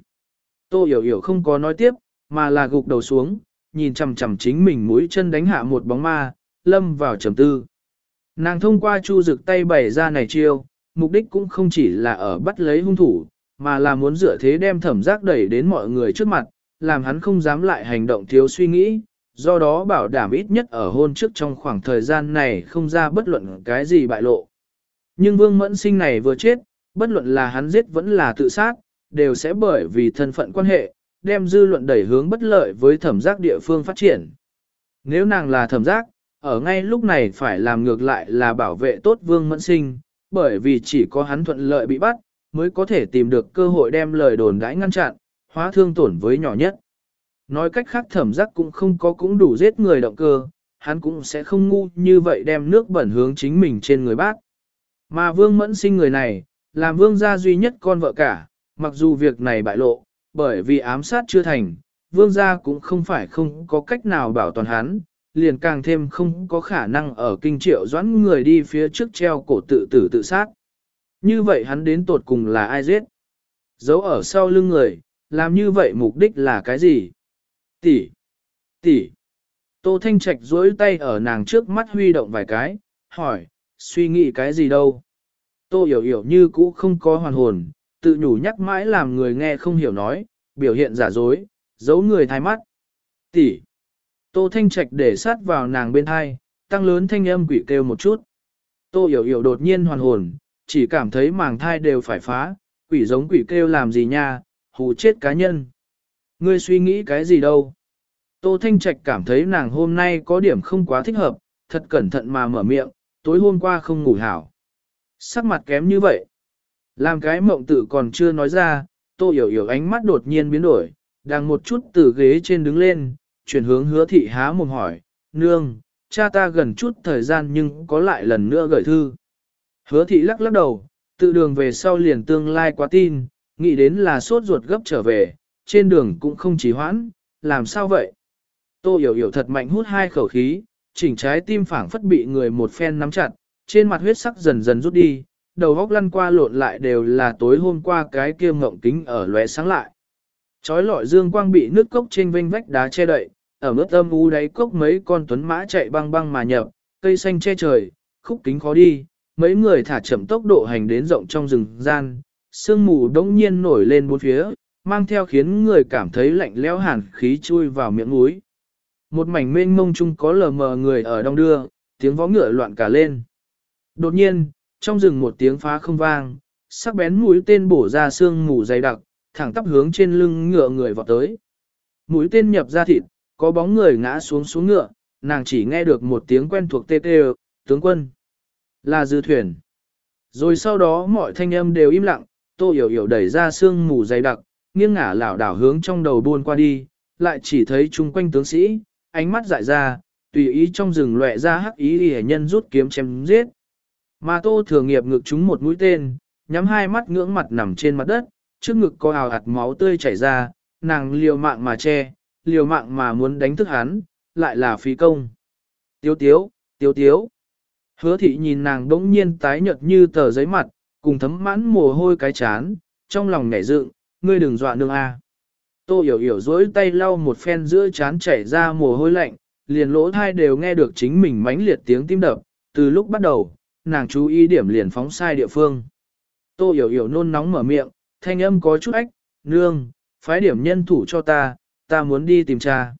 Tô hiểu hiểu không có nói tiếp, mà là gục đầu xuống, nhìn chằm chằm chính mình mũi chân đánh hạ một bóng ma, lâm vào trầm tư. Nàng thông qua chu dực tay bày ra này chiêu, mục đích cũng không chỉ là ở bắt lấy hung thủ, mà là muốn dựa thế đem thẩm giác đẩy đến mọi người trước mặt, làm hắn không dám lại hành động thiếu suy nghĩ, do đó bảo đảm ít nhất ở hôn trước trong khoảng thời gian này không ra bất luận cái gì bại lộ. Nhưng vương mẫn sinh này vừa chết, bất luận là hắn giết vẫn là tự sát, đều sẽ bởi vì thân phận quan hệ, đem dư luận đẩy hướng bất lợi với thẩm giác địa phương phát triển. Nếu nàng là thẩm giác, ở ngay lúc này phải làm ngược lại là bảo vệ tốt vương mẫn sinh, bởi vì chỉ có hắn thuận lợi bị bắt, mới có thể tìm được cơ hội đem lời đồn đãi ngăn chặn, hóa thương tổn với nhỏ nhất. Nói cách khác thẩm giác cũng không có cũng đủ giết người động cơ, hắn cũng sẽ không ngu như vậy đem nước bẩn hướng chính mình trên người bác. Mà vương mẫn sinh người này, làm vương gia duy nhất con vợ cả, mặc dù việc này bại lộ, bởi vì ám sát chưa thành, vương gia cũng không phải không có cách nào bảo toàn hắn, liền càng thêm không có khả năng ở kinh triệu doãn người đi phía trước treo cổ tự tử tự sát. Như vậy hắn đến tột cùng là ai giết? Giấu ở sau lưng người, làm như vậy mục đích là cái gì? Tỷ, tỷ. Tô Thanh Trạch duỗi tay ở nàng trước mắt huy động vài cái, hỏi, suy nghĩ cái gì đâu? Tô hiểu hiểu như cũ không có hoàn hồn, tự nhủ nhắc mãi làm người nghe không hiểu nói, biểu hiện giả dối, giấu người thay mắt. Tỷ. Tô Thanh Trạch để sát vào nàng bên hai, tăng lớn thanh âm quỷ kêu một chút. Tô hiểu hiểu đột nhiên hoàn hồn, chỉ cảm thấy màng thai đều phải phá, quỷ giống quỷ kêu làm gì nha, hù chết cá nhân. Ngươi suy nghĩ cái gì đâu? Tô Thanh Trạch cảm thấy nàng hôm nay có điểm không quá thích hợp, thật cẩn thận mà mở miệng, tối hôm qua không ngủ hảo. Sắc mặt kém như vậy. Làm cái mộng tự còn chưa nói ra, Tô Hiểu Hiểu ánh mắt đột nhiên biến đổi, đang một chút từ ghế trên đứng lên, chuyển hướng hứa thị há mồm hỏi, nương, cha ta gần chút thời gian nhưng có lại lần nữa gửi thư. Hứa thị lắc lắc đầu, tự đường về sau liền tương lai quá tin, nghĩ đến là sốt ruột gấp trở về, trên đường cũng không chỉ hoãn, làm sao vậy? Tô hiểu hiểu thật mạnh hút hai khẩu khí, chỉnh trái tim phảng phất bị người một phen nắm chặt, trên mặt huyết sắc dần dần rút đi, đầu góc lăn qua lộn lại đều là tối hôm qua cái kia ngộng kính ở lóe sáng lại. Chói lọi dương quang bị nước cốc trên vênh vách đá che đậy, ở mức âm u đáy cốc mấy con tuấn mã chạy băng băng mà nhập, cây xanh che trời, khúc kính khó đi, mấy người thả chậm tốc độ hành đến rộng trong rừng gian, sương mù đống nhiên nổi lên bốn phía, mang theo khiến người cảm thấy lạnh lẽo hàn khí chui vào miệng mũi. Một mảnh mênh mông chung có lờ mờ người ở đông đưa, tiếng vó ngựa loạn cả lên. Đột nhiên, trong rừng một tiếng phá không vang, sắc bén mũi tên bổ ra xương mù dày đặc, thẳng tắp hướng trên lưng ngựa người vọt tới. Mũi tên nhập ra thịt, có bóng người ngã xuống xuống ngựa, nàng chỉ nghe được một tiếng quen thuộc tê tê, tướng quân. Là dư thuyền. Rồi sau đó mọi thanh âm đều im lặng, tô hiểu hiểu đẩy ra xương mù dày đặc, nghiêng ngả lảo đảo hướng trong đầu buôn qua đi, lại chỉ thấy chung quanh tướng sĩ, ánh mắt dại ra, tùy ý trong rừng lệ ra hắc ý hề nhân rút kiếm chém giết. Mà tô thừa nghiệp ngực chúng một mũi tên, nhắm hai mắt ngưỡng mặt nằm trên mặt đất, trước ngực có ào hạt máu tươi chảy ra, nàng liều mạng mà che, liều mạng mà muốn đánh thức hắn, lại là phí công. Tiếu tiếu, tiếu tiếu. Hứa thị nhìn nàng đống nhiên tái nhợt như tờ giấy mặt, cùng thấm mãn mồ hôi cái chán, trong lòng nhảy dựng, ngươi đừng dọa nương a. Tô hiểu hiểu dối tay lau một phen giữa chán chảy ra mồ hôi lạnh, liền lỗ thai đều nghe được chính mình mãnh liệt tiếng tim đập, từ lúc bắt đầu, nàng chú ý điểm liền phóng sai địa phương. Tô hiểu hiểu nôn nóng mở miệng, thanh âm có chút ách, nương, phái điểm nhân thủ cho ta, ta muốn đi tìm cha.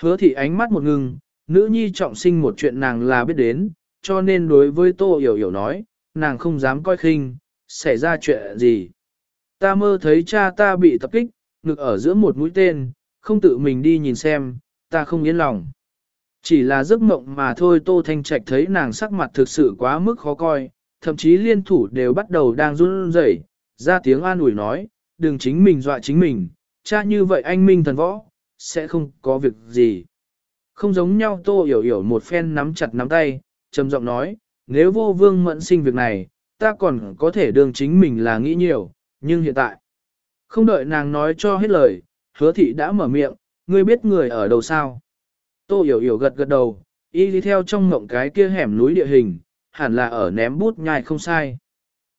Hứa thị ánh mắt một ngừng, nữ nhi trọng sinh một chuyện nàng là biết đến, cho nên đối với tô hiểu hiểu nói, nàng không dám coi khinh, xảy ra chuyện gì. Ta mơ thấy cha ta bị tập kích, ngực ở giữa một mũi tên, không tự mình đi nhìn xem, ta không yên lòng. Chỉ là giấc mộng mà thôi Tô Thanh Trạch thấy nàng sắc mặt thực sự quá mức khó coi, thậm chí liên thủ đều bắt đầu đang run rẩy, ra tiếng an ủi nói, đừng chính mình dọa chính mình, cha như vậy anh minh thần võ, sẽ không có việc gì. Không giống nhau Tô Hiểu Hiểu một phen nắm chặt nắm tay, trầm giọng nói, nếu vô vương mẫn sinh việc này, ta còn có thể đường chính mình là nghĩ nhiều, nhưng hiện tại, không đợi nàng nói cho hết lời, hứa thị đã mở miệng, ngươi biết người ở đâu sao. Tô hiểu hiểu gật gật đầu, y đi theo trong ngộng cái kia hẻm núi địa hình, hẳn là ở ném bút nhai không sai.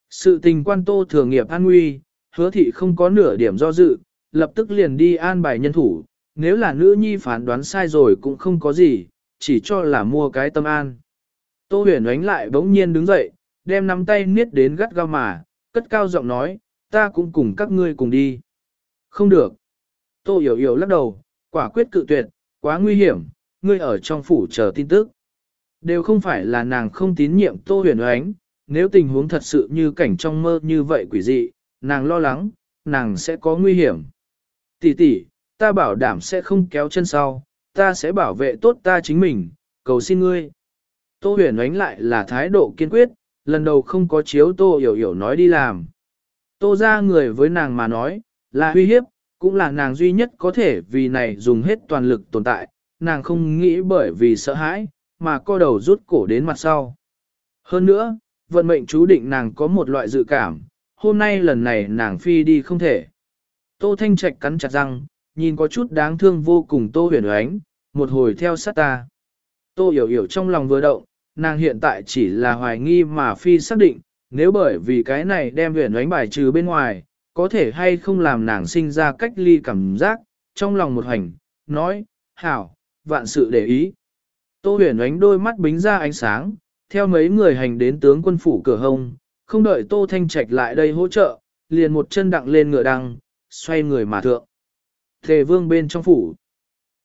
Sự tình quan tô thường nghiệp an nguy, hứa thị không có nửa điểm do dự, lập tức liền đi an bài nhân thủ, nếu là nữ nhi phán đoán sai rồi cũng không có gì, chỉ cho là mua cái tâm an. Tô huyền ánh lại bỗng nhiên đứng dậy, đem nắm tay niết đến gắt gao mà, cất cao giọng nói, ta cũng cùng các ngươi cùng đi. Không được. Tô hiểu hiểu lắc đầu, quả quyết cự tuyệt, quá nguy hiểm, ngươi ở trong phủ chờ tin tức. Đều không phải là nàng không tín nhiệm Tô huyền ánh, nếu tình huống thật sự như cảnh trong mơ như vậy quỷ dị, nàng lo lắng, nàng sẽ có nguy hiểm. Tỷ tỷ, ta bảo đảm sẽ không kéo chân sau, ta sẽ bảo vệ tốt ta chính mình, cầu xin ngươi. Tô huyền ánh lại là thái độ kiên quyết, lần đầu không có chiếu tô hiểu hiểu nói đi làm. Tô ra người với nàng mà nói, là uy hiếp, cũng là nàng duy nhất có thể vì này dùng hết toàn lực tồn tại, nàng không nghĩ bởi vì sợ hãi, mà co đầu rút cổ đến mặt sau. Hơn nữa, vận mệnh chú định nàng có một loại dự cảm, hôm nay lần này nàng phi đi không thể. Tô Thanh Trạch cắn chặt răng, nhìn có chút đáng thương vô cùng Tô huyền oánh, một hồi theo sát ta. Tô hiểu hiểu trong lòng vừa động, nàng hiện tại chỉ là hoài nghi mà phi xác định, nếu bởi vì cái này đem huyền đánh bài trừ bên ngoài, có thể hay không làm nàng sinh ra cách ly cảm giác, trong lòng một hành, nói, hảo, vạn sự để ý. Tô huyền đánh đôi mắt bính ra ánh sáng, theo mấy người hành đến tướng quân phủ cửa hông, không đợi Tô Thanh Trạch lại đây hỗ trợ, liền một chân đặng lên ngựa đăng, xoay người mà thượng. Thề vương bên trong phủ.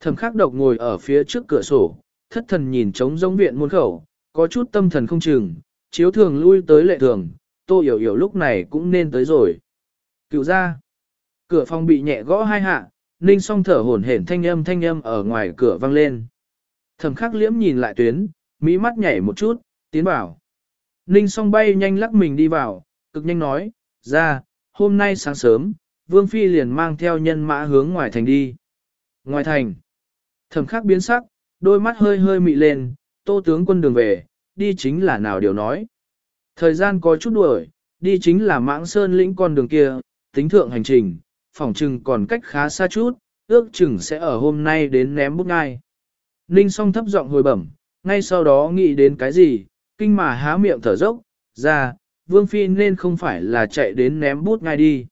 Thẩm khắc độc ngồi ở phía trước cửa sổ, thất thần nhìn trống giống viện muôn khẩu, có chút tâm thần không chừng, chiếu thường lui tới lệ thường, tô hiểu hiểu lúc này cũng nên tới rồi. Cựu ra, cửa phòng bị nhẹ gõ hai hạ, ninh song thở hổn hển thanh âm thanh âm ở ngoài cửa vang lên. Thẩm khắc liễm nhìn lại tuyến, mỹ mắt nhảy một chút, tiến vào. Ninh song bay nhanh lắc mình đi vào, cực nhanh nói, ra, hôm nay sáng sớm, Vương Phi liền mang theo nhân mã hướng ngoài thành đi. Ngoài thành, thẩm khắc biến sắc, đôi mắt hơi hơi mị lên, tô tướng quân đường về, đi chính là nào điều nói. Thời gian có chút đuổi, đi chính là mãng sơn lĩnh con đường kia, tính thượng hành trình, phòng chừng còn cách khá xa chút, ước chừng sẽ ở hôm nay đến ném bút ngai. Ninh song thấp giọng hồi bẩm, ngay sau đó nghĩ đến cái gì, kinh mà há miệng thở dốc, ra, vương phi nên không phải là chạy đến ném bút ngay đi.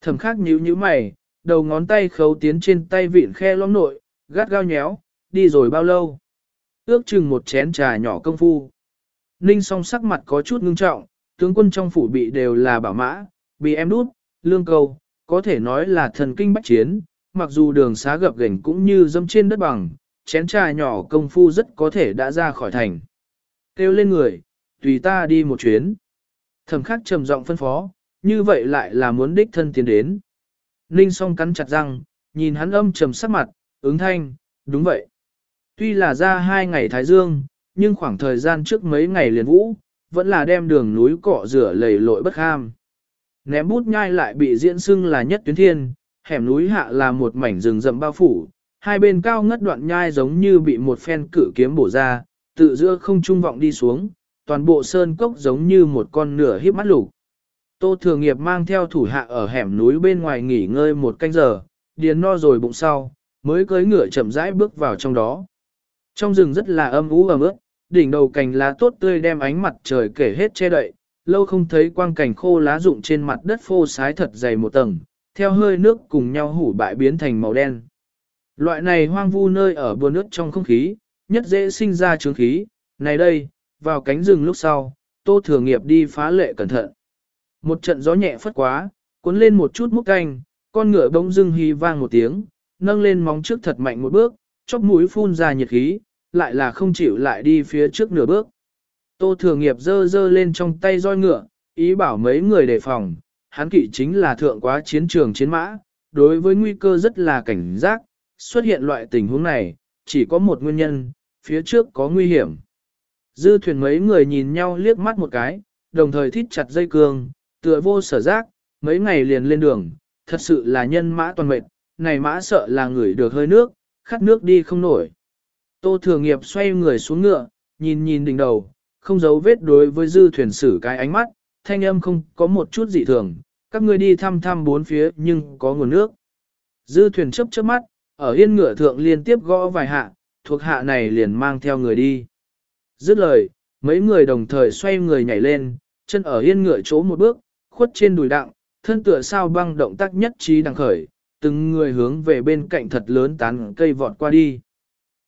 Thẩm khắc nhíu nhíu mày, đầu ngón tay khấu tiến trên tay vịn khe lõm nội, gắt gao nhéo, đi rồi bao lâu. Ước chừng một chén trà nhỏ công phu. Ninh song sắc mặt có chút ngưng trọng, tướng quân trong phủ bị đều là bảo mã, bị em đút, lương cầu, có thể nói là thần kinh bách chiến, mặc dù đường xá gập ghềnh cũng như dâm trên đất bằng, chén trà nhỏ công phu rất có thể đã ra khỏi thành. Kêu lên người, tùy ta đi một chuyến. Thẩm khắc trầm giọng phân phó, như vậy lại là muốn đích thân tiến đến. Ninh song cắn chặt răng, nhìn hắn âm trầm sắc mặt, ứng thanh, đúng vậy. Tuy là ra hai ngày Thái Dương, nhưng khoảng thời gian trước mấy ngày liền vũ, vẫn là đem đường núi cọ rửa lầy lội bất kham. Ném bút nhai lại bị diễn xưng là nhất tuyến thiên, hẻm núi hạ là một mảnh rừng rậm bao phủ, hai bên cao ngất đoạn nhai giống như bị một phen cử kiếm bổ ra, tự giữa không trung vọng đi xuống, toàn bộ sơn cốc giống như một con nửa híp mắt lục. Tô Thường Nghiệp mang theo thủ hạ ở hẻm núi bên ngoài nghỉ ngơi một canh giờ, điền no rồi bụng sau, mới cưỡi ngựa chậm rãi bước vào trong đó. Trong rừng rất là âm ú ẩm ướt, đỉnh đầu cành lá tốt tươi đem ánh mặt trời kể hết che đậy, lâu không thấy quang cảnh khô lá rụng trên mặt đất phô sái thật dày một tầng, theo hơi nước cùng nhau hủ bại biến thành màu đen. Loại này hoang vu nơi ở bùa nước trong không khí, nhất dễ sinh ra trướng khí, này đây, vào cánh rừng lúc sau, tô thừa nghiệp đi phá lệ cẩn thận. Một trận gió nhẹ phất quá, cuốn lên một chút múc canh, con ngựa bỗng dưng hí vang một tiếng, nâng lên móng trước thật mạnh một bước, chóp mũi phun ra nhiệt khí, lại là không chịu lại đi phía trước nửa bước. Tô thừa nghiệp dơ dơ lên trong tay roi ngựa, ý bảo mấy người đề phòng, hắn kỵ chính là thượng quá chiến trường chiến mã, đối với nguy cơ rất là cảnh giác, xuất hiện loại tình huống này, chỉ có một nguyên nhân, phía trước có nguy hiểm. Dư thuyền mấy người nhìn nhau liếc mắt một cái, đồng thời thít chặt dây cương, tựa vô sở giác, mấy ngày liền lên đường, thật sự là nhân mã toàn mệt, này mã sợ là người được hơi nước, khát nước đi không nổi. Tô thừa nghiệp xoay người xuống ngựa, nhìn nhìn đỉnh đầu, không giấu vết đối với dư thuyền sử cái ánh mắt, thanh âm không có một chút dị thường, các ngươi đi thăm thăm bốn phía nhưng có nguồn nước. Dư thuyền chấp chớp mắt, ở yên ngựa thượng liên tiếp gõ vài hạ, thuộc hạ này liền mang theo người đi. Dứt lời, mấy người đồng thời xoay người nhảy lên, chân ở yên ngựa chỗ một bước, khuất trên đùi đặng, thân tựa sao băng động tác nhất trí đằng khởi, từng người hướng về bên cạnh thật lớn tán cây vọt qua đi.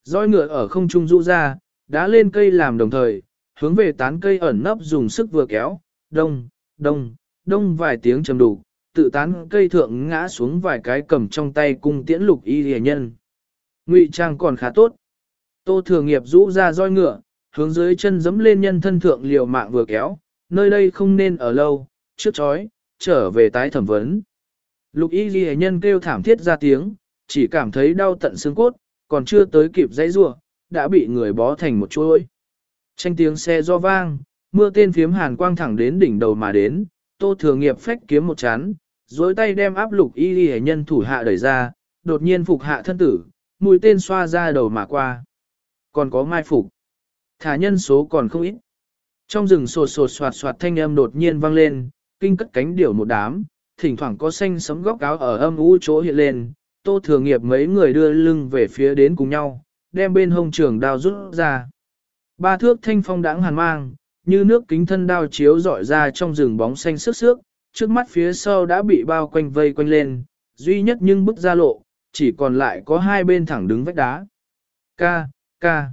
Roi ngựa ở không trung rũ ra, đã lên cây làm đồng thời, hướng về tán cây ẩn nấp dùng sức vừa kéo, đông, đông, đông vài tiếng trầm đủ, tự tán cây thượng ngã xuống vài cái cầm trong tay cung tiễn lục y hề nhân. Ngụy trang còn khá tốt. Tô thừa nghiệp rũ ra roi ngựa, hướng dưới chân dẫm lên nhân thân thượng liều mạng vừa kéo, nơi đây không nên ở lâu, trước chói, trở về tái thẩm vấn. Lục y ghi nhân kêu thảm thiết ra tiếng, chỉ cảm thấy đau tận xương cốt, còn chưa tới kịp dãy rua, đã bị người bó thành một chuỗi. Tranh tiếng xe do vang, mưa tên phiếm hàn quang thẳng đến đỉnh đầu mà đến, tô thừa nghiệp phách kiếm một chán, dối tay đem áp lục y ghi nhân thủ hạ đẩy ra, đột nhiên phục hạ thân tử, mũi tên xoa ra đầu mà qua. Còn có mai phục. Thả nhân số còn không ít. Trong rừng sột sột soạt soạt thanh âm đột nhiên vang lên, kinh cất cánh điểu một đám, thỉnh thoảng có xanh sấm góc áo ở âm u chỗ hiện lên, tô thừa nghiệp mấy người đưa lưng về phía đến cùng nhau, đem bên hông trường đao rút ra. Ba thước thanh phong đãng hàn mang, như nước kính thân đao chiếu dọi ra trong rừng bóng xanh sức sước, trước mắt phía sau đã bị bao quanh vây quanh lên, duy nhất nhưng bức ra lộ, chỉ còn lại có hai bên thẳng đứng vách đá. Ca, ca.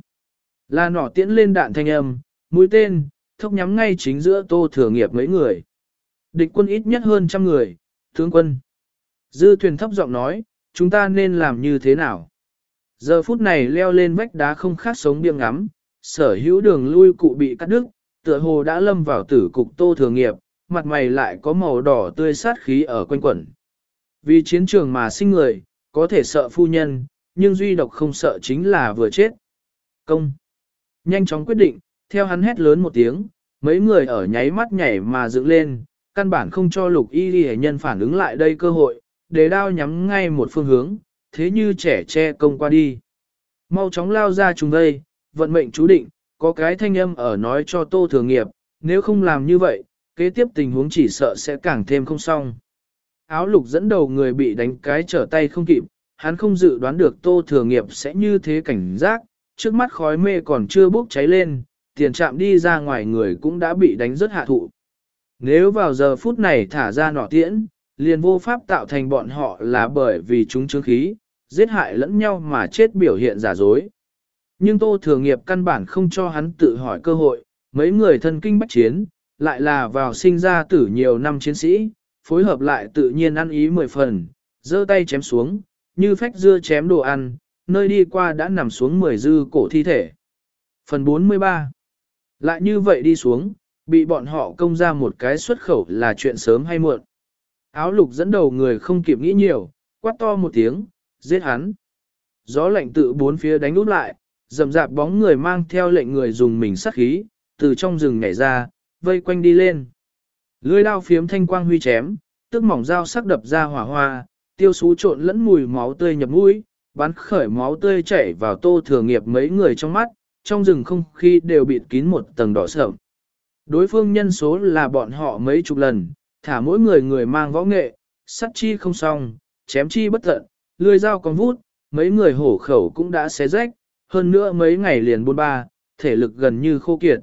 Là nỏ tiễn lên đạn thanh âm, mũi tên, thốc nhắm ngay chính giữa tô thừa nghiệp mấy người. Địch quân ít nhất hơn trăm người, tướng quân. Dư thuyền thấp giọng nói, chúng ta nên làm như thế nào? Giờ phút này leo lên vách đá không khác sống biêng ngắm, sở hữu đường lui cụ bị cắt đứt, tựa hồ đã lâm vào tử cục tô thừa nghiệp, mặt mày lại có màu đỏ tươi sát khí ở quanh quẩn. Vì chiến trường mà sinh người, có thể sợ phu nhân, nhưng duy độc không sợ chính là vừa chết. Công. Nhanh chóng quyết định, theo hắn hét lớn một tiếng, mấy người ở nháy mắt nhảy mà dựng lên, căn bản không cho lục y ghi nhân phản ứng lại đây cơ hội, để đao nhắm ngay một phương hướng, thế như trẻ che công qua đi. Mau chóng lao ra trùng đây, vận mệnh chú định, có cái thanh âm ở nói cho tô thường nghiệp, nếu không làm như vậy, kế tiếp tình huống chỉ sợ sẽ càng thêm không xong. Áo lục dẫn đầu người bị đánh cái trở tay không kịp, hắn không dự đoán được tô thừa nghiệp sẽ như thế cảnh giác, trước mắt khói mê còn chưa bốc cháy lên, tiền chạm đi ra ngoài người cũng đã bị đánh rất hạ thụ. Nếu vào giờ phút này thả ra nọ tiễn, liền vô pháp tạo thành bọn họ là bởi vì chúng chứng khí, giết hại lẫn nhau mà chết biểu hiện giả dối. Nhưng Tô Thừa Nghiệp căn bản không cho hắn tự hỏi cơ hội, mấy người thân kinh bách chiến, lại là vào sinh ra tử nhiều năm chiến sĩ, phối hợp lại tự nhiên ăn ý mười phần, giơ tay chém xuống, như phách dưa chém đồ ăn, nơi đi qua đã nằm xuống mười dư cổ thi thể. Phần 43 Lại như vậy đi xuống, bị bọn họ công ra một cái xuất khẩu là chuyện sớm hay muộn. Áo lục dẫn đầu người không kịp nghĩ nhiều, quát to một tiếng, giết hắn. Gió lạnh tự bốn phía đánh út lại, dầm dạp bóng người mang theo lệnh người dùng mình sát khí, từ trong rừng nhảy ra, vây quanh đi lên. Lưỡi đao phiếm thanh quang huy chém, tức mỏng dao sắc đập ra hỏa hoa, tiêu sú trộn lẫn mùi máu tươi nhập mũi, bắn khởi máu tươi chảy vào tô thừa nghiệp mấy người trong mắt, trong rừng không khí đều bịt kín một tầng đỏ sợm. Đối phương nhân số là bọn họ mấy chục lần, thả mỗi người người mang võ nghệ, sắt chi không xong, chém chi bất tận, lươi dao còn vút, mấy người hổ khẩu cũng đã xé rách, hơn nữa mấy ngày liền buôn ba, thể lực gần như khô kiệt.